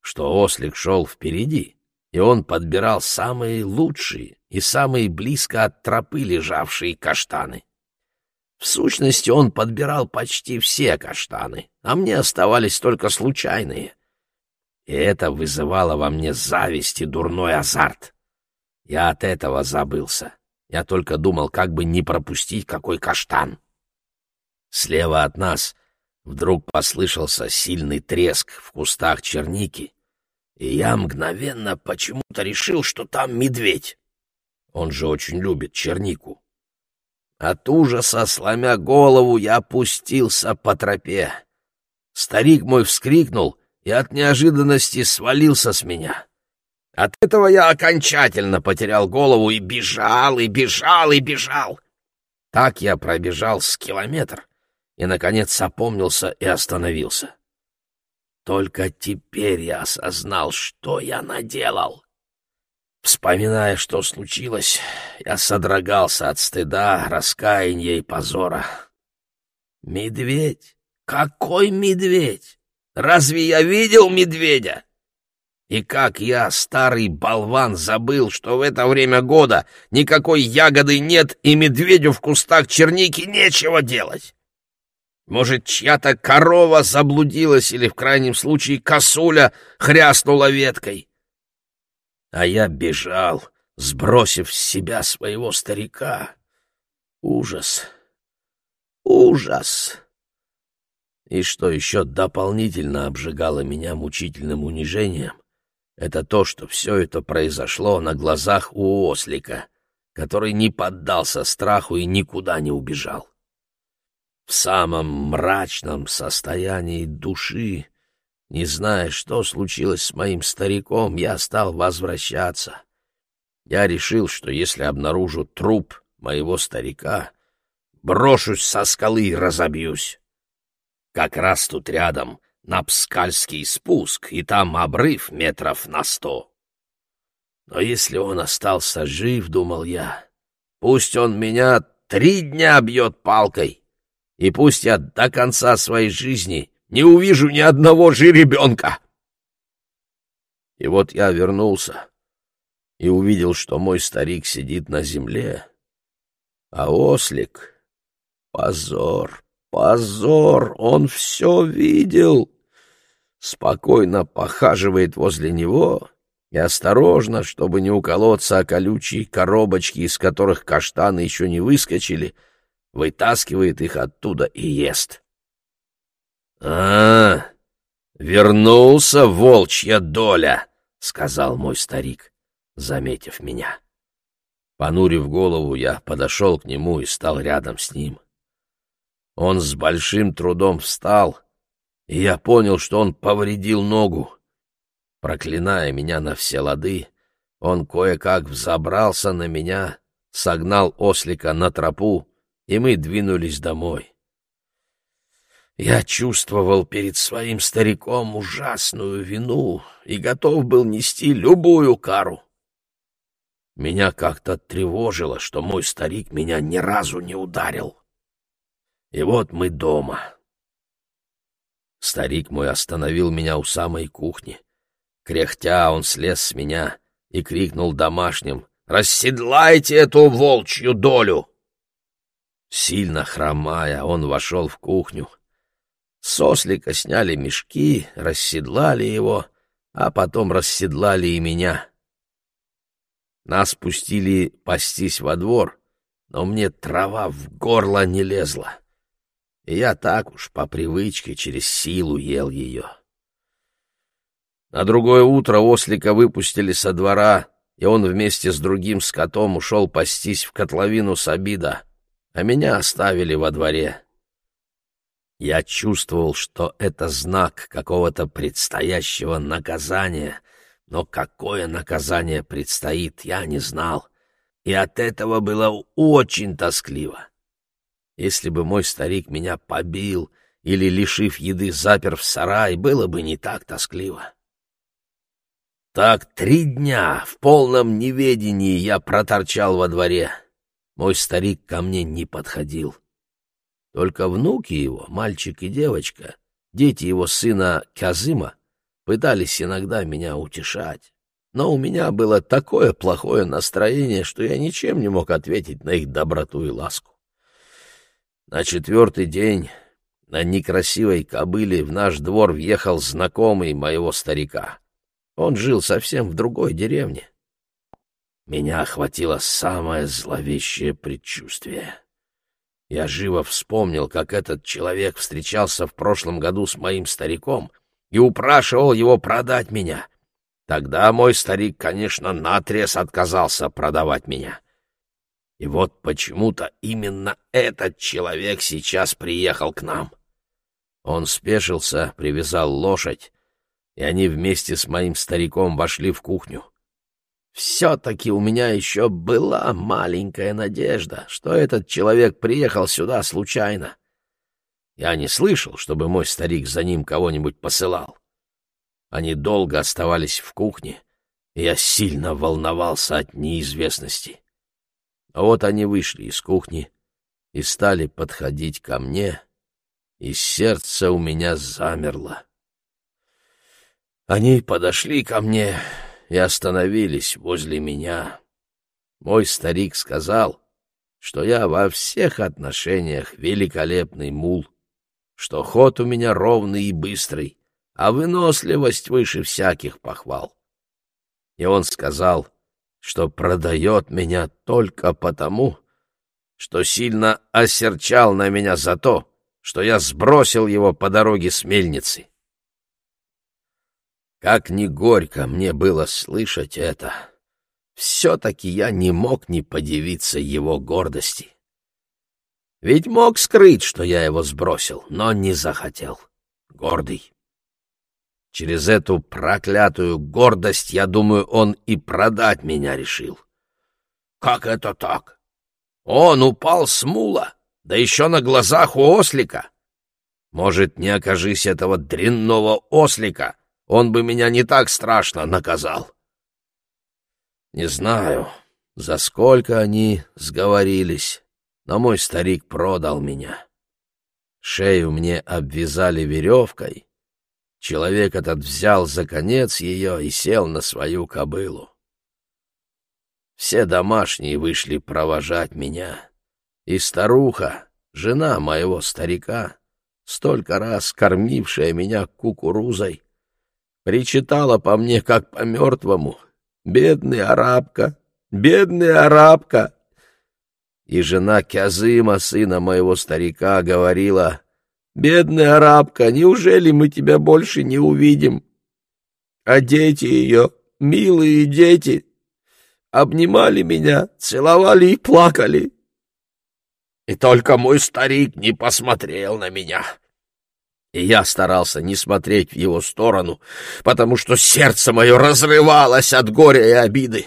что ослик шел впереди, и он подбирал самые лучшие и самые близко от тропы лежавшие каштаны. В сущности, он подбирал почти все каштаны, а мне оставались только случайные. И это вызывало во мне зависть и дурной азарт. Я от этого забылся. Я только думал, как бы не пропустить какой каштан. Слева от нас вдруг послышался сильный треск в кустах черники, и я мгновенно почему-то решил, что там медведь. Он же очень любит чернику. От ужаса, сломя голову, я опустился по тропе. Старик мой вскрикнул и от неожиданности свалился с меня. От этого я окончательно потерял голову и бежал, и бежал, и бежал. Так я пробежал с километр и, наконец, опомнился и остановился. Только теперь я осознал, что я наделал. Вспоминая, что случилось, я содрогался от стыда, раскаяния и позора. Медведь? Какой медведь? Разве я видел медведя? И как я, старый болван, забыл, что в это время года никакой ягоды нет и медведю в кустах черники нечего делать? Может, чья-то корова заблудилась или, в крайнем случае, косуля хряснула веткой? А я бежал, сбросив с себя своего старика. Ужас! Ужас! И что еще дополнительно обжигало меня мучительным унижением, это то, что все это произошло на глазах у ослика, который не поддался страху и никуда не убежал. В самом мрачном состоянии души, не зная, что случилось с моим стариком, я стал возвращаться. Я решил, что если обнаружу труп моего старика, брошусь со скалы и разобьюсь. Как раз тут рядом Напскальский спуск, и там обрыв метров на сто. Но если он остался жив, — думал я, — пусть он меня три дня бьет палкой, и пусть я до конца своей жизни не увижу ни одного жеребенка. И вот я вернулся и увидел, что мой старик сидит на земле, а ослик — позор, позор, он все видел спокойно похаживает возле него и осторожно, чтобы не уколоться о колючие коробочки, из которых каштаны еще не выскочили, вытаскивает их оттуда и ест. — А, вернулся волчья доля, — сказал мой старик, заметив меня. Понурив голову, я подошел к нему и стал рядом с ним. Он с большим трудом встал — и я понял, что он повредил ногу. Проклиная меня на все лады, он кое-как взобрался на меня, согнал ослика на тропу, и мы двинулись домой. Я чувствовал перед своим стариком ужасную вину и готов был нести любую кару. Меня как-то тревожило, что мой старик меня ни разу не ударил. И вот мы дома. Старик мой остановил меня у самой кухни. Кряхтя он слез с меня и крикнул домашним «Расседлайте эту волчью долю!» Сильно хромая, он вошел в кухню. С ослика сняли мешки, расседлали его, а потом расседлали и меня. Нас пустили пастись во двор, но мне трава в горло не лезла. И я так уж по привычке через силу ел ее. На другое утро ослика выпустили со двора, и он вместе с другим скотом ушел пастись в котловину Сабида, а меня оставили во дворе. Я чувствовал, что это знак какого-то предстоящего наказания — но какое наказание предстоит, я не знал, и от этого было очень тоскливо. Если бы мой старик меня побил или, лишив еды, запер в сарай, было бы не так тоскливо. Так три дня в полном неведении я проторчал во дворе. Мой старик ко мне не подходил. Только внуки его, мальчик и девочка, дети его сына Казыма, пытались иногда меня утешать, но у меня было такое плохое настроение, что я ничем не мог ответить на их доброту и ласку. На четвертый день на некрасивой кобыле в наш двор въехал знакомый моего старика. Он жил совсем в другой деревне. Меня охватило самое зловещее предчувствие. Я живо вспомнил, как этот человек встречался в прошлом году с моим стариком — и упрашивал его продать меня. Тогда мой старик, конечно, наотрез отказался продавать меня. И вот почему-то именно этот человек сейчас приехал к нам. Он спешился, привязал лошадь, и они вместе с моим стариком вошли в кухню. Все-таки у меня еще была маленькая надежда, что этот человек приехал сюда случайно. Я не слышал, чтобы мой старик за ним кого-нибудь посылал. Они долго оставались в кухне, и я сильно волновался от неизвестности. А вот они вышли из кухни и стали подходить ко мне, и сердце у меня замерло. Они подошли ко мне и остановились возле меня. Мой старик сказал, что я во всех отношениях великолепный мул, что ход у меня ровный и быстрый, а выносливость выше всяких похвал. И он сказал, что продает меня только потому, что сильно осерчал на меня за то, что я сбросил его по дороге с мельницы. Как ни горько мне было слышать это, все-таки я не мог не подивиться его гордости. Ведь мог скрыть, что я его сбросил, но не захотел. Гордый. Через эту проклятую гордость, я думаю, он и продать меня решил. Как это так? Он упал с мула, да еще на глазах у ослика. Может, не окажись этого дрянного ослика, он бы меня не так страшно наказал. Не знаю, за сколько они сговорились но мой старик продал меня. Шею мне обвязали веревкой. Человек этот взял за конец ее и сел на свою кобылу. Все домашние вышли провожать меня. И старуха, жена моего старика, столько раз кормившая меня кукурузой, причитала по мне, как по мертвому. «Бедный арабка! Бедный арабка!» и жена Кязыма, сына моего старика, говорила, «Бедная арабка, неужели мы тебя больше не увидим?» А дети ее, милые дети, обнимали меня, целовали и плакали. И только мой старик не посмотрел на меня. И я старался не смотреть в его сторону, потому что сердце мое разрывалось от горя и обиды.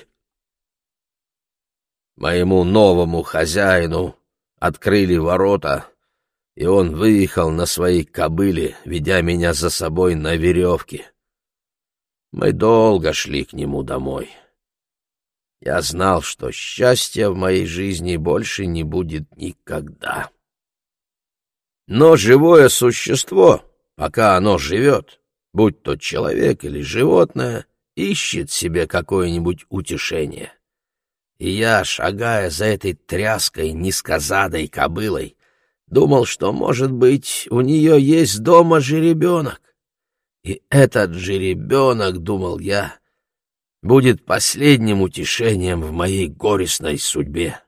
Моему новому хозяину открыли ворота, и он выехал на своей кобыле, ведя меня за собой на веревке. Мы долго шли к нему домой. Я знал, что счастья в моей жизни больше не будет никогда. Но живое существо, пока оно живет, будь то человек или животное, ищет себе какое-нибудь утешение. и я, шагая за этой тряской, низкозадой кобылой, думал, что, может быть, у нее есть дома жеребенок. И этот жеребенок, думал я, будет последним утешением в моей горестной судьбе.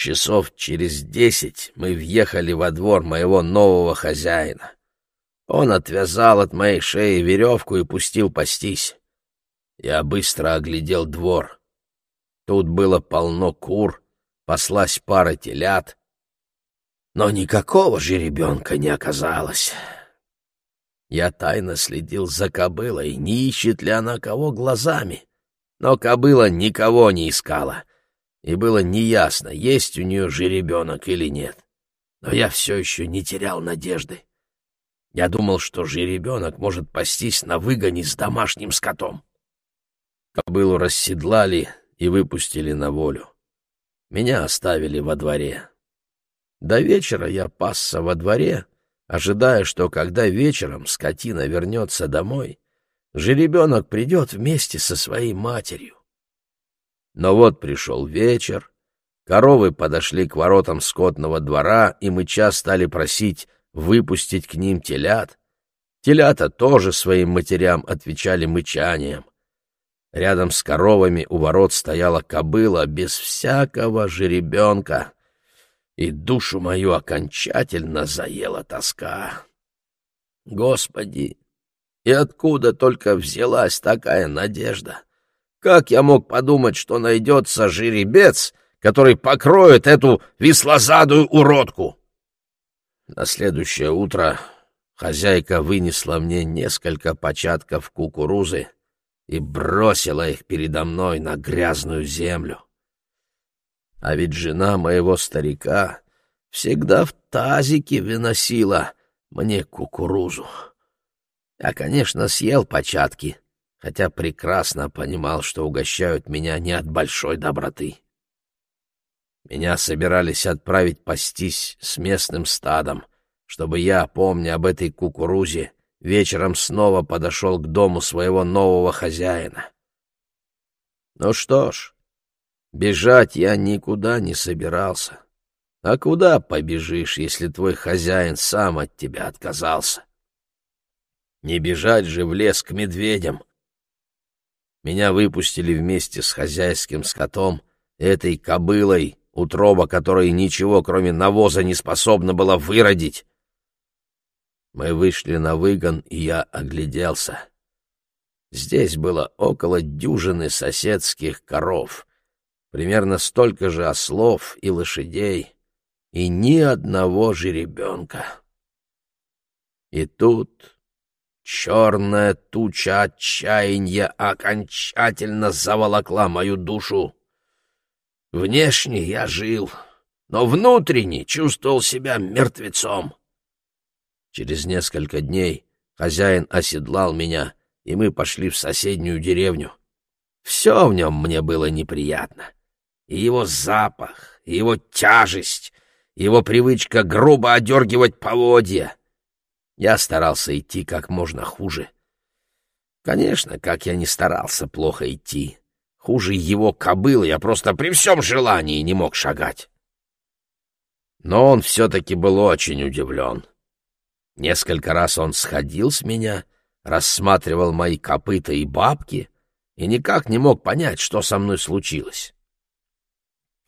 Часов через десять мы въехали во двор моего нового хозяина. Он отвязал от моей шеи веревку и пустил пастись. Я быстро оглядел двор. Тут было полно кур, паслась пара телят, но никакого жеребенка не оказалось. Я тайно следил за кобылой, не ищет ли она кого глазами. Но кобыла никого не искала, и было неясно, есть у нее жеребенок или нет. Но я все еще не терял надежды. Я думал, что жеребенок может пастись на выгоне с домашним скотом. Кобылу расседлали и выпустили на волю. Меня оставили во дворе. До вечера я пасся во дворе, ожидая, что когда вечером скотина вернется домой, жеребенок придет вместе со своей матерью. Но вот пришел вечер, коровы подошли к воротам скотного двора, и мыча стали просить выпустить к ним телят. Телята тоже своим матерям отвечали мычанием. Рядом с коровами у ворот стояла кобыла без всякого жеребенка, и душу мою окончательно заела тоска. Господи, и откуда только взялась такая надежда? Как я мог подумать, что найдется жеребец, который покроет эту веслозадую уродку? На следующее утро хозяйка вынесла мне несколько початков кукурузы и бросила их передо мной на грязную землю. А ведь жена моего старика всегда в тазике выносила мне кукурузу. Я, конечно, съел початки, хотя прекрасно понимал, что угощают меня не от большой доброты. Меня собирались отправить пастись с местным стадом, чтобы я, помня об этой кукурузе, вечером снова подошел к дому своего нового хозяина. Ну что ж, Бежать я никуда не собирался. А куда побежишь, если твой хозяин сам от тебя отказался? Не бежать же в лес к медведям. Меня выпустили вместе с хозяйским скотом, этой кобылой, утроба которой ничего, кроме навоза, не способна была выродить. Мы вышли на выгон, и я огляделся. Здесь было около дюжины соседских коров — примерно столько же ослов и лошадей, и ни одного жеребенка. И тут черная туча отчаяния окончательно заволокла мою душу. Внешне я жил, но внутренне чувствовал себя мертвецом. Через несколько дней хозяин оседлал меня, и мы пошли в соседнюю деревню. Все в нем мне было неприятно и его запах, и его тяжесть, его привычка грубо одергивать поводья. Я старался идти как можно хуже. Конечно, как я не старался плохо идти. Хуже его кобылы я просто при всем желании не мог шагать. Но он все-таки был очень удивлен. Несколько раз он сходил с меня, рассматривал мои копыта и бабки и никак не мог понять, что со мной случилось.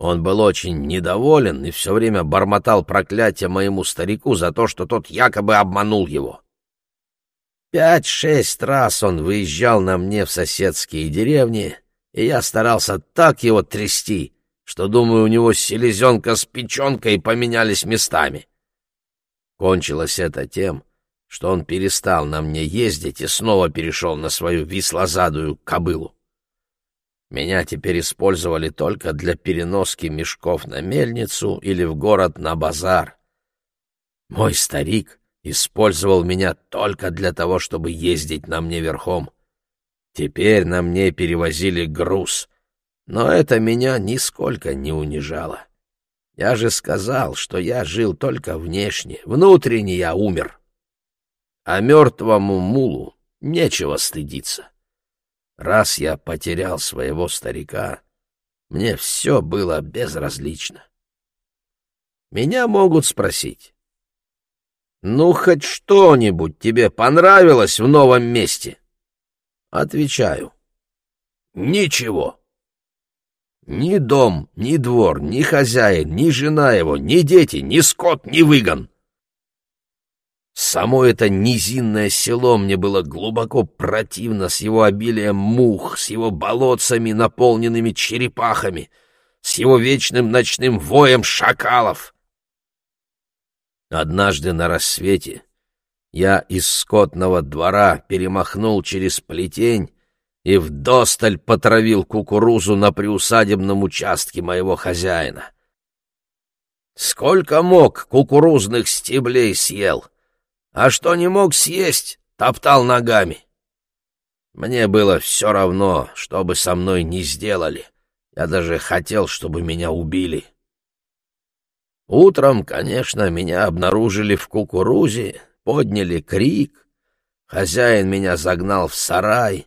Он был очень недоволен и все время бормотал проклятие моему старику за то, что тот якобы обманул его. Пять-шесть раз он выезжал на мне в соседские деревни, и я старался так его трясти, что, думаю, у него селезенка с печенкой поменялись местами. Кончилось это тем, что он перестал на мне ездить и снова перешел на свою вислозадую кобылу. Меня теперь использовали только для переноски мешков на мельницу или в город на базар. Мой старик использовал меня только для того, чтобы ездить на мне верхом. Теперь на мне перевозили груз, но это меня нисколько не унижало. Я же сказал, что я жил только внешне, внутренне я умер. А мертвому мулу нечего стыдиться. Раз я потерял своего старика, мне все было безразлично. Меня могут спросить, «Ну, хоть что-нибудь тебе понравилось в новом месте?» Отвечаю, «Ничего». Ни дом, ни двор, ни хозяин, ни жена его, ни дети, ни скот, ни выгон. Само это низинное село мне было глубоко противно с его обилием мух, с его болотцами, наполненными черепахами, с его вечным ночным воем шакалов. Однажды на рассвете я из скотного двора перемахнул через плетень и вдосталь потравил кукурузу на приусадебном участке моего хозяина. Сколько мог кукурузных стеблей съел, а что не мог съесть, топтал ногами. Мне было все равно, что бы со мной ни сделали. Я даже хотел, чтобы меня убили. Утром, конечно, меня обнаружили в кукурузе, подняли крик. Хозяин меня загнал в сарай,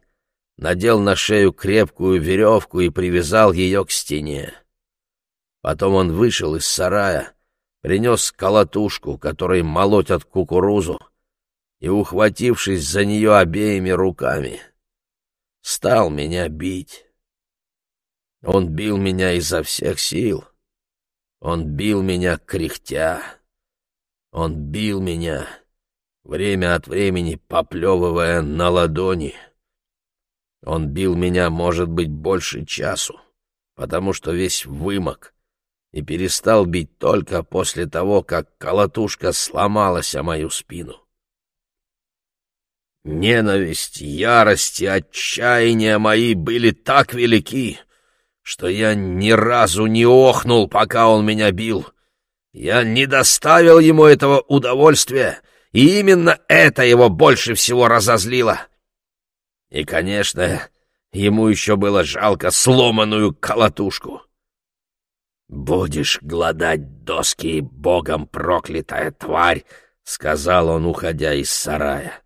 надел на шею крепкую веревку и привязал ее к стене. Потом он вышел из сарая, принес колотушку, которой молотят кукурузу, и, ухватившись за нее обеими руками, стал меня бить. Он бил меня изо всех сил. Он бил меня кряхтя. Он бил меня, время от времени поплевывая на ладони. Он бил меня, может быть, больше часу, потому что весь вымок, и перестал бить только после того, как колотушка сломалась о мою спину. Ненависть, ярость и отчаяние мои были так велики, что я ни разу не охнул, пока он меня бил. Я не доставил ему этого удовольствия, и именно это его больше всего разозлило. И, конечно, ему еще было жалко сломанную колотушку. «Будешь гладать доски, богом проклятая тварь!» — сказал он, уходя из сарая.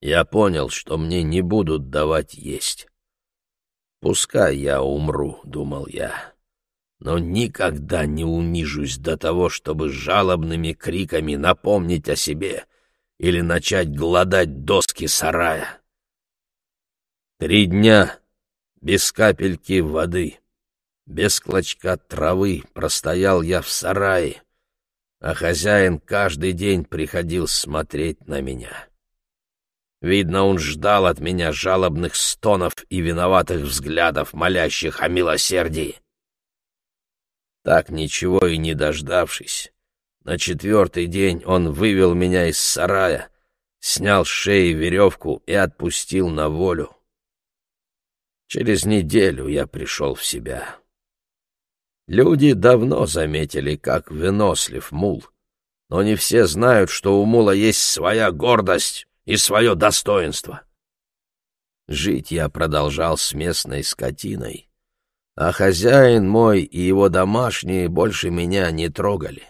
Я понял, что мне не будут давать есть. «Пускай я умру», — думал я, — «но никогда не унижусь до того, чтобы жалобными криками напомнить о себе или начать гладать доски сарая». Три дня без капельки воды — без клочка травы простоял я в сарае, а хозяин каждый день приходил смотреть на меня. Видно, он ждал от меня жалобных стонов и виноватых взглядов, молящих о милосердии. Так ничего и не дождавшись, на четвертый день он вывел меня из сарая, снял с шеи веревку и отпустил на волю. Через неделю я пришел в себя. Люди давно заметили, как вынослив мул, но не все знают, что у мула есть своя гордость и свое достоинство. Жить я продолжал с местной скотиной, а хозяин мой и его домашние больше меня не трогали.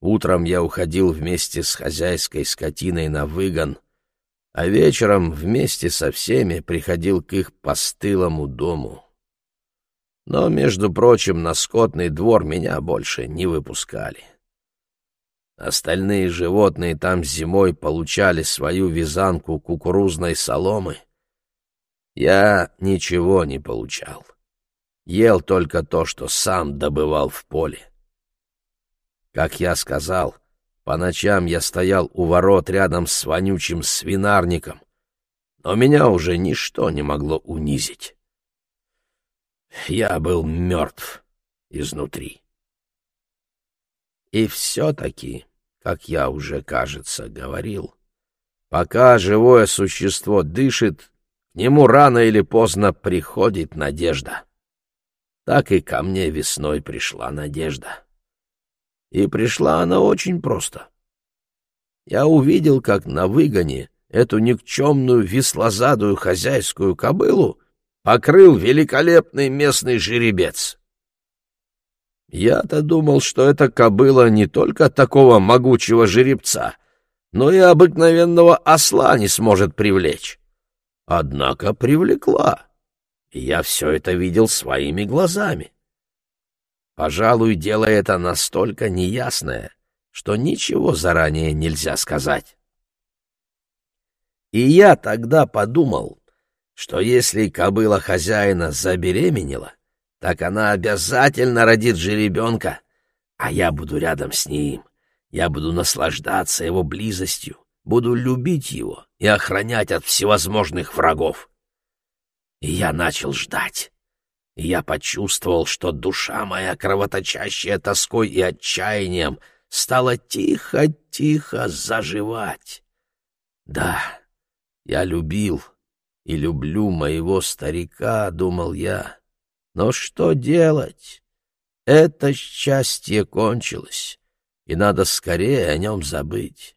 Утром я уходил вместе с хозяйской скотиной на выгон, а вечером вместе со всеми приходил к их постылому дому. Но, между прочим, на скотный двор меня больше не выпускали. Остальные животные там зимой получали свою вязанку кукурузной соломы. Я ничего не получал. Ел только то, что сам добывал в поле. Как я сказал, по ночам я стоял у ворот рядом с вонючим свинарником, но меня уже ничто не могло унизить. Я был мертв изнутри. И все-таки, как я уже, кажется, говорил, пока живое существо дышит, к нему рано или поздно приходит надежда. Так и ко мне весной пришла надежда. И пришла она очень просто. Я увидел, как на выгоне эту никчемную веслозадую хозяйскую кобылу покрыл великолепный местный жеребец. Я-то думал, что эта кобыла не только такого могучего жеребца, но и обыкновенного осла не сможет привлечь. однако привлекла. И я все это видел своими глазами. Пожалуй, дело это настолько неясное, что ничего заранее нельзя сказать. И я тогда подумал, что если кобыла хозяина забеременела, так она обязательно родит жеребенка, а я буду рядом с ним, я буду наслаждаться его близостью, буду любить его и охранять от всевозможных врагов. И я начал ждать. И я почувствовал, что душа моя, кровоточащая тоской и отчаянием, стала тихо-тихо заживать. Да, я любил и люблю моего старика, — думал я. Но что делать? Это счастье кончилось, и надо скорее о нем забыть.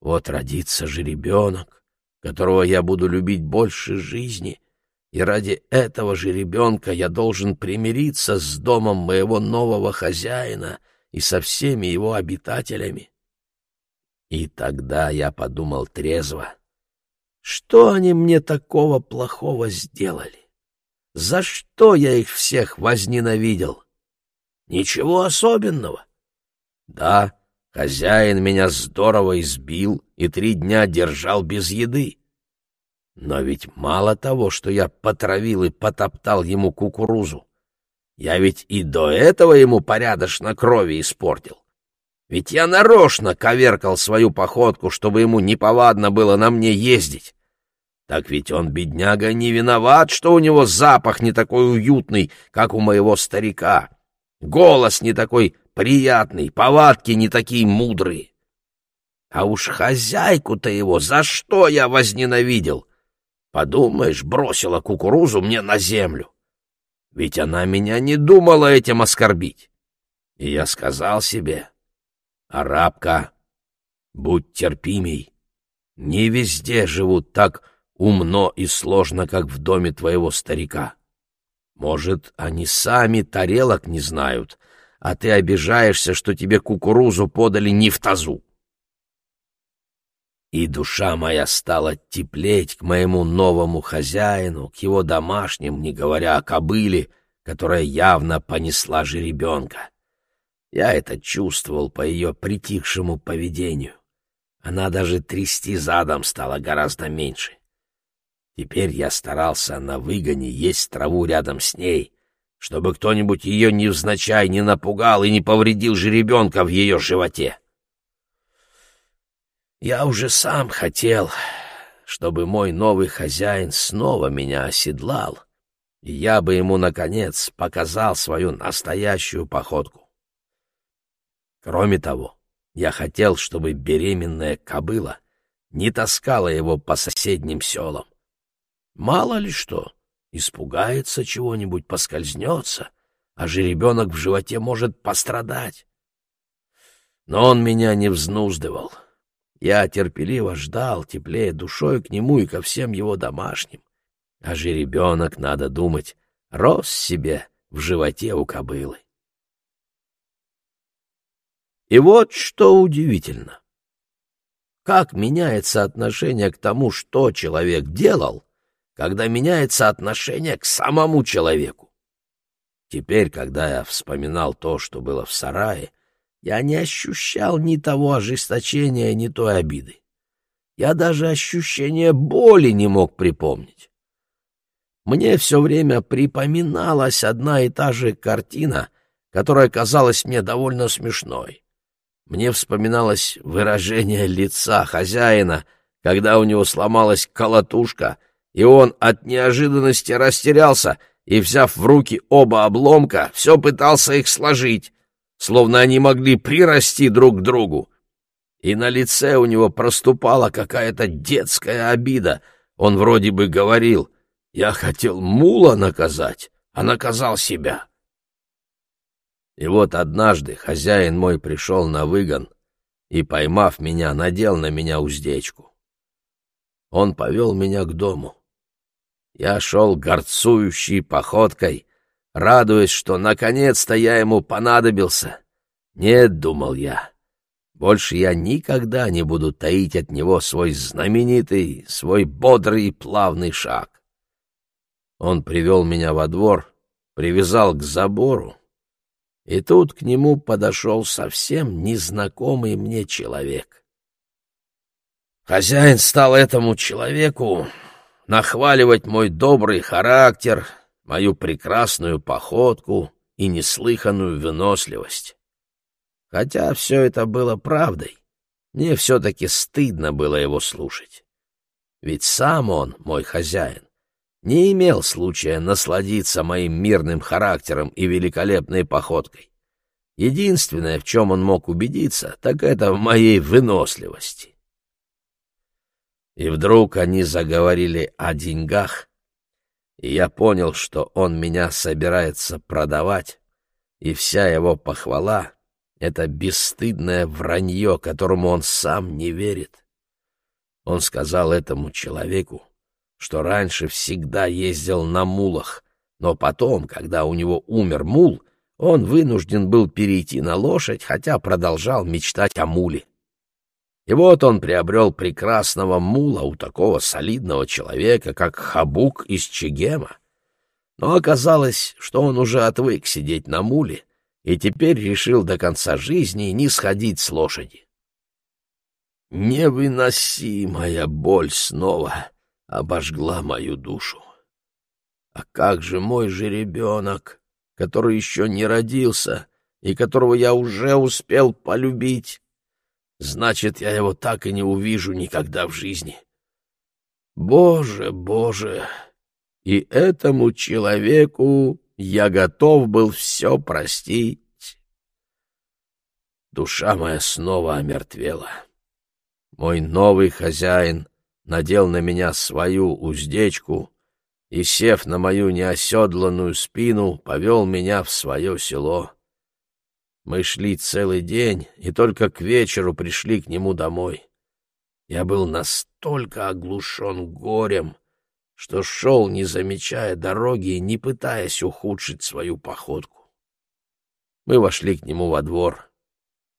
Вот родится же ребенок, которого я буду любить больше жизни, и ради этого же ребенка я должен примириться с домом моего нового хозяина и со всеми его обитателями. И тогда я подумал трезво, что они мне такого плохого сделали? За что я их всех возненавидел? Ничего особенного. Да, хозяин меня здорово избил и три дня держал без еды. Но ведь мало того, что я потравил и потоптал ему кукурузу. Я ведь и до этого ему порядочно крови испортил. Ведь я нарочно коверкал свою походку, чтобы ему неповадно было на мне ездить. Так ведь он, бедняга, не виноват, что у него запах не такой уютный, как у моего старика. Голос не такой приятный, повадки не такие мудрые. А уж хозяйку-то его за что я возненавидел? Подумаешь, бросила кукурузу мне на землю. Ведь она меня не думала этим оскорбить. И я сказал себе, «Арабка, будь терпимей. Не везде живут так умно и сложно, как в доме твоего старика. Может, они сами тарелок не знают, а ты обижаешься, что тебе кукурузу подали не в тазу. И душа моя стала теплеть к моему новому хозяину, к его домашним, не говоря о кобыле, которая явно понесла жеребенка. Я это чувствовал по ее притихшему поведению. Она даже трясти задом стала гораздо меньше. Теперь я старался на выгоне есть траву рядом с ней, чтобы кто-нибудь ее невзначай не напугал и не повредил жеребенка в ее животе. Я уже сам хотел, чтобы мой новый хозяин снова меня оседлал, и я бы ему, наконец, показал свою настоящую походку. Кроме того, я хотел, чтобы беременная кобыла не таскала его по соседним селам. Мало ли что, испугается чего-нибудь, поскользнется, а жеребенок в животе может пострадать. Но он меня не взнуздывал. Я терпеливо ждал, теплее душой к нему и ко всем его домашним. А жеребенок, надо думать, рос себе в животе у кобылы. И вот что удивительно. Как меняется отношение к тому, что человек делал, когда меняется отношение к самому человеку. Теперь, когда я вспоминал то, что было в сарае, я не ощущал ни того ожесточения, ни той обиды. Я даже ощущение боли не мог припомнить. Мне все время припоминалась одна и та же картина, которая казалась мне довольно смешной. Мне вспоминалось выражение лица хозяина, когда у него сломалась колотушка — и он от неожиданности растерялся и, взяв в руки оба обломка, все пытался их сложить, словно они могли прирасти друг к другу. И на лице у него проступала какая-то детская обида. Он вроде бы говорил, «Я хотел мула наказать, а наказал себя». И вот однажды хозяин мой пришел на выгон и, поймав меня, надел на меня уздечку. Он повел меня к дому. Я шел горцующей походкой, радуясь, что наконец-то я ему понадобился. Нет, думал я, больше я никогда не буду таить от него свой знаменитый, свой бодрый и плавный шаг. Он привел меня во двор, привязал к забору, и тут к нему подошел совсем незнакомый мне человек. Хозяин стал этому человеку нахваливать мой добрый характер, мою прекрасную походку и неслыханную выносливость. Хотя все это было правдой, мне все-таки стыдно было его слушать. Ведь сам он, мой хозяин, не имел случая насладиться моим мирным характером и великолепной походкой. Единственное, в чем он мог убедиться, так это в моей выносливости. И вдруг они заговорили о деньгах, и я понял, что он меня собирается продавать, и вся его похвала — это бесстыдное вранье, которому он сам не верит. Он сказал этому человеку, что раньше всегда ездил на мулах, но потом, когда у него умер мул, он вынужден был перейти на лошадь, хотя продолжал мечтать о муле. И вот он приобрел прекрасного мула у такого солидного человека, как Хабук из Чегема. Но оказалось, что он уже отвык сидеть на муле и теперь решил до конца жизни не сходить с лошади. Невыносимая боль снова обожгла мою душу. А как же мой жеребенок, который еще не родился и которого я уже успел полюбить? Значит, я его так и не увижу никогда в жизни. Боже, боже! И этому человеку я готов был все простить. Душа моя снова омертвела. Мой новый хозяин надел на меня свою уздечку и, сев на мою неоседланную спину, повел меня в свое село. Мы шли целый день и только к вечеру пришли к нему домой. Я был настолько оглушен горем, что шел, не замечая дороги и не пытаясь ухудшить свою походку. Мы вошли к нему во двор.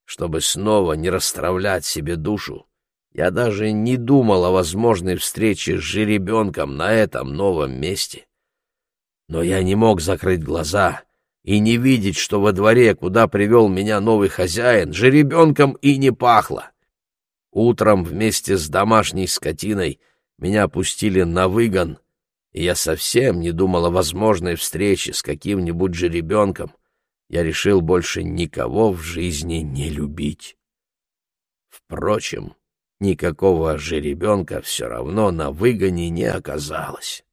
Чтобы снова не расстравлять себе душу, я даже не думал о возможной встрече с жеребенком на этом новом месте. Но я не мог закрыть глаза и не видеть, что во дворе, куда привел меня новый хозяин, жеребенком и не пахло. Утром вместе с домашней скотиной меня пустили на выгон, и я совсем не думал о возможной встрече с каким-нибудь жеребенком. Я решил больше никого в жизни не любить. Впрочем, никакого жеребенка все равно на выгоне не оказалось.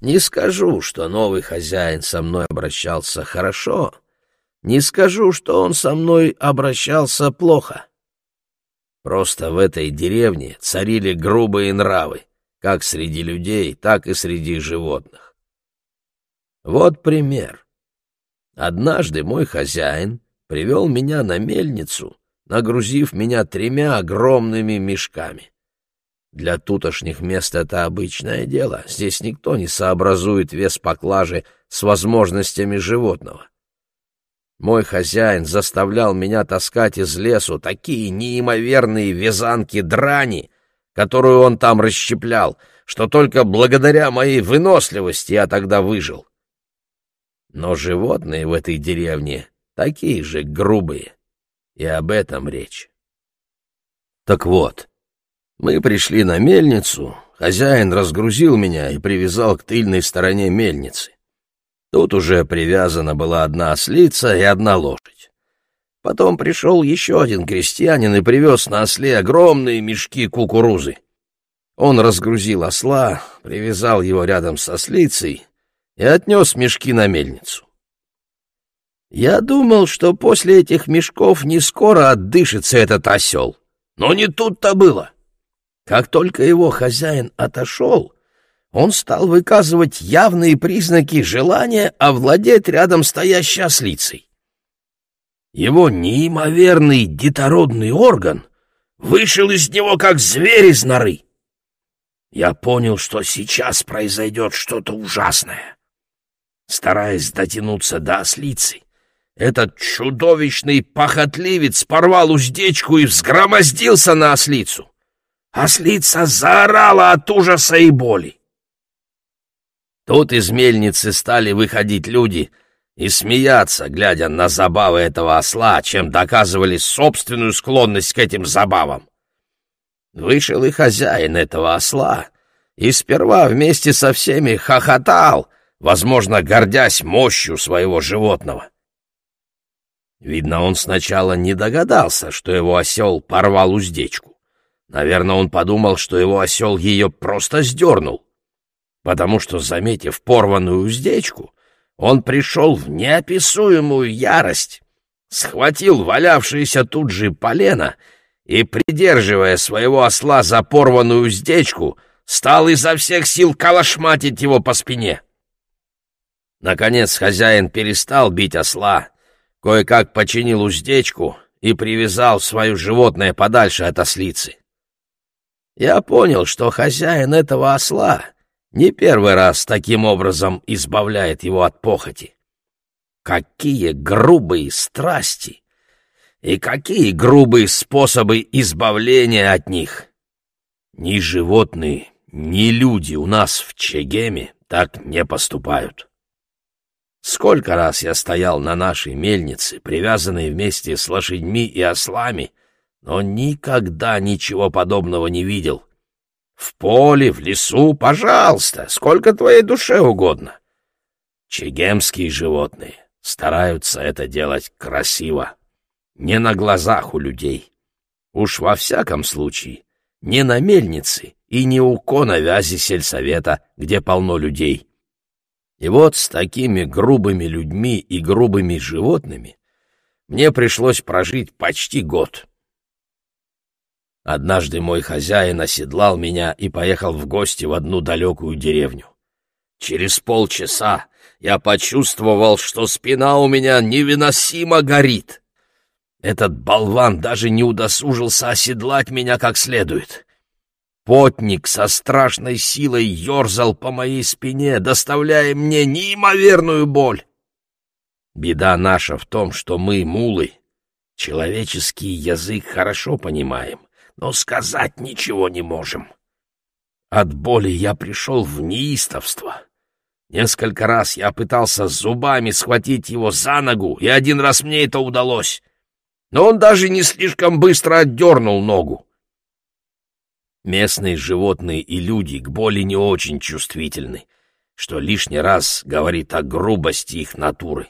Не скажу, что новый хозяин со мной обращался хорошо, не скажу, что он со мной обращался плохо. Просто в этой деревне царили грубые нравы, как среди людей, так и среди животных. Вот пример. Однажды мой хозяин привел меня на мельницу, нагрузив меня тремя огромными мешками. Для тутошних мест это обычное дело. Здесь никто не сообразует вес поклажи с возможностями животного. Мой хозяин заставлял меня таскать из лесу такие неимоверные вязанки драни, которую он там расщеплял, что только благодаря моей выносливости я тогда выжил. Но животные в этой деревне такие же грубые, и об этом речь. Так вот, мы пришли на мельницу, хозяин разгрузил меня и привязал к тыльной стороне мельницы. Тут уже привязана была одна ослица и одна лошадь. Потом пришел еще один крестьянин и привез на осле огромные мешки кукурузы. Он разгрузил осла, привязал его рядом с ослицей и отнес мешки на мельницу. Я думал, что после этих мешков не скоро отдышится этот осел. Но не тут-то было. Как только его хозяин отошел, он стал выказывать явные признаки желания овладеть рядом стоящей ослицей. Его неимоверный детородный орган вышел из него, как зверь из норы. Я понял, что сейчас произойдет что-то ужасное. Стараясь дотянуться до ослицы, этот чудовищный похотливец порвал уздечку и взгромоздился на ослицу. Ослица заорала от ужаса и боли. Тут из мельницы стали выходить люди и смеяться, глядя на забавы этого осла, чем доказывали собственную склонность к этим забавам. Вышел и хозяин этого осла, и сперва вместе со всеми хохотал, возможно, гордясь мощью своего животного. Видно, он сначала не догадался, что его осел порвал уздечку. Наверное, он подумал, что его осел ее просто сдернул потому что, заметив порванную уздечку, он пришел в неописуемую ярость, схватил валявшееся тут же полено и, придерживая своего осла за порванную уздечку, стал изо всех сил калашматить его по спине. Наконец хозяин перестал бить осла, кое-как починил уздечку и привязал свое животное подальше от ослицы. Я понял, что хозяин этого осла не первый раз таким образом избавляет его от похоти. Какие грубые страсти и какие грубые способы избавления от них! Ни животные, ни люди у нас в Чегеме так не поступают. Сколько раз я стоял на нашей мельнице, привязанной вместе с лошадьми и ослами, но никогда ничего подобного не видел — в поле, в лесу, пожалуйста, сколько твоей душе угодно. Чегемские животные стараются это делать красиво, не на глазах у людей. Уж во всяком случае, не на мельнице и не у коновязи сельсовета, где полно людей. И вот с такими грубыми людьми и грубыми животными мне пришлось прожить почти год. Однажды мой хозяин оседлал меня и поехал в гости в одну далекую деревню. Через полчаса я почувствовал, что спина у меня невыносимо горит. Этот болван даже не удосужился оседлать меня как следует. Потник со страшной силой ерзал по моей спине, доставляя мне неимоверную боль. Беда наша в том, что мы, мулы, человеческий язык хорошо понимаем — но сказать ничего не можем. От боли я пришел в неистовство. Несколько раз я пытался зубами схватить его за ногу, и один раз мне это удалось. Но он даже не слишком быстро отдернул ногу. Местные животные и люди к боли не очень чувствительны, что лишний раз говорит о грубости их натуры.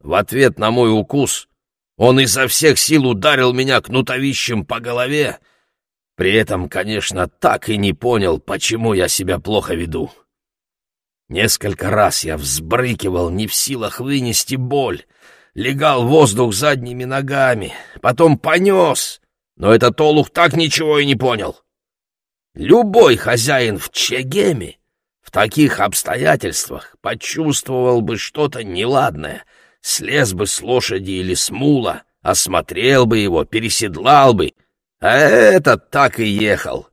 В ответ на мой укус он изо всех сил ударил меня кнутовищем по голове. При этом, конечно, так и не понял, почему я себя плохо веду. Несколько раз я взбрыкивал, не в силах вынести боль, легал воздух задними ногами, потом понес, но этот олух так ничего и не понял. Любой хозяин в Чегеме в таких обстоятельствах почувствовал бы что-то неладное — слез бы с лошади или с мула, осмотрел бы его, переседлал бы, а этот так и ехал.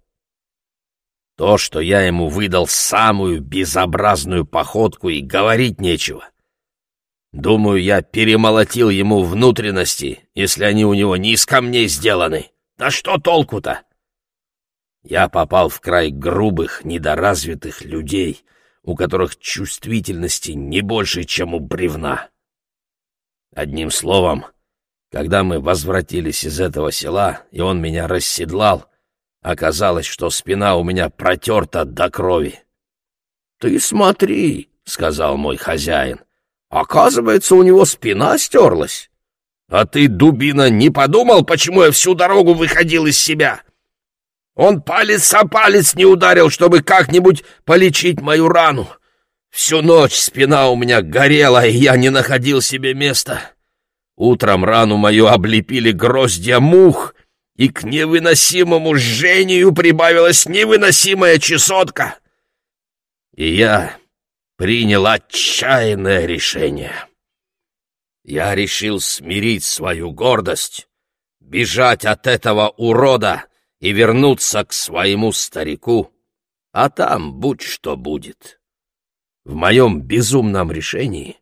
То, что я ему выдал самую безобразную походку, и говорить нечего. Думаю, я перемолотил ему внутренности, если они у него не из камней сделаны. Да что толку-то? Я попал в край грубых, недоразвитых людей, у которых чувствительности не больше, чем у бревна. Одним словом, когда мы возвратились из этого села, и он меня расседлал, оказалось, что спина у меня протерта до крови. — Ты смотри, — сказал мой хозяин, — оказывается, у него спина стерлась. А ты, дубина, не подумал, почему я всю дорогу выходил из себя? Он палец о палец не ударил, чтобы как-нибудь полечить мою рану. Всю ночь спина у меня горела, и я не находил себе места. Утром рану мою облепили гроздья мух, и к невыносимому жжению прибавилась невыносимая чесотка. И я принял отчаянное решение. Я решил смирить свою гордость, бежать от этого урода и вернуться к своему старику, а там будь что будет. В моем безумном решении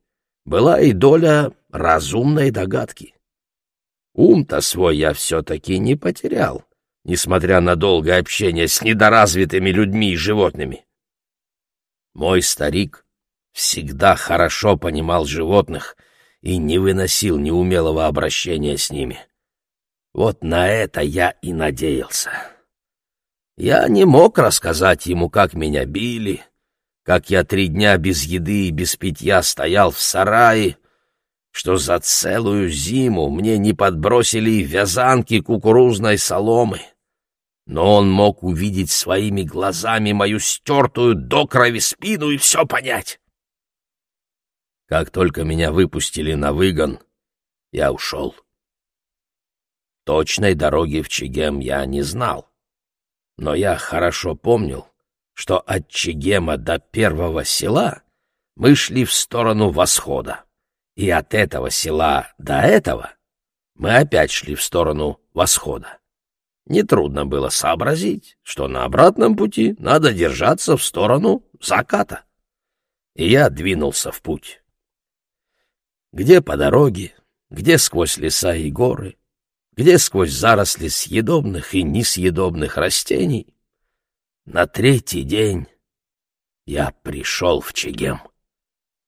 была и доля разумной догадки. Ум-то свой я все-таки не потерял, несмотря на долгое общение с недоразвитыми людьми и животными. Мой старик всегда хорошо понимал животных и не выносил неумелого обращения с ними. Вот на это я и надеялся. Я не мог рассказать ему, как меня били, как я три дня без еды и без питья стоял в сарае, что за целую зиму мне не подбросили вязанки кукурузной соломы. Но он мог увидеть своими глазами мою стертую до крови спину и все понять. Как только меня выпустили на выгон, я ушел. Точной дороги в Чегем я не знал, но я хорошо помнил, что от Чегема до первого села мы шли в сторону восхода, и от этого села до этого мы опять шли в сторону восхода. Нетрудно было сообразить, что на обратном пути надо держаться в сторону заката. И я двинулся в путь. Где по дороге, где сквозь леса и горы, где сквозь заросли съедобных и несъедобных растений, на третий день я пришел в Чегем.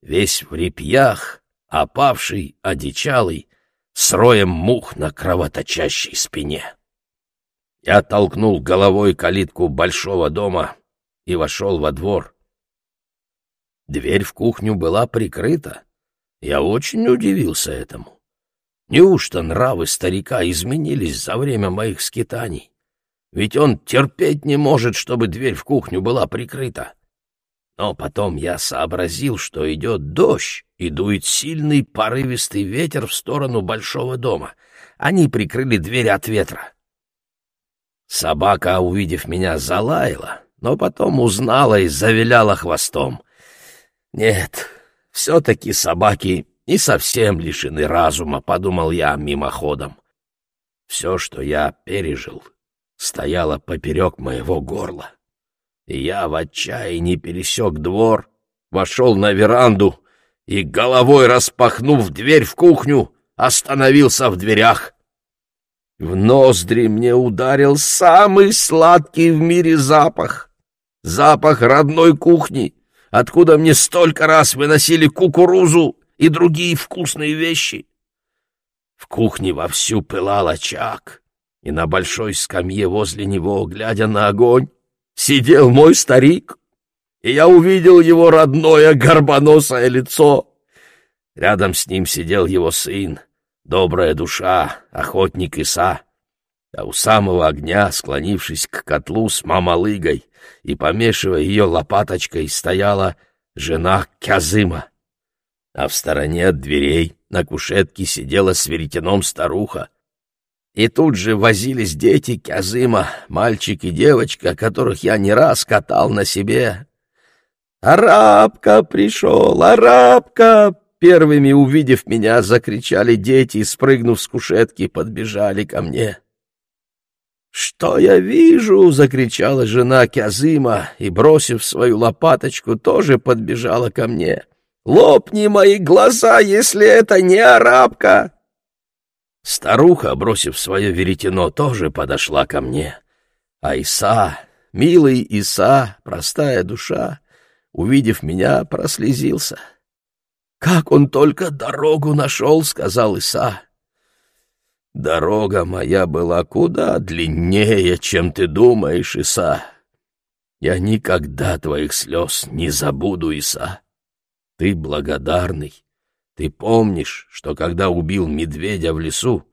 Весь в репьях, опавший, одичалый, с роем мух на кровоточащей спине. Я толкнул головой калитку большого дома и вошел во двор. Дверь в кухню была прикрыта, я очень удивился этому. Неужто нравы старика изменились за время моих скитаний? Ведь он терпеть не может, чтобы дверь в кухню была прикрыта. Но потом я сообразил, что идет дождь, и дует сильный порывистый ветер в сторону большого дома. Они прикрыли дверь от ветра. Собака, увидев меня, залаяла, но потом узнала и завиляла хвостом. Нет, все-таки собаки не совсем лишены разума, подумал я мимоходом. Все, что я пережил, стояло поперек моего горла. И я в отчаянии пересек двор, вошел на веранду и, головой распахнув дверь в кухню, остановился в дверях. В ноздри мне ударил самый сладкий в мире запах. Запах родной кухни, откуда мне столько раз выносили кукурузу и другие вкусные вещи. В кухне вовсю пылал очаг, и на большой скамье возле него, глядя на огонь, сидел мой старик, и я увидел его родное горбоносое лицо. Рядом с ним сидел его сын, добрая душа, охотник Иса, а у самого огня, склонившись к котлу с мамалыгой и помешивая ее лопаточкой, стояла жена Кязыма. А в стороне от дверей на кушетке сидела с веретеном старуха. И тут же возились дети Кязыма, мальчик и девочка, которых я не раз катал на себе. «Арабка пришел! Арабка!» Первыми, увидев меня, закричали дети и, спрыгнув с кушетки, подбежали ко мне. «Что я вижу?» — закричала жена Кязыма и, бросив свою лопаточку, тоже подбежала ко мне. «Лопни мои глаза, если это не арабка!» Старуха, бросив свое веретено, тоже подошла ко мне. А Иса, милый Иса, простая душа, увидев меня, прослезился. «Как он только дорогу нашел!» — сказал Иса. Дорога моя была куда длиннее, чем ты думаешь, Иса. Я никогда твоих слез не забуду, Иса. Ты благодарный. Ты помнишь, что когда убил медведя в лесу,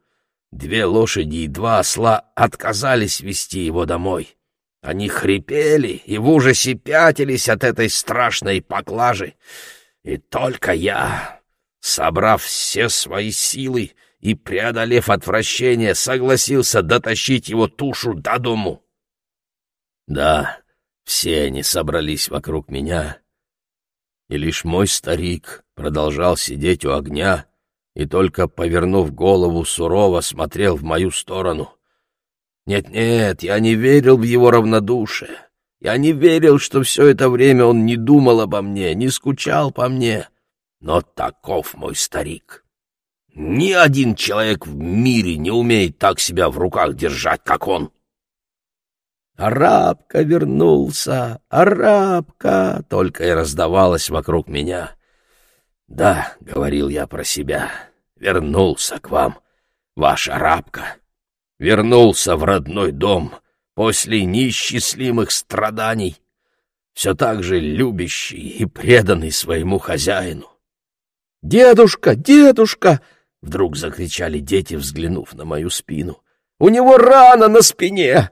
две лошади и два осла отказались вести его домой. Они хрипели и в ужасе пятились от этой страшной поклажи. И только я, собрав все свои силы, и, преодолев отвращение, согласился дотащить его тушу до дому. Да, все они собрались вокруг меня, и лишь мой старик продолжал сидеть у огня и только, повернув голову, сурово смотрел в мою сторону. Нет-нет, я не верил в его равнодушие. Я не верил, что все это время он не думал обо мне, не скучал по мне. Но таков мой старик. Ни один человек в мире не умеет так себя в руках держать, как он. «Арабка вернулся! Арабка!» только и раздавалось вокруг меня. «Да», — говорил я про себя, — «вернулся к вам, ваш арабка. Вернулся в родной дом после несчастливых страданий, все так же любящий и преданный своему хозяину. «Дедушка! Дедушка!» — вдруг закричали дети, взглянув на мою спину. «У него рана на спине!»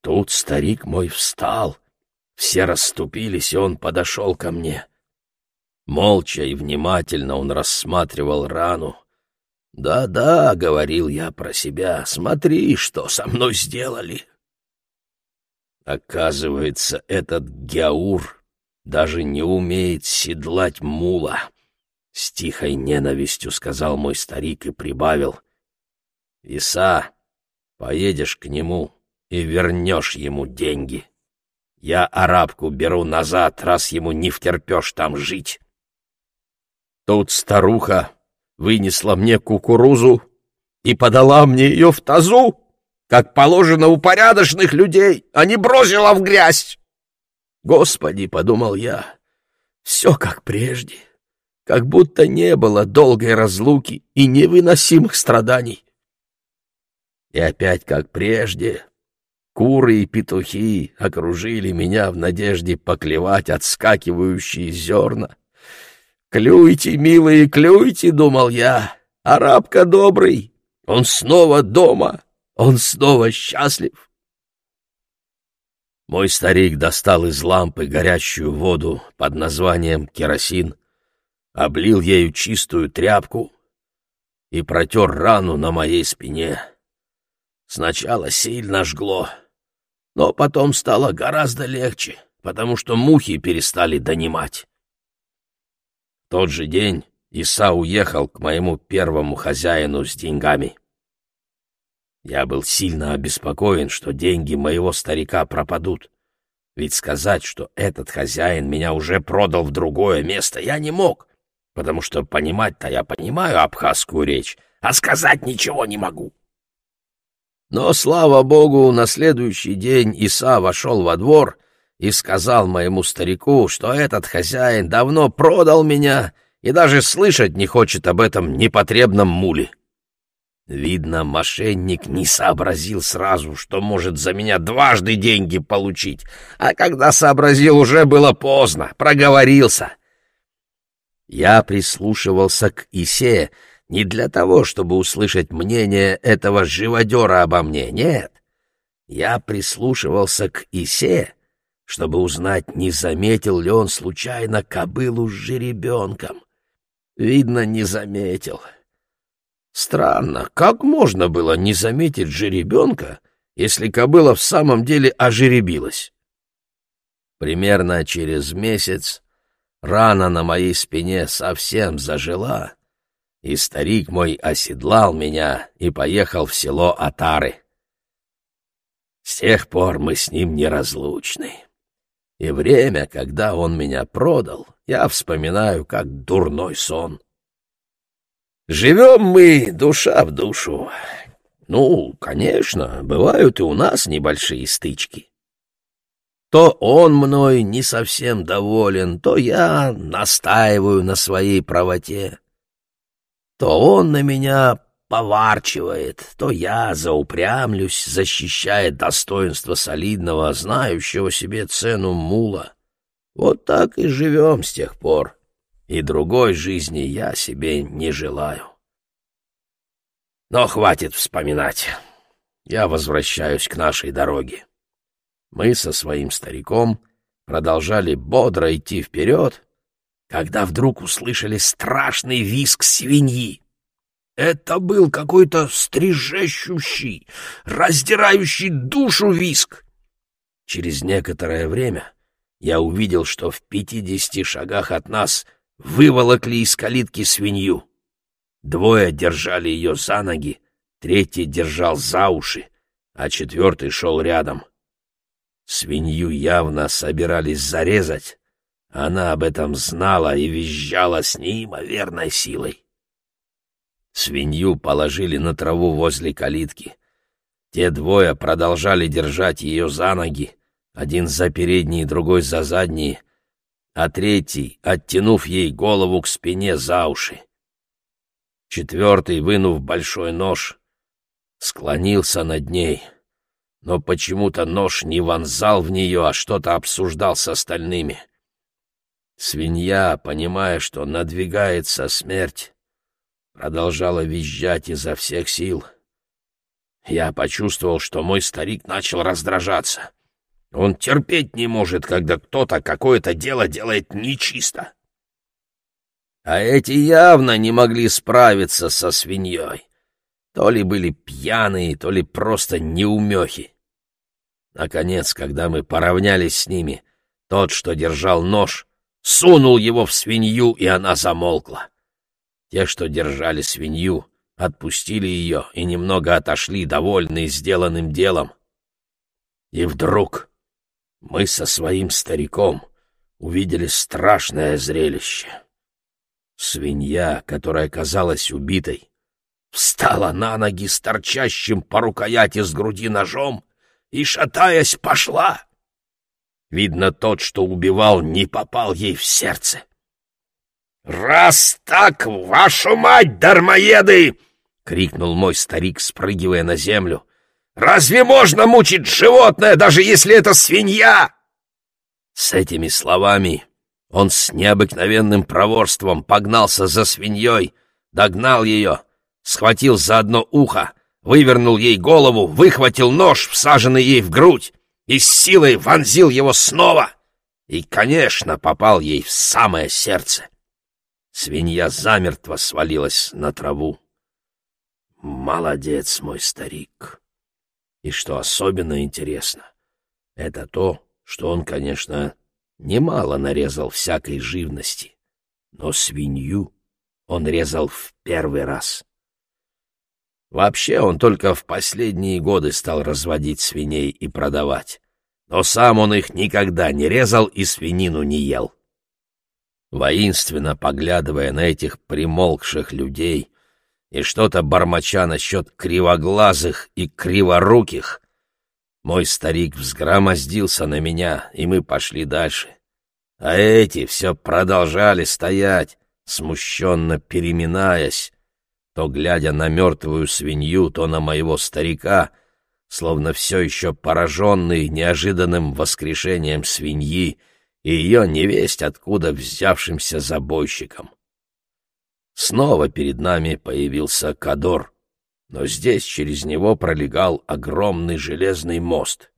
Тут старик мой встал, все расступились, и он подошел ко мне. Молча и внимательно он рассматривал рану. «Да-да», — говорил я про себя, — «смотри, что со мной сделали». Оказывается, этот Гяур даже не умеет седлать мула. С тихой ненавистью сказал мой старик и прибавил. «Иса, поедешь к нему и вернешь ему деньги. Я арабку беру назад, раз ему не втерпешь там жить». Тут старуха вынесла мне кукурузу и подала мне ее в тазу, как положено у порядочных людей, а не бросила в грязь. Господи, — подумал я, — все как прежде, как будто не было долгой разлуки и невыносимых страданий. И опять, как прежде, куры и петухи окружили меня в надежде поклевать отскакивающие зерна. «Клюйте, милые, клюйте!» — думал я. «Арабка добрый, он снова дома!» Он снова счастлив. Мой старик достал из лампы горящую воду под названием керосин, облил ею чистую тряпку и протер рану на моей спине. Сначала сильно жгло, но потом стало гораздо легче, потому что мухи перестали донимать. В тот же день Иса уехал к моему первому хозяину с деньгами. Я был сильно обеспокоен, что деньги моего старика пропадут. Ведь сказать, что этот хозяин меня уже продал в другое место, я не мог, потому что понимать-то я понимаю абхазскую речь, а сказать ничего не могу. Но, слава богу, на следующий день Иса вошел во двор и сказал моему старику, что этот хозяин давно продал меня и даже слышать не хочет об этом непотребном муле. Видно, мошенник не сообразил сразу, что может за меня дважды деньги получить, а когда сообразил, уже было поздно, проговорился. Я прислушивался к Исе не для того, чтобы услышать мнение этого живодера обо мне, нет. Я прислушивался к Исе, чтобы узнать, не заметил ли он случайно кобылу с жеребенком. Видно, не заметил. — Странно, как можно было не заметить жеребенка, если кобыла в самом деле ожеребилась? Примерно через месяц рана на моей спине совсем зажила, и старик мой оседлал меня и поехал в село Атары. С тех пор мы с ним неразлучны. И время, когда он меня продал, я вспоминаю как дурной сон. Живем мы душа в душу. Ну, конечно, бывают и у нас небольшие стычки. То он мной не совсем доволен, то я настаиваю на своей правоте. То он на меня поварчивает, то я заупрямлюсь, защищая достоинство солидного, знающего себе цену мула. Вот так и живем с тех пор и другой жизни я себе не желаю. Но хватит вспоминать. Я возвращаюсь к нашей дороге. Мы со своим стариком продолжали бодро идти вперед, когда вдруг услышали страшный визг свиньи. Это был какой-то стрижещущий, раздирающий душу визг. Через некоторое время я увидел, что в пятидесяти шагах от нас — выволокли из калитки свинью. Двое держали ее за ноги, третий держал за уши, а четвертый шел рядом. Свинью явно собирались зарезать. Она об этом знала и визжала с неимоверной силой. Свинью положили на траву возле калитки. Те двое продолжали держать ее за ноги, один за передние, другой за задние, а третий, оттянув ей голову к спине за уши. Четвертый, вынув большой нож, склонился над ней, но почему-то нож не вонзал в нее, а что-то обсуждал с остальными. Свинья, понимая, что надвигается смерть, продолжала визжать изо всех сил. Я почувствовал, что мой старик начал раздражаться. Он терпеть не может, когда кто-то какое-то дело делает нечисто. А эти явно не могли справиться со свиньей. То ли были пьяные, то ли просто неумехи. Наконец, когда мы поравнялись с ними, тот, что держал нож, сунул его в свинью, и она замолкла. Те, что держали свинью, отпустили ее и немного отошли, довольные сделанным делом. И вдруг мы со своим стариком увидели страшное зрелище. Свинья, которая казалась убитой, встала на ноги с торчащим по рукояти с груди ножом и, шатаясь, пошла. Видно, тот, что убивал, не попал ей в сердце. «Раз так, вашу мать, дармоеды!» — крикнул мой старик, спрыгивая на землю. «Разве можно мучить животное, даже если это свинья?» С этими словами он с необыкновенным проворством погнался за свиньей, догнал ее, схватил за одно ухо, вывернул ей голову, выхватил нож, всаженный ей в грудь, и с силой вонзил его снова и, конечно, попал ей в самое сердце. Свинья замертво свалилась на траву. Молодец, мой старик. И что особенно интересно, это то, что он, конечно, немало нарезал всякой живности, но свинью он резал в первый раз. Вообще он только в последние годы стал разводить свиней и продавать, но сам он их никогда не резал и свинину не ел. Воинственно поглядывая на этих примолкших людей и что-то бормоча насчет кривоглазых и криворуких, мой старик взгромоздился на меня, и мы пошли дальше. А эти все продолжали стоять, смущенно переминаясь, то глядя на мертвую свинью, то на моего старика, словно все еще пораженный неожиданным воскрешением свиньи, и ее невесть откуда взявшимся забойщиком. Снова перед нами появился Кадор, но здесь через него пролегал огромный железный мост.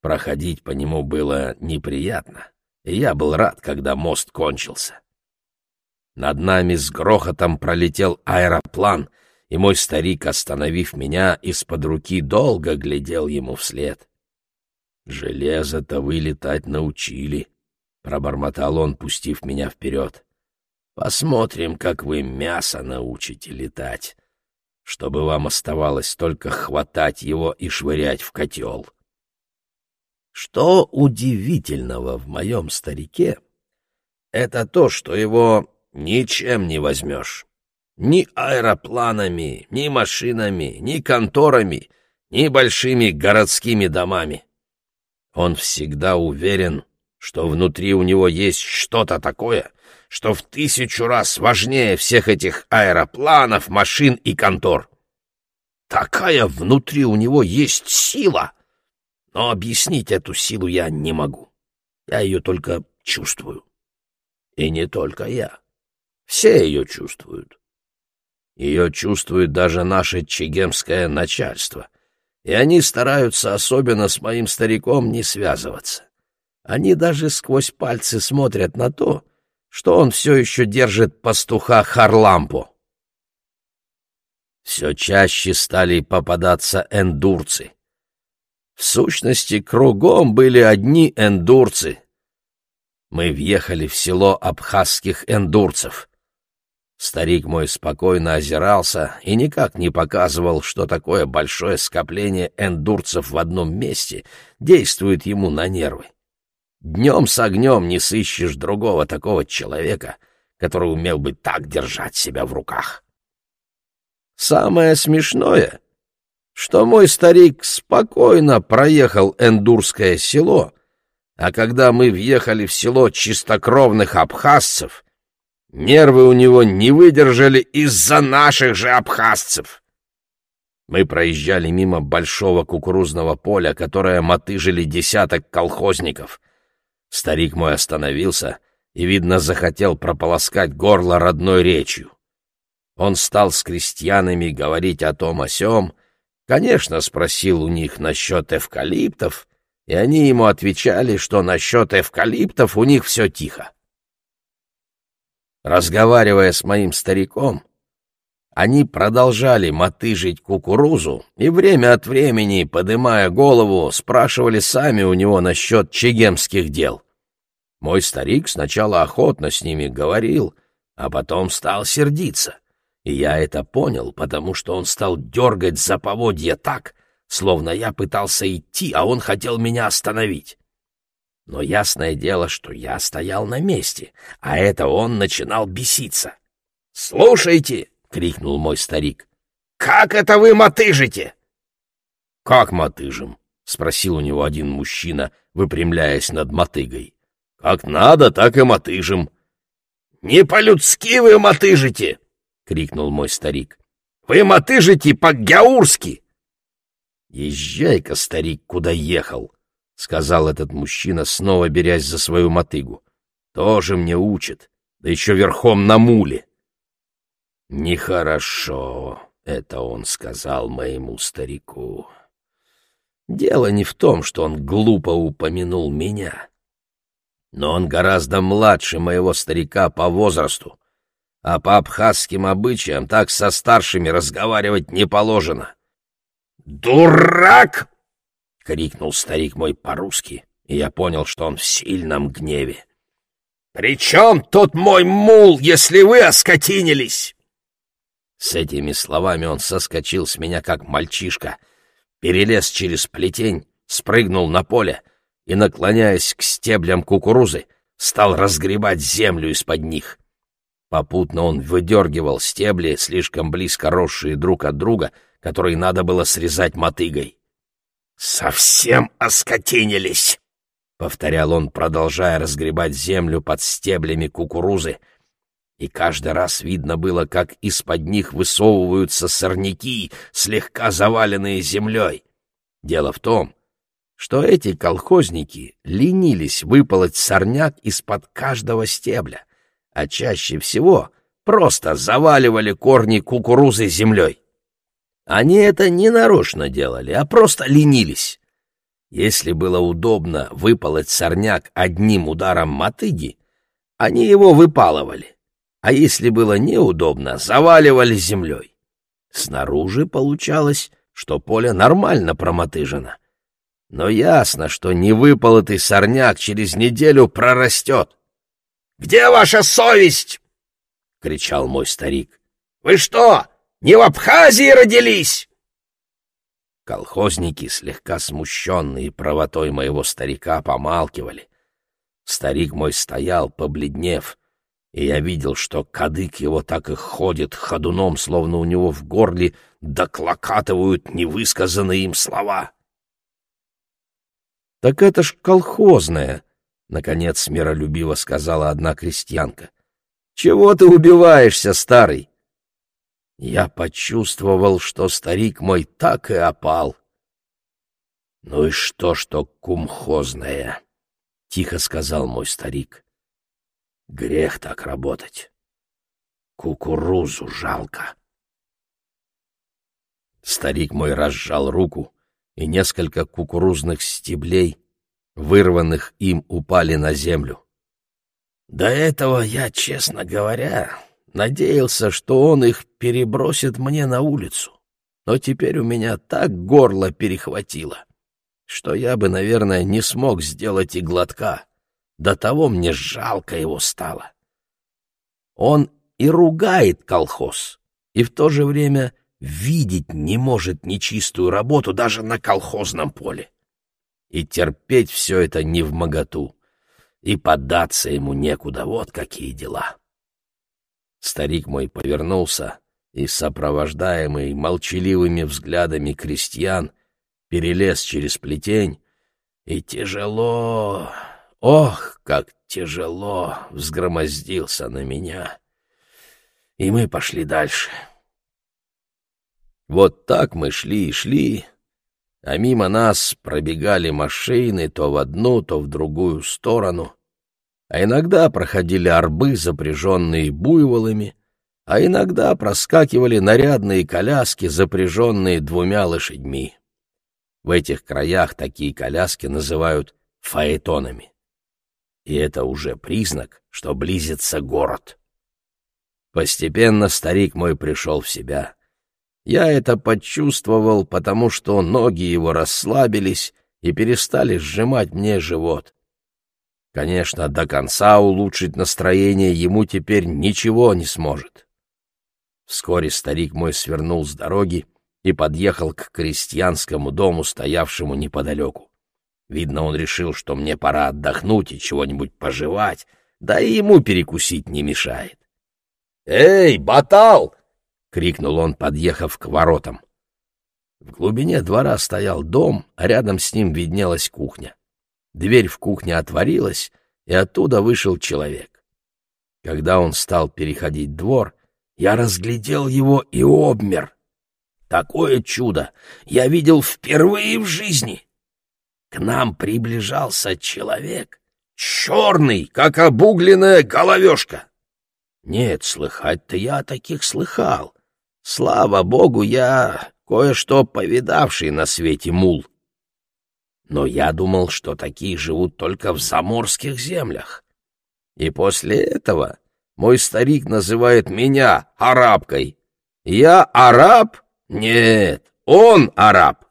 Проходить по нему было неприятно, и я был рад, когда мост кончился. Над нами с грохотом пролетел аэроплан, и мой старик, остановив меня, из-под руки долго глядел ему вслед. «Железо-то вы летать научили», пробормотал он, пустив меня вперед. Посмотрим, как вы мясо научите летать, чтобы вам оставалось только хватать его и швырять в котел. Что удивительного в моем старике, это то, что его ничем не возьмешь. Ни аэропланами, ни машинами, ни конторами, ни большими городскими домами. Он всегда уверен, что внутри у него есть что-то такое, что в тысячу раз важнее всех этих аэропланов, машин и контор. Такая внутри у него есть сила, но объяснить эту силу я не могу. Я ее только чувствую. И не только я. Все ее чувствуют. Ее чувствует даже наше чегемское начальство, и они стараются особенно с моим стариком не связываться. Они даже сквозь пальцы смотрят на то, что он все еще держит пастуха Харлампу. Все чаще стали попадаться эндурцы. В сущности, кругом были одни эндурцы. Мы въехали в село абхазских эндурцев. Старик мой спокойно озирался и никак не показывал, что такое большое скопление эндурцев в одном месте действует ему на нервы. Днем с огнем не сыщешь другого такого человека, который умел бы так держать себя в руках. Самое смешное, что мой старик спокойно проехал Эндурское село, а когда мы въехали в село чистокровных абхазцев, нервы у него не выдержали из-за наших же абхазцев. Мы проезжали мимо большого кукурузного поля, которое мотыжили десяток колхозников. Старик мой остановился и, видно, захотел прополоскать горло родной речью. Он стал с крестьянами говорить о том о сём, конечно, спросил у них насчет эвкалиптов, и они ему отвечали, что насчет эвкалиптов у них все тихо. Разговаривая с моим стариком, они продолжали мотыжить кукурузу и время от времени, подымая голову, спрашивали сами у него насчет чегемских дел. Мой старик сначала охотно с ними говорил, а потом стал сердиться. И я это понял, потому что он стал дергать за поводья так, словно я пытался идти, а он хотел меня остановить. Но ясное дело, что я стоял на месте, а это он начинал беситься. «Слушайте!» — крикнул мой старик. «Как это вы мотыжите?» «Как мотыжим?» — спросил у него один мужчина, выпрямляясь над мотыгой. «Как надо, так и мотыжим». «Не по-людски вы мотыжите!» — крикнул мой старик. «Вы мотыжите по-гяурски!» «Езжай-ка, старик, куда ехал!» — сказал этот мужчина, снова берясь за свою мотыгу. «Тоже мне учит, да еще верхом на муле!» «Нехорошо», — это он сказал моему старику. Дело не в том, что он глупо упомянул меня, но он гораздо младше моего старика по возрасту, а по абхазским обычаям так со старшими разговаривать не положено. «Дурак!» — крикнул старик мой по-русски, и я понял, что он в сильном гневе. «При чем тут мой мул, если вы оскотинились?» С этими словами он соскочил с меня, как мальчишка, перелез через плетень, спрыгнул на поле и, наклоняясь к стеблям кукурузы, стал разгребать землю из-под них. Попутно он выдергивал стебли, слишком близко росшие друг от друга, которые надо было срезать мотыгой. «Совсем оскотинились!» — повторял он, продолжая разгребать землю под стеблями кукурузы — и каждый раз видно было, как из-под них высовываются сорняки, слегка заваленные землей. Дело в том, что эти колхозники ленились выполоть сорняк из-под каждого стебля, а чаще всего просто заваливали корни кукурузы землей. Они это не нарочно делали, а просто ленились. Если было удобно выполоть сорняк одним ударом мотыги, они его выпалывали а если было неудобно, заваливали землей. Снаружи получалось, что поле нормально промотыжено. Но ясно, что невыполотый сорняк через неделю прорастет. «Где ваша совесть?» — кричал мой старик. «Вы что, не в Абхазии родились?» Колхозники, слегка смущенные правотой моего старика, помалкивали. Старик мой стоял, побледнев, и я видел, что кадык его так и ходит ходуном, словно у него в горле доклокатывают невысказанные им слова. — Так это ж колхозное, — наконец миролюбиво сказала одна крестьянка. — Чего ты убиваешься, старый? Я почувствовал, что старик мой так и опал. — Ну и что, что кумхозное? — тихо сказал мой старик. — Грех так работать. Кукурузу жалко. Старик мой разжал руку, и несколько кукурузных стеблей, вырванных им, упали на землю. До этого я, честно говоря, надеялся, что он их перебросит мне на улицу. Но теперь у меня так горло перехватило, что я бы, наверное, не смог сделать и глотка. До того мне жалко его стало. Он и ругает колхоз, и в то же время видеть не может нечистую работу даже на колхозном поле. И терпеть все это не в моготу, и поддаться ему некуда, вот какие дела. Старик мой повернулся и, сопровождаемый молчаливыми взглядами крестьян, перелез через плетень и тяжело, ох, как тяжело взгромоздился на меня. И мы пошли дальше. Вот так мы шли и шли, а мимо нас пробегали машины то в одну, то в другую сторону, а иногда проходили арбы, запряженные буйволами, а иногда проскакивали нарядные коляски, запряженные двумя лошадьми. В этих краях такие коляски называют фаэтонами. И это уже признак, что близится город. Постепенно старик мой пришел в себя. Я это почувствовал, потому что ноги его расслабились и перестали сжимать мне живот. Конечно, до конца улучшить настроение ему теперь ничего не сможет. Вскоре старик мой свернул с дороги и подъехал к крестьянскому дому, стоявшему неподалеку. Видно, он решил, что мне пора отдохнуть и чего-нибудь пожевать, да и ему перекусить не мешает. «Эй, батал!» — крикнул он, подъехав к воротам. В глубине двора стоял дом, а рядом с ним виднелась кухня. Дверь в кухне отворилась, и оттуда вышел человек. Когда он стал переходить двор, я разглядел его и обмер. Такое чудо я видел впервые в жизни. К нам приближался человек, черный, как обугленная головешка. Нет, слыхать-то я таких слыхал. Слава богу, я кое-что повидавший на свете мул. Но я думал, что такие живут только в заморских землях. И после этого мой старик называет меня арабкой. Я араб? Нет, он араб.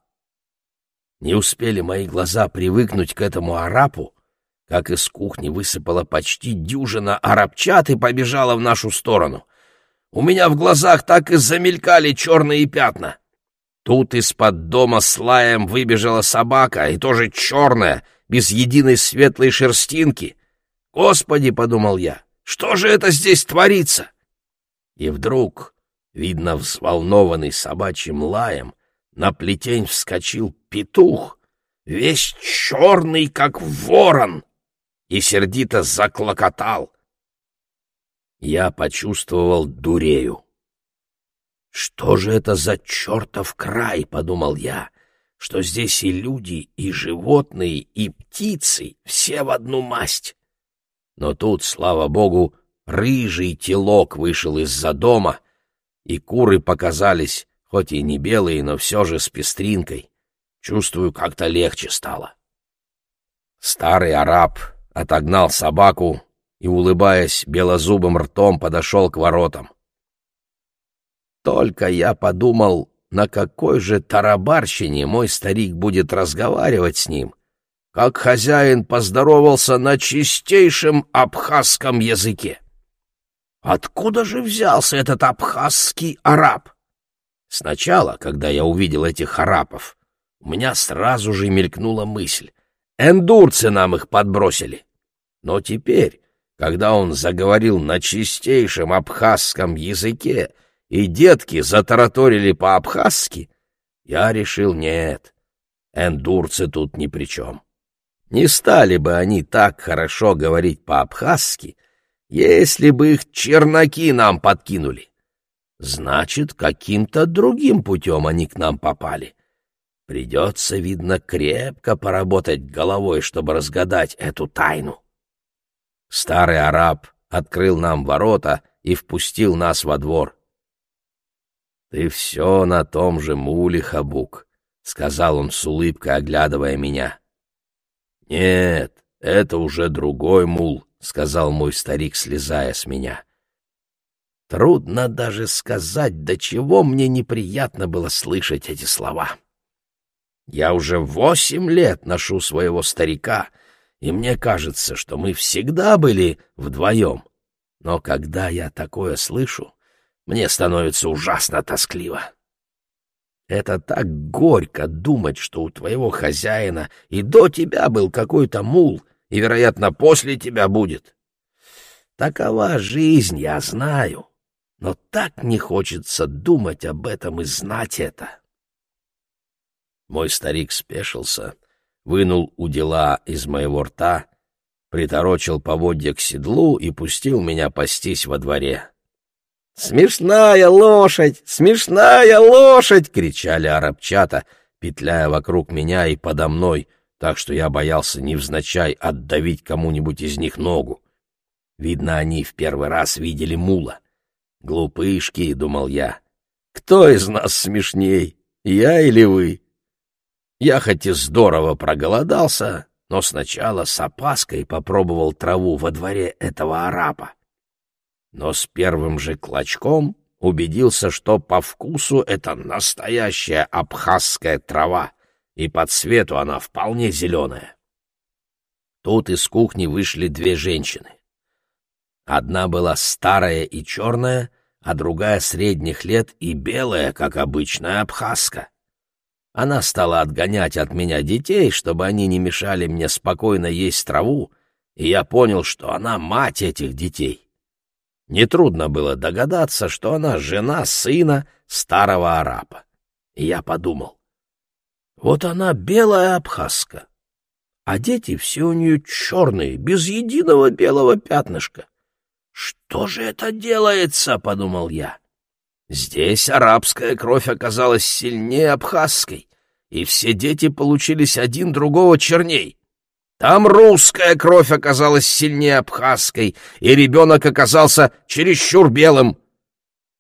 Не успели мои глаза привыкнуть к этому арабу, как из кухни высыпала почти дюжина арабчат и побежала в нашу сторону. У меня в глазах так и замелькали черные пятна. Тут из-под дома с лаем выбежала собака, и тоже черная, без единой светлой шерстинки. «Господи!» — подумал я. Что же это здесь творится? И вдруг, видно, взволнованный собачьим лаем, на плетень вскочил петух, весь черный, как ворон, и сердито заклокотал. Я почувствовал дурею. «Что же это за чертов край?» — подумал я, — что здесь и люди, и животные, и птицы, все в одну масть. Но тут, слава богу, рыжий телок вышел из-за дома, и куры показались, хоть и не белые, но все же с пестринкой. Чувствую, как-то легче стало. Старый араб отогнал собаку и, улыбаясь белозубым ртом, подошел к воротам. Только я подумал, на какой же тарабарщине мой старик будет разговаривать с ним, как хозяин поздоровался на чистейшем абхазском языке. Откуда же взялся этот абхазский араб? Сначала, когда я увидел этих арабов, у меня сразу же мелькнула мысль. Эндурцы нам их подбросили. Но теперь, когда он заговорил на чистейшем абхазском языке, и детки затараторили по-абхазски, я решил, нет, эндурцы тут ни при чем. Не стали бы они так хорошо говорить по-абхазски, если бы их чернаки нам подкинули. Значит, каким-то другим путем они к нам попали. Придется, видно, крепко поработать головой, чтобы разгадать эту тайну. Старый араб открыл нам ворота и впустил нас во двор. — Ты все на том же муле, Хабук, — сказал он с улыбкой, оглядывая меня. «Нет, это уже другой мул», — сказал мой старик, слезая с меня. Трудно даже сказать, до чего мне неприятно было слышать эти слова. Я уже восемь лет ношу своего старика, и мне кажется, что мы всегда были вдвоем. Но когда я такое слышу, мне становится ужасно тоскливо. Это так горько думать, что у твоего хозяина и до тебя был какой-то мул, и, вероятно, после тебя будет. Такова жизнь, я знаю. но так не хочется думать об этом и знать это. Мой старик спешился, вынул у дела из моего рта, приторочил поводья к седлу и пустил меня пастись во дворе. «Смешная лошадь! Смешная лошадь!» — кричали арабчата, петляя вокруг меня и подо мной, так что я боялся невзначай отдавить кому-нибудь из них ногу. Видно, они в первый раз видели мула. «Глупышки», — думал я, — «кто из нас смешней, я или вы?» Я хоть и здорово проголодался, но сначала с опаской попробовал траву во дворе этого арапа. Но с первым же клочком убедился, что по вкусу это настоящая абхазская трава, и по цвету она вполне зеленая. Тут из кухни вышли две женщины. Одна была старая и черная, а другая средних лет и белая, как обычная абхазка. Она стала отгонять от меня детей, чтобы они не мешали мне спокойно есть траву, и я понял, что она мать этих детей. Нетрудно было догадаться, что она жена сына старого араба. И я подумал, вот она белая абхазка, а дети все у нее черные, без единого белого пятнышка. Что же это делается, — подумал я. Здесь арабская кровь оказалась сильнее абхазской, и все дети получились один другого черней. Там русская кровь оказалась сильнее абхазской, и ребенок оказался чересчур белым.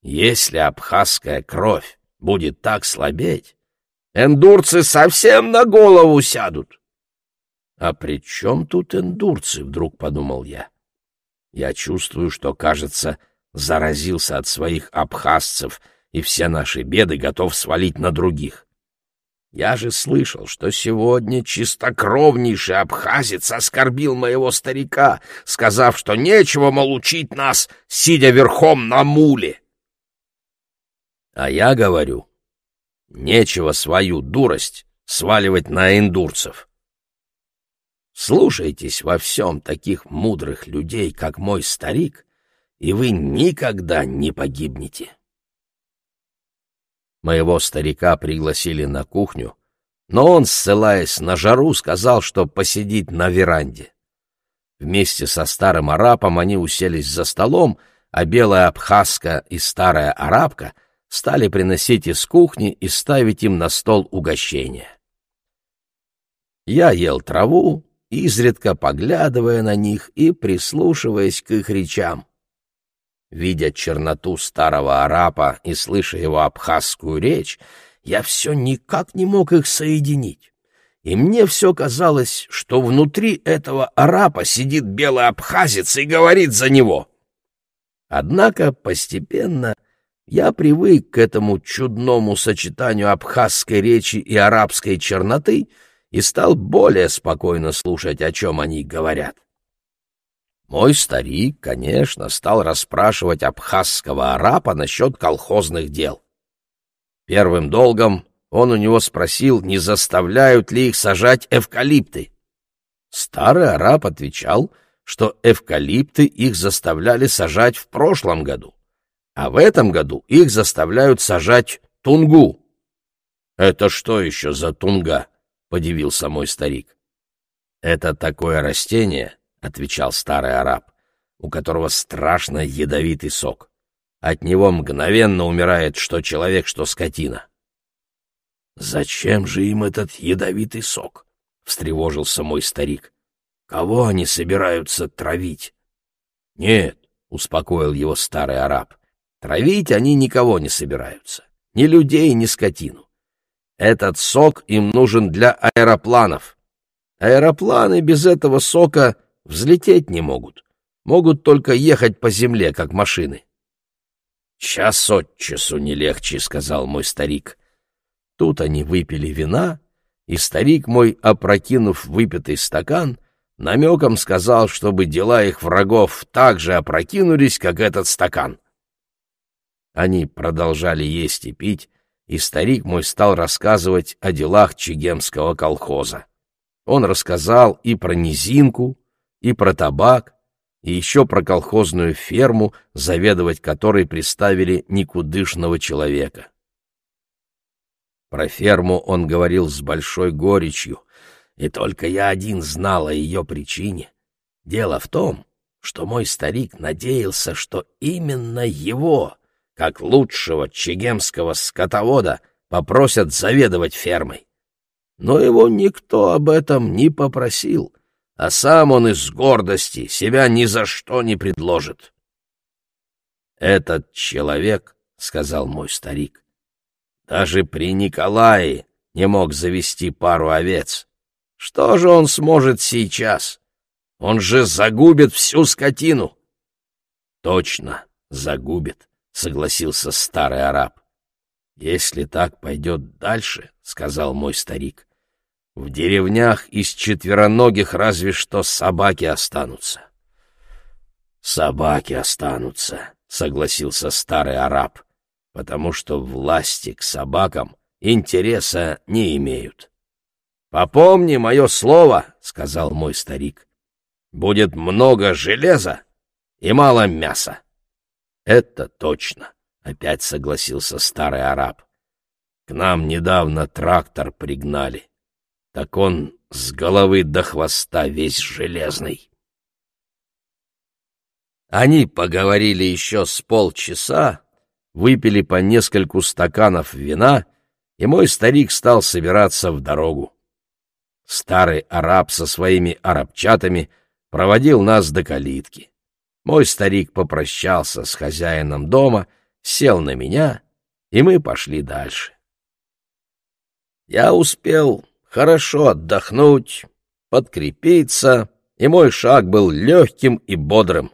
Если абхазская кровь будет так слабеть, эндурцы совсем на голову сядут. А при чем тут эндурцы, вдруг подумал я. Я чувствую, что, кажется, заразился от своих абхазцев, и все наши беды готов свалить на других. Я же слышал, что сегодня чистокровнейший абхазец оскорбил моего старика, сказав, что нечего, мол, учить нас, сидя верхом на муле. А я говорю, нечего свою дурость сваливать на индурцев. Слушайтесь во всем таких мудрых людей, как мой старик, и вы никогда не погибнете. Моего старика пригласили на кухню, но он, ссылаясь на жару, сказал, что посидит на веранде. Вместе со старым арабом они уселись за столом, а белая абхазка и старая арабка стали приносить из кухни и ставить им на стол угощения. Я ел траву, изредка поглядывая на них и прислушиваясь к их речам. Видя черноту старого арапа и слыша его абхазскую речь, я все никак не мог их соединить. И мне все казалось, что внутри этого арапа сидит белый абхазец и говорит за него. Однако постепенно я привык к этому чудному сочетанию абхазской речи и арабской черноты и стал более спокойно слушать, о чем они говорят. Мой старик, конечно, стал расспрашивать абхазского арапа насчет колхозных дел. Первым долгом он у него спросил, не заставляют ли их сажать эвкалипты. Старый араб отвечал, что эвкалипты их заставляли сажать в прошлом году, а в этом году их заставляют сажать тунгу. «Это что еще за тунга?» — подивился мой старик. «Это такое растение, — отвечал старый араб, — у которого страшно ядовитый сок. От него мгновенно умирает что человек, что скотина. «Зачем же им этот ядовитый сок?» — встревожился мой старик. «Кого они собираются травить?» «Нет», — успокоил его старый араб, — «травить они никого не собираются, ни людей, ни скотину. Этот сок им нужен для аэропланов. Аэропланы без этого сока Взлететь не могут. Могут только ехать по земле, как машины. «Час от часу не легче», — сказал мой старик. Тут они выпили вина, и старик мой, опрокинув выпитый стакан, намеком сказал, чтобы дела их врагов так же опрокинулись, как этот стакан. Они продолжали есть и пить, и старик мой стал рассказывать о делах Чегемского колхоза. Он рассказал и про низинку, и про табак, и еще про колхозную ферму, заведовать которой приставили никудышного человека. Про ферму он говорил с большой горечью, и только я один знал о ее причине. Дело в том, что мой старик надеялся, что именно его, как лучшего чегемского скотовода, попросят заведовать фермой. Но его никто об этом не попросил, а сам он из гордости себя ни за что не предложит. «Этот человек, — сказал мой старик, — даже при Николае не мог завести пару овец. Что же он сможет сейчас? Он же загубит всю скотину!» «Точно, загубит», — согласился старый араб. «Если так пойдет дальше, — сказал мой старик, — в деревнях из четвероногих разве что собаки останутся». «Собаки останутся», — согласился старый араб, «потому что власти к собакам интереса не имеют». «Попомни мое слово», — сказал мой старик, — «будет много железа и мало мяса». «Это точно», Опять согласился старый араб. К нам недавно трактор пригнали. Так он с головы до хвоста весь железный. Они поговорили еще с полчаса, выпили по нескольку стаканов вина, и мой старик стал собираться в дорогу. Старый араб со своими арабчатами проводил нас до калитки. Мой старик попрощался с хозяином дома сел на меня, и мы пошли дальше. Я успел хорошо отдохнуть, подкрепиться, и мой шаг был легким и бодрым.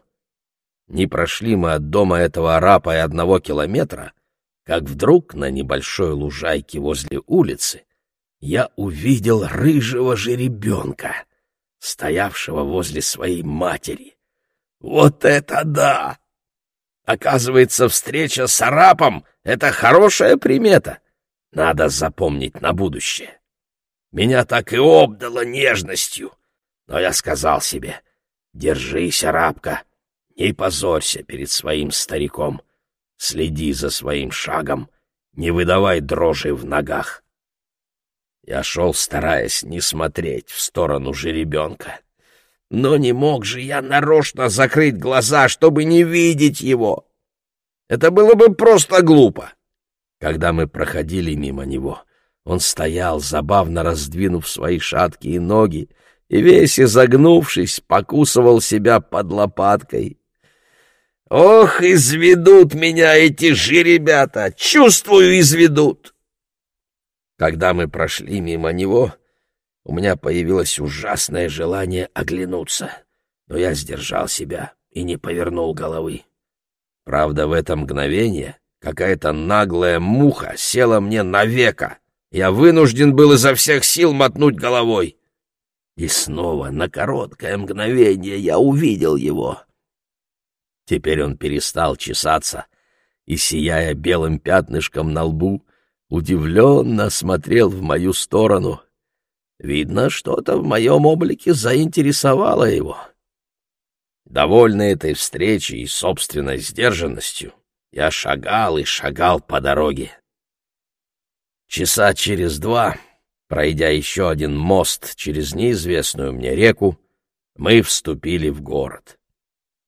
Не прошли мы от дома этого арапа и одного километра, как вдруг на небольшой лужайке возле улицы я увидел рыжего жеребенка, стоявшего возле своей матери. Вот это да! Оказывается, встреча с арапом — это хорошая примета. Надо запомнить на будущее. Меня так и обдало нежностью. Но я сказал себе, держись, арабка, не позорься перед своим стариком. Следи за своим шагом, не выдавай дрожи в ногах. Я шел, стараясь не смотреть в сторону жеребенка. Но не мог же я нарочно закрыть глаза, чтобы не видеть его. Это было бы просто глупо. Когда мы проходили мимо него, он стоял, забавно раздвинув свои шаткие ноги, и весь изогнувшись, покусывал себя под лопаткой. «Ох, изведут меня эти же ребята! Чувствую, изведут!» Когда мы прошли мимо него, у меня появилось ужасное желание оглянуться, но я сдержал себя и не повернул головы. Правда, в это мгновение какая-то наглая муха села мне на века. Я вынужден был изо всех сил мотнуть головой. И снова на короткое мгновение я увидел его. Теперь он перестал чесаться и, сияя белым пятнышком на лбу, удивленно смотрел в мою сторону — Видно, что-то в моем облике заинтересовало его. Довольный этой встречей и собственной сдержанностью, я шагал и шагал по дороге. Часа через два, пройдя еще один мост через неизвестную мне реку, мы вступили в город.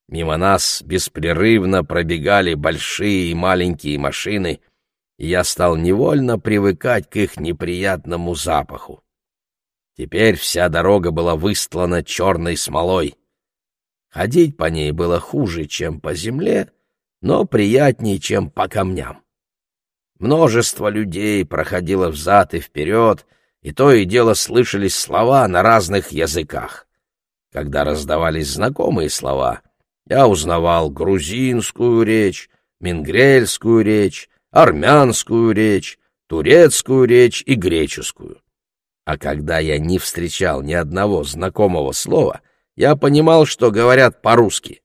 Мимо нас беспрерывно пробегали большие и маленькие машины, и я стал невольно привыкать к их неприятному запаху. Теперь вся дорога была выстлана черной смолой. Ходить по ней было хуже, чем по земле, но приятнее, чем по камням. Множество людей проходило взад и вперед, и то и дело слышались слова на разных языках. Когда раздавались знакомые слова, я узнавал грузинскую речь, мингрельскую речь, армянскую речь, турецкую речь и греческую. А когда я не встречал ни одного знакомого слова, я понимал, что говорят по-русски.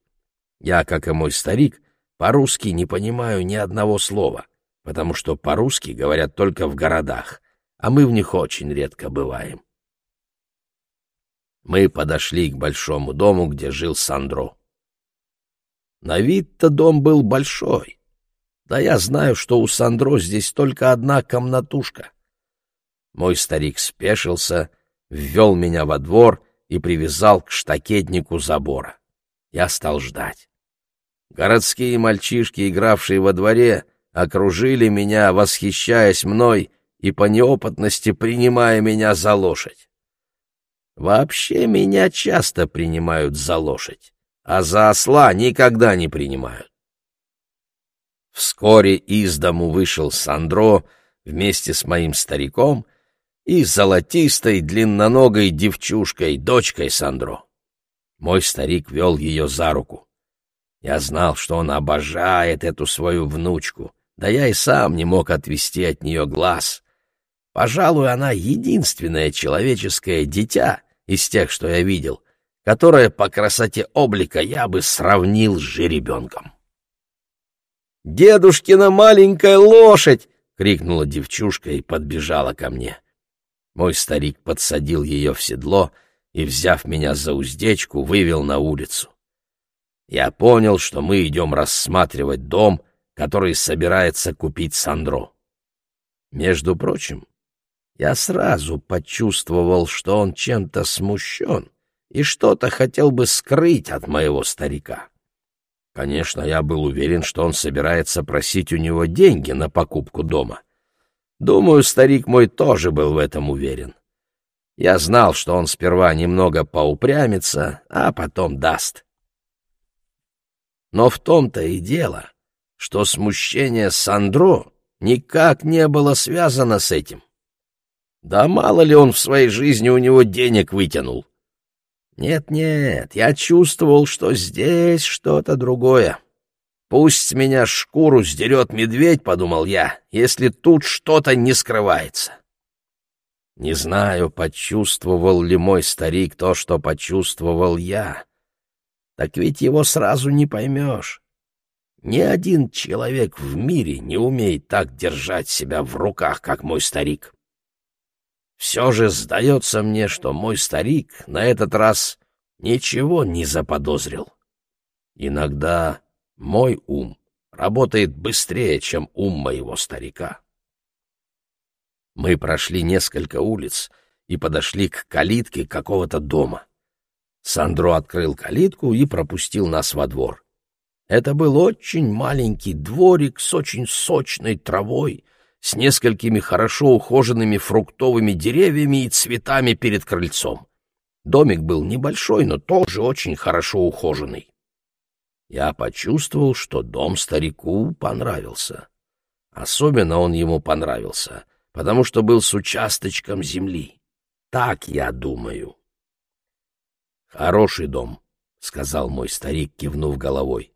Я, как и мой старик, по-русски не понимаю ни одного слова, потому что по-русски говорят только в городах, а мы в них очень редко бываем. Мы подошли к большому дому, где жил Сандро. На вид-то дом был большой. Да я знаю, что у Сандро здесь только одна комнатушка. Мой старик спешился, ввел меня во двор и привязал к штакетнику забора. Я стал ждать. Городские мальчишки, игравшие во дворе, окружили меня, восхищаясь мной и по неопытности принимая меня за лошадь. Вообще меня часто принимают за лошадь, а за осла никогда не принимают. Вскоре из дому вышел Сандро вместе с моим стариком и золотистой длинноногой девчушкой, дочкой Сандро. Мой старик вел ее за руку. Я знал, что он обожает эту свою внучку, да я и сам не мог отвести от нее глаз. Пожалуй, она единственное человеческое дитя из тех, что я видел, которое по красоте облика я бы сравнил с жеребенком. «Дедушкина маленькая лошадь!» — крикнула девчушка и подбежала ко мне. Мой старик подсадил ее в седло и, взяв меня за уздечку, вывел на улицу. Я понял, что мы идем рассматривать дом, который собирается купить Сандро. Между прочим, я сразу почувствовал, что он чем-то смущен и что-то хотел бы скрыть от моего старика. Конечно, я был уверен, что он собирается просить у него деньги на покупку дома. Думаю, старик мой тоже был в этом уверен. Я знал, что он сперва немного поупрямится, а потом даст. Но в том-то и дело, что смущение Сандро никак не было связано с этим. Да мало ли он в своей жизни у него денег вытянул. Нет-нет, я чувствовал, что здесь что-то другое. Пусть меня шкуру сдерет медведь, — подумал я, — если тут что-то не скрывается. Не знаю, почувствовал ли мой старик то, что почувствовал я. Так ведь его сразу не поймешь. Ни один человек в мире не умеет так держать себя в руках, как мой старик. Все же сдается мне, что мой старик на этот раз ничего не заподозрил. Иногда мой ум работает быстрее, чем ум моего старика. Мы прошли несколько улиц и подошли к калитке какого-то дома. Сандро открыл калитку и пропустил нас во двор. Это был очень маленький дворик с очень сочной травой, с несколькими хорошо ухоженными фруктовыми деревьями и цветами перед крыльцом. Домик был небольшой, но тоже очень хорошо ухоженный. Я почувствовал, что дом старику понравился. Особенно он ему понравился, потому что был с участочком земли. Так я думаю. «Хороший дом», — сказал мой старик, кивнув головой.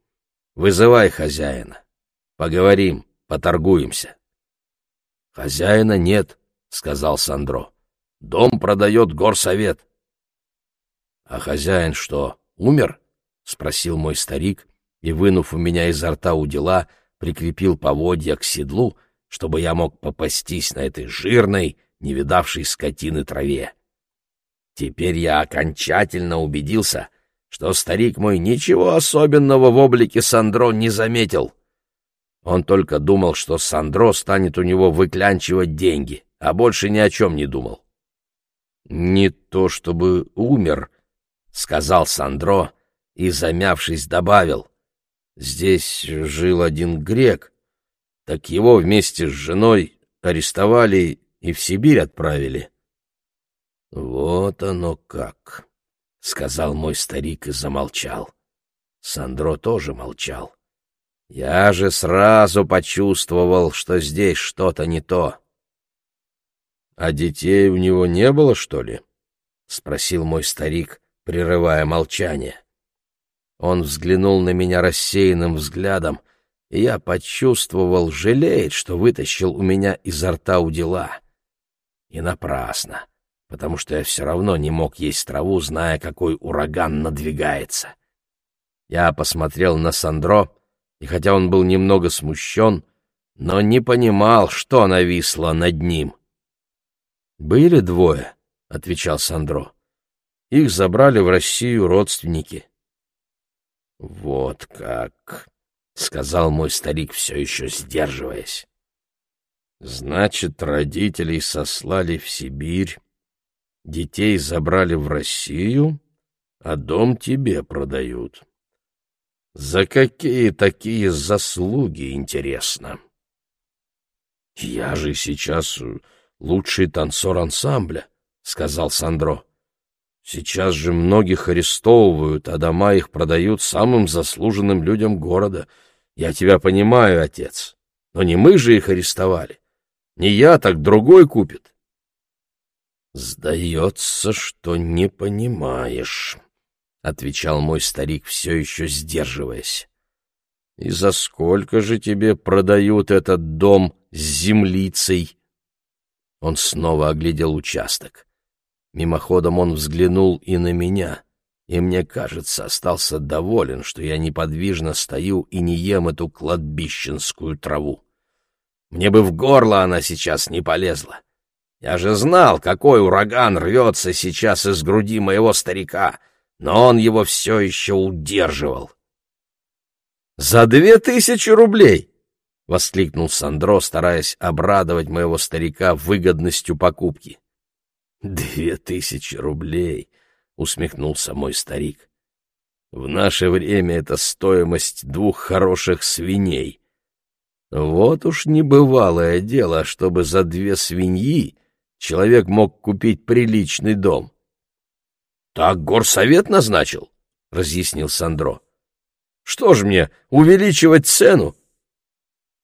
«Вызывай хозяина. Поговорим, поторгуемся». «Хозяина нет», — сказал Сандро. «Дом продает горсовет». «А хозяин что, умер?» — спросил мой старик и, вынув у меня изо рта удила, прикрепил поводья к седлу, чтобы я мог попастись на этой жирной, не видавшей скотины траве. Теперь я окончательно убедился, что старик мой ничего особенного в облике Сандро не заметил. Он только думал, что Сандро станет у него выклянчивать деньги, а больше ни о чем не думал. «Не то чтобы умер», — сказал Сандро и, замявшись, добавил. «Здесь жил один грек, так его вместе с женой арестовали и в Сибирь отправили». «Вот оно как», — сказал мой старик и замолчал. Сандро тоже молчал. Я же сразу почувствовал, что здесь что-то не то. — А детей у него не было, что ли? — спросил мой старик, прерывая молчание. Он взглянул на меня рассеянным взглядом, и я почувствовал, жалеет, что вытащил у меня изо рта удила. И напрасно потому что я все равно не мог есть траву, зная, какой ураган надвигается. Я посмотрел на Сандро, и хотя он был немного смущен, но не понимал, что нависло над ним. «Были двое», — отвечал Сандро. «Их забрали в Россию родственники». «Вот как!» — сказал мой старик, все еще сдерживаясь. «Значит, родителей сослали в Сибирь, детей забрали в Россию, а дом тебе продают. За какие такие заслуги, интересно?» «Я же сейчас лучший танцор ансамбля», — сказал Сандро. «Сейчас же многих арестовывают, а дома их продают самым заслуженным людям города. Я тебя понимаю, отец, но не мы же их арестовали. Не я, так другой купит». «Сдается, что не понимаешь», — отвечал мой старик, все еще сдерживаясь. «И за сколько же тебе продают этот дом с землицей?» Он снова оглядел участок. Мимоходом он взглянул и на меня, и, мне кажется, остался доволен, что я неподвижно стою и не ем эту кладбищенскую траву. Мне бы в горло она сейчас не полезла. Я же знал, какой ураган рвется сейчас из груди моего старика, но он его все еще удерживал. «За две тысячи рублей!» — воскликнул Сандро, стараясь обрадовать моего старика выгодностью покупки. «Две тысячи рублей!» — усмехнулся мой старик. «В наше время это стоимость двух хороших свиней. Вот уж небывалое дело, чтобы за две свиньи человек мог купить приличный дом». «Так горсовет назначил?» — разъяснил Сандро. «Что ж мне, увеличивать цену?»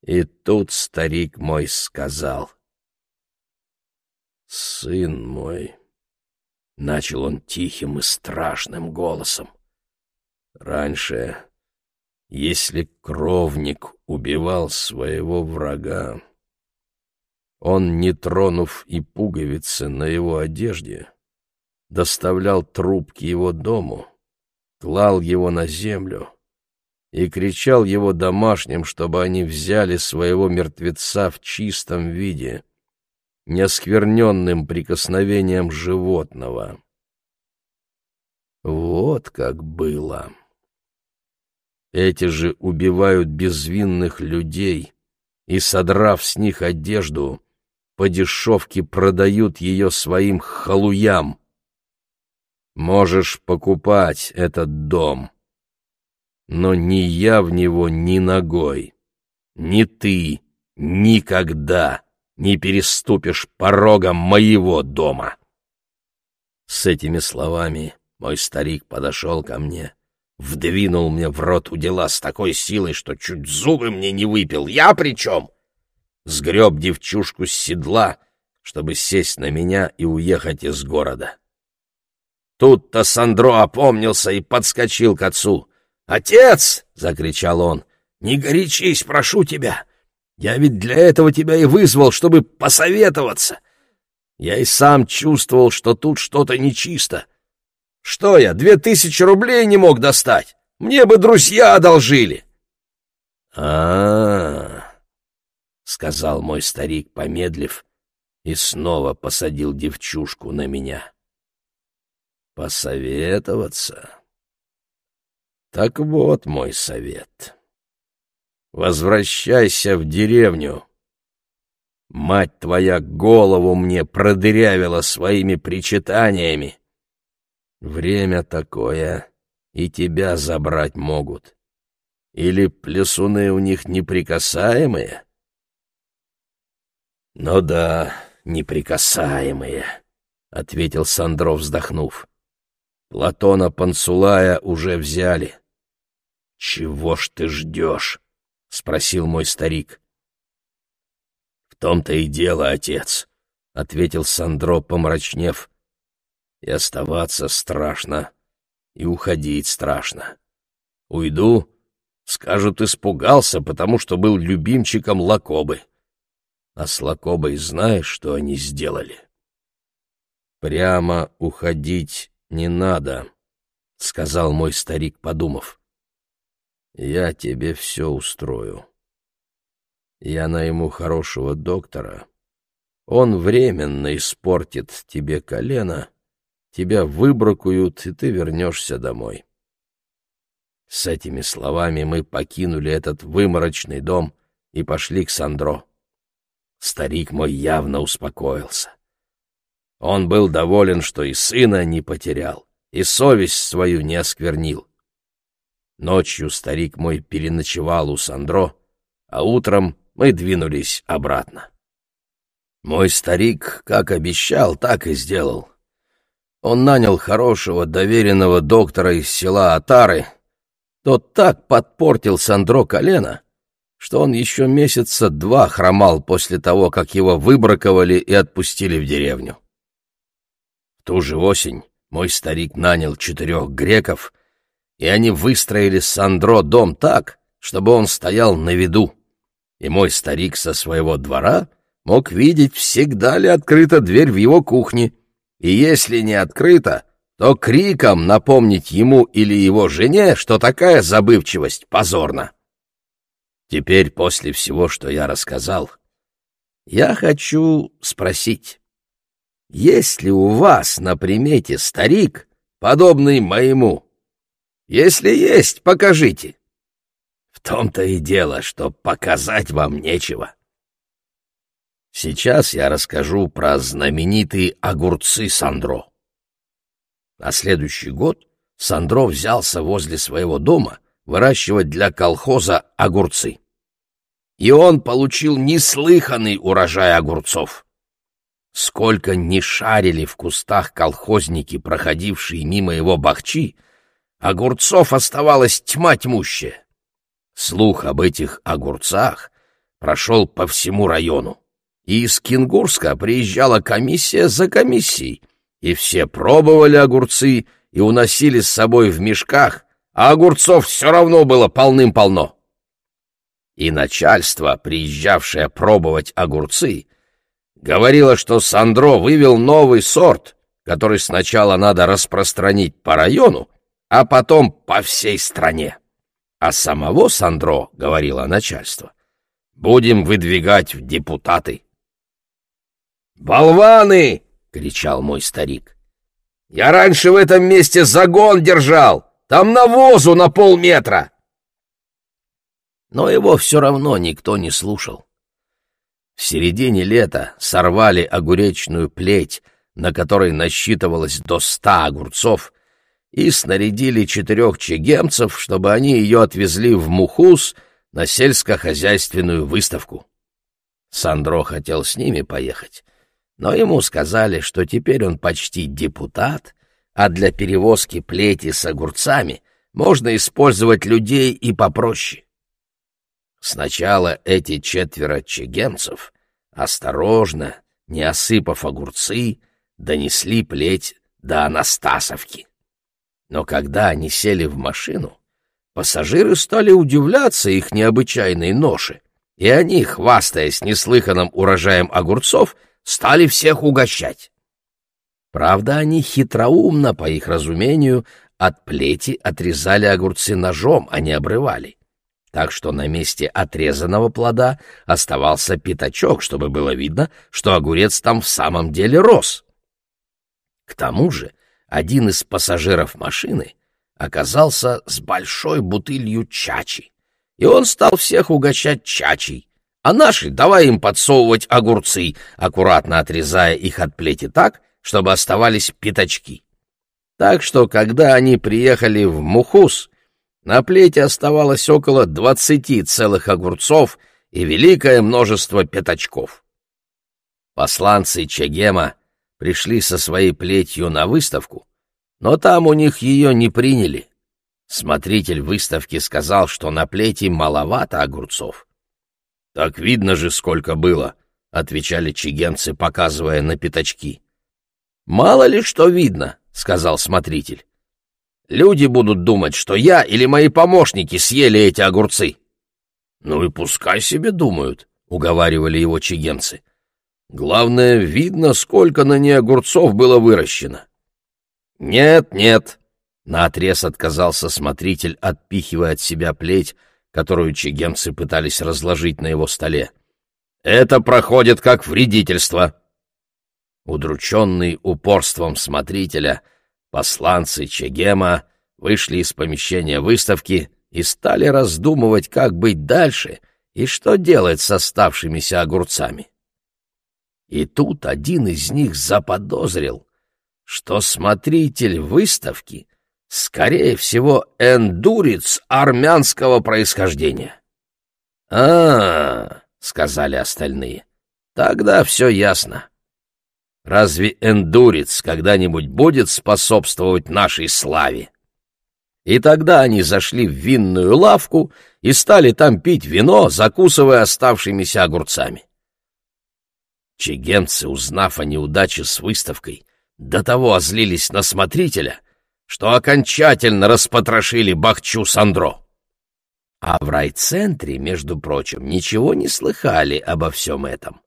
И тут старик мой сказал. «Сын мой», — начал он тихим и страшным голосом, — «раньше, если кровник убивал своего врага, он, не тронув и пуговицы на его одежде, доставлял труп к его дому, клал его на землю» и кричал его домашним, чтобы они взяли своего мертвеца в чистом виде, неоскверненным прикосновением животного. Вот как было. Эти же убивают безвинных людей и, содрав с них одежду, по дешевке продают ее своим халуям. Можешь покупать этот дом но ни я в него ни ногой. Ни ты никогда не переступишь порога моего дома. С этими словами мой старик подошел ко мне, вдвинул мне в рот удила с такой силой, что чуть зубы мне не выпил. Я при чем? Сгреб девчушку с седла, чтобы сесть на меня и уехать из города. Тут-то Сандро опомнился и подскочил к отцу. «Отец!» — закричал он. «Не горячись, прошу тебя! Я ведь для этого тебя и вызвал, чтобы посоветоваться. Я и сам чувствовал, что тут что-то нечисто. Что я, две тысячи рублей не мог достать? Мне бы друзья одолжили!» «А-а-а!» — сказал мой старик, помедлив, и снова посадил девчушку на меня. «Посоветоваться?» Так вот мой совет. Возвращайся в деревню. Мать твоя голову мне продырявила своими причитаниями. Время такое, и тебя забрать могут. Или плесуны у них неприкасаемые? — Ну да, неприкасаемые, — ответил Сандров, вздохнув. Платона Пансулая уже взяли. «Чего ж ты ждешь?» — спросил мой старик. «В том-то и дело, отец», — ответил Сандро, помрачнев. «И оставаться страшно, и уходить страшно. Уйду, скажут, испугался, потому что был любимчиком Лакобы. А с Лакобой знаешь, что они сделали?» «Прямо уходить не надо», — сказал мой старик, подумав. Я тебе все устрою. Я найму хорошего доктора. Он временно испортит тебе колено, тебя выбракуют, и ты вернешься домой. С этими словами мы покинули этот выморочный дом и пошли к Сандро. Старик мой явно успокоился. Он был доволен, что и сына не потерял, и совесть свою не осквернил. Ночью старик мой переночевал у Сандро, а утром мы двинулись обратно. Мой старик, как обещал, так и сделал. Он нанял хорошего доверенного доктора из села Атары. Тот так подпортил Сандро колено, что он еще месяца два хромал после того, как его выбраковали и отпустили в деревню. В ту же осень мой старик нанял четырех греков, и они выстроили Сандро дом так, чтобы он стоял на виду. И мой старик со своего двора мог видеть, всегда ли открыта дверь в его кухне, и если не открыта, то криком напомнить ему или его жене, что такая забывчивость позорна. Теперь, после всего, что я рассказал, я хочу спросить, есть ли у вас на примете старик, подобный моему? Если есть, покажите. В том-то и дело, что показать вам нечего. Сейчас я расскажу про знаменитые огурцы Сандро. На следующий год Сандро взялся возле своего дома выращивать для колхоза огурцы и он получил неслыханный урожай огурцов. Сколько ни шарили в кустах колхозники, проходившие мимо его бахчи, огурцов оставалась тьма тьмущая. Слух об этих огурцах прошел по всему району, и из Кингурска приезжала комиссия за комиссией, и все пробовали огурцы и уносили с собой в мешках, а огурцов все равно было полным-полно и начальство, приезжавшее пробовать огурцы, говорило, что Сандро вывел новый сорт, который сначала надо распространить по району, а потом по всей стране. А самого Сандро, говорило начальство, будем выдвигать в депутаты. «Болваны!» — кричал мой старик. «Я раньше в этом месте загон держал! Там навозу на полметра!» Но его все равно никто не слушал. В середине лета сорвали огуречную плеть, на которой насчитывалось до ста огурцов, и снарядили четырех чегемцев, чтобы они ее отвезли в Мухус на сельскохозяйственную выставку. Сандро хотел с ними поехать, но ему сказали, что теперь он почти депутат, а для перевозки плети с огурцами можно использовать людей и попроще. Сначала эти четверо чегемцев, осторожно, не осыпав огурцы, донесли плеть до Анастасовки. Но когда они сели в машину, пассажиры стали удивляться их необычайной ноше, и они, хвастаясь неслыханным урожаем огурцов, стали всех угощать. Правда, они хитроумно, по их разумению, от плети отрезали огурцы ножом, а не обрывали так что на месте отрезанного плода оставался пятачок, чтобы было видно, что огурец там в самом деле рос. К тому же один из пассажиров машины оказался с большой бутылью чачи, и он стал всех угощать чачей, а наши давай им подсовывать огурцы, аккуратно отрезая их от плети так, чтобы оставались пятачки. Так что, когда они приехали в Мухус, на плете оставалось около двадцати целых огурцов и великое множество пятачков. Посланцы Чегема пришли со своей плетью на выставку, но там у них ее не приняли. Смотритель выставки сказал, что на плете маловато огурцов. — Так видно же, сколько было, — отвечали чигенцы, показывая на пятачки. — Мало ли что видно, — сказал смотритель. Люди будут думать, что я или мои помощники съели эти огурцы. — Ну и пускай себе думают, — уговаривали его чигенцы. Главное, видно, сколько на ней огурцов было выращено. — Нет, нет, — наотрез отказался смотритель, отпихивая от себя плеть, которую чигенцы пытались разложить на его столе. — Это проходит как вредительство. Удрученный упорством смотрителя — Посланцы Чегема вышли из помещения выставки и стали раздумывать, как быть дальше и что делать с оставшимися огурцами. И тут один из них заподозрил, что смотритель выставки, скорее всего, эндурец армянского происхождения. а, -а, -а сказали остальные, — тогда все ясно. Разве эндурец когда-нибудь будет способствовать нашей славе? И тогда они зашли в винную лавку и стали там пить вино, закусывая оставшимися огурцами. Чегемцы, узнав о неудаче с выставкой, до того озлились на смотрителя, что окончательно распотрошили Бахчу Сандро. А в райцентре, между прочим, ничего не слыхали обо всем этом.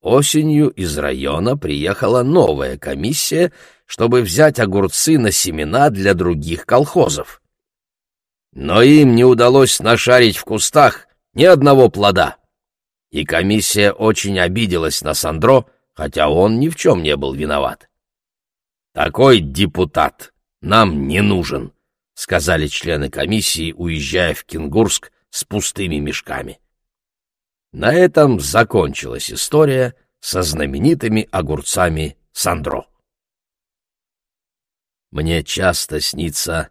Осенью из района приехала новая комиссия, чтобы взять огурцы на семена для других колхозов. Но им не удалось нашарить в кустах ни одного плода. И комиссия очень обиделась на Сандро, хотя он ни в чем не был виноват. «Такой депутат нам не нужен», — сказали члены комиссии, уезжая в Кенгурск с пустыми мешками. На этом закончилась история со знаменитыми огурцами Сандро. Мне часто снится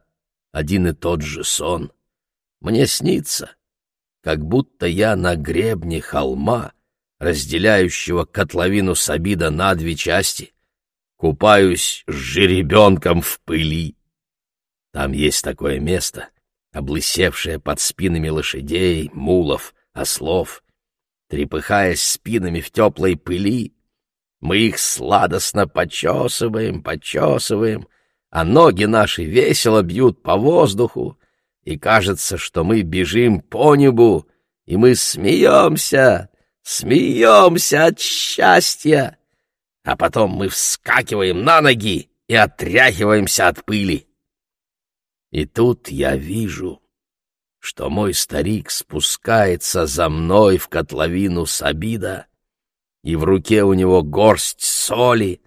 один и тот же сон. Мне снится, как будто я на гребне холма, разделяющего котловину Сабида на две части, купаюсь с жеребенком в пыли. Там есть такое место, облысевшее под спинами лошадей, мулов, ослов. Трепыхаясь спинами в теплой пыли, мы их сладостно почесываем, почесываем, а ноги наши весело бьют по воздуху, и кажется, что мы бежим по небу, и мы смеемся, смеемся от счастья, а потом мы вскакиваем на ноги и отряхиваемся от пыли. И тут я вижу, что мой старик спускается за мной в котловину Сабида, и в руке у него горсть соли,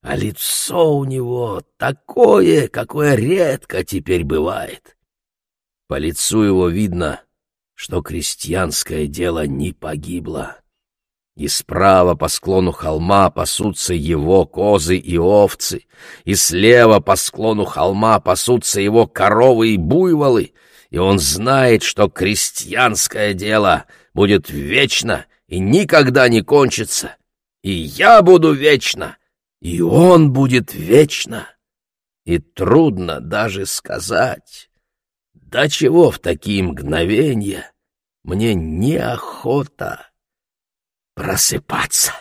а лицо у него такое, какое редко теперь бывает. По лицу его видно, что крестьянское дело не погибло. И справа по склону холма пасутся его козы и овцы, и слева по склону холма пасутся его коровы и буйволы, и он знает, что крестьянское дело будет вечно и никогда не кончится, и я буду вечно, и он будет вечно. И трудно даже сказать, до чего в такие мгновения мне неохота просыпаться.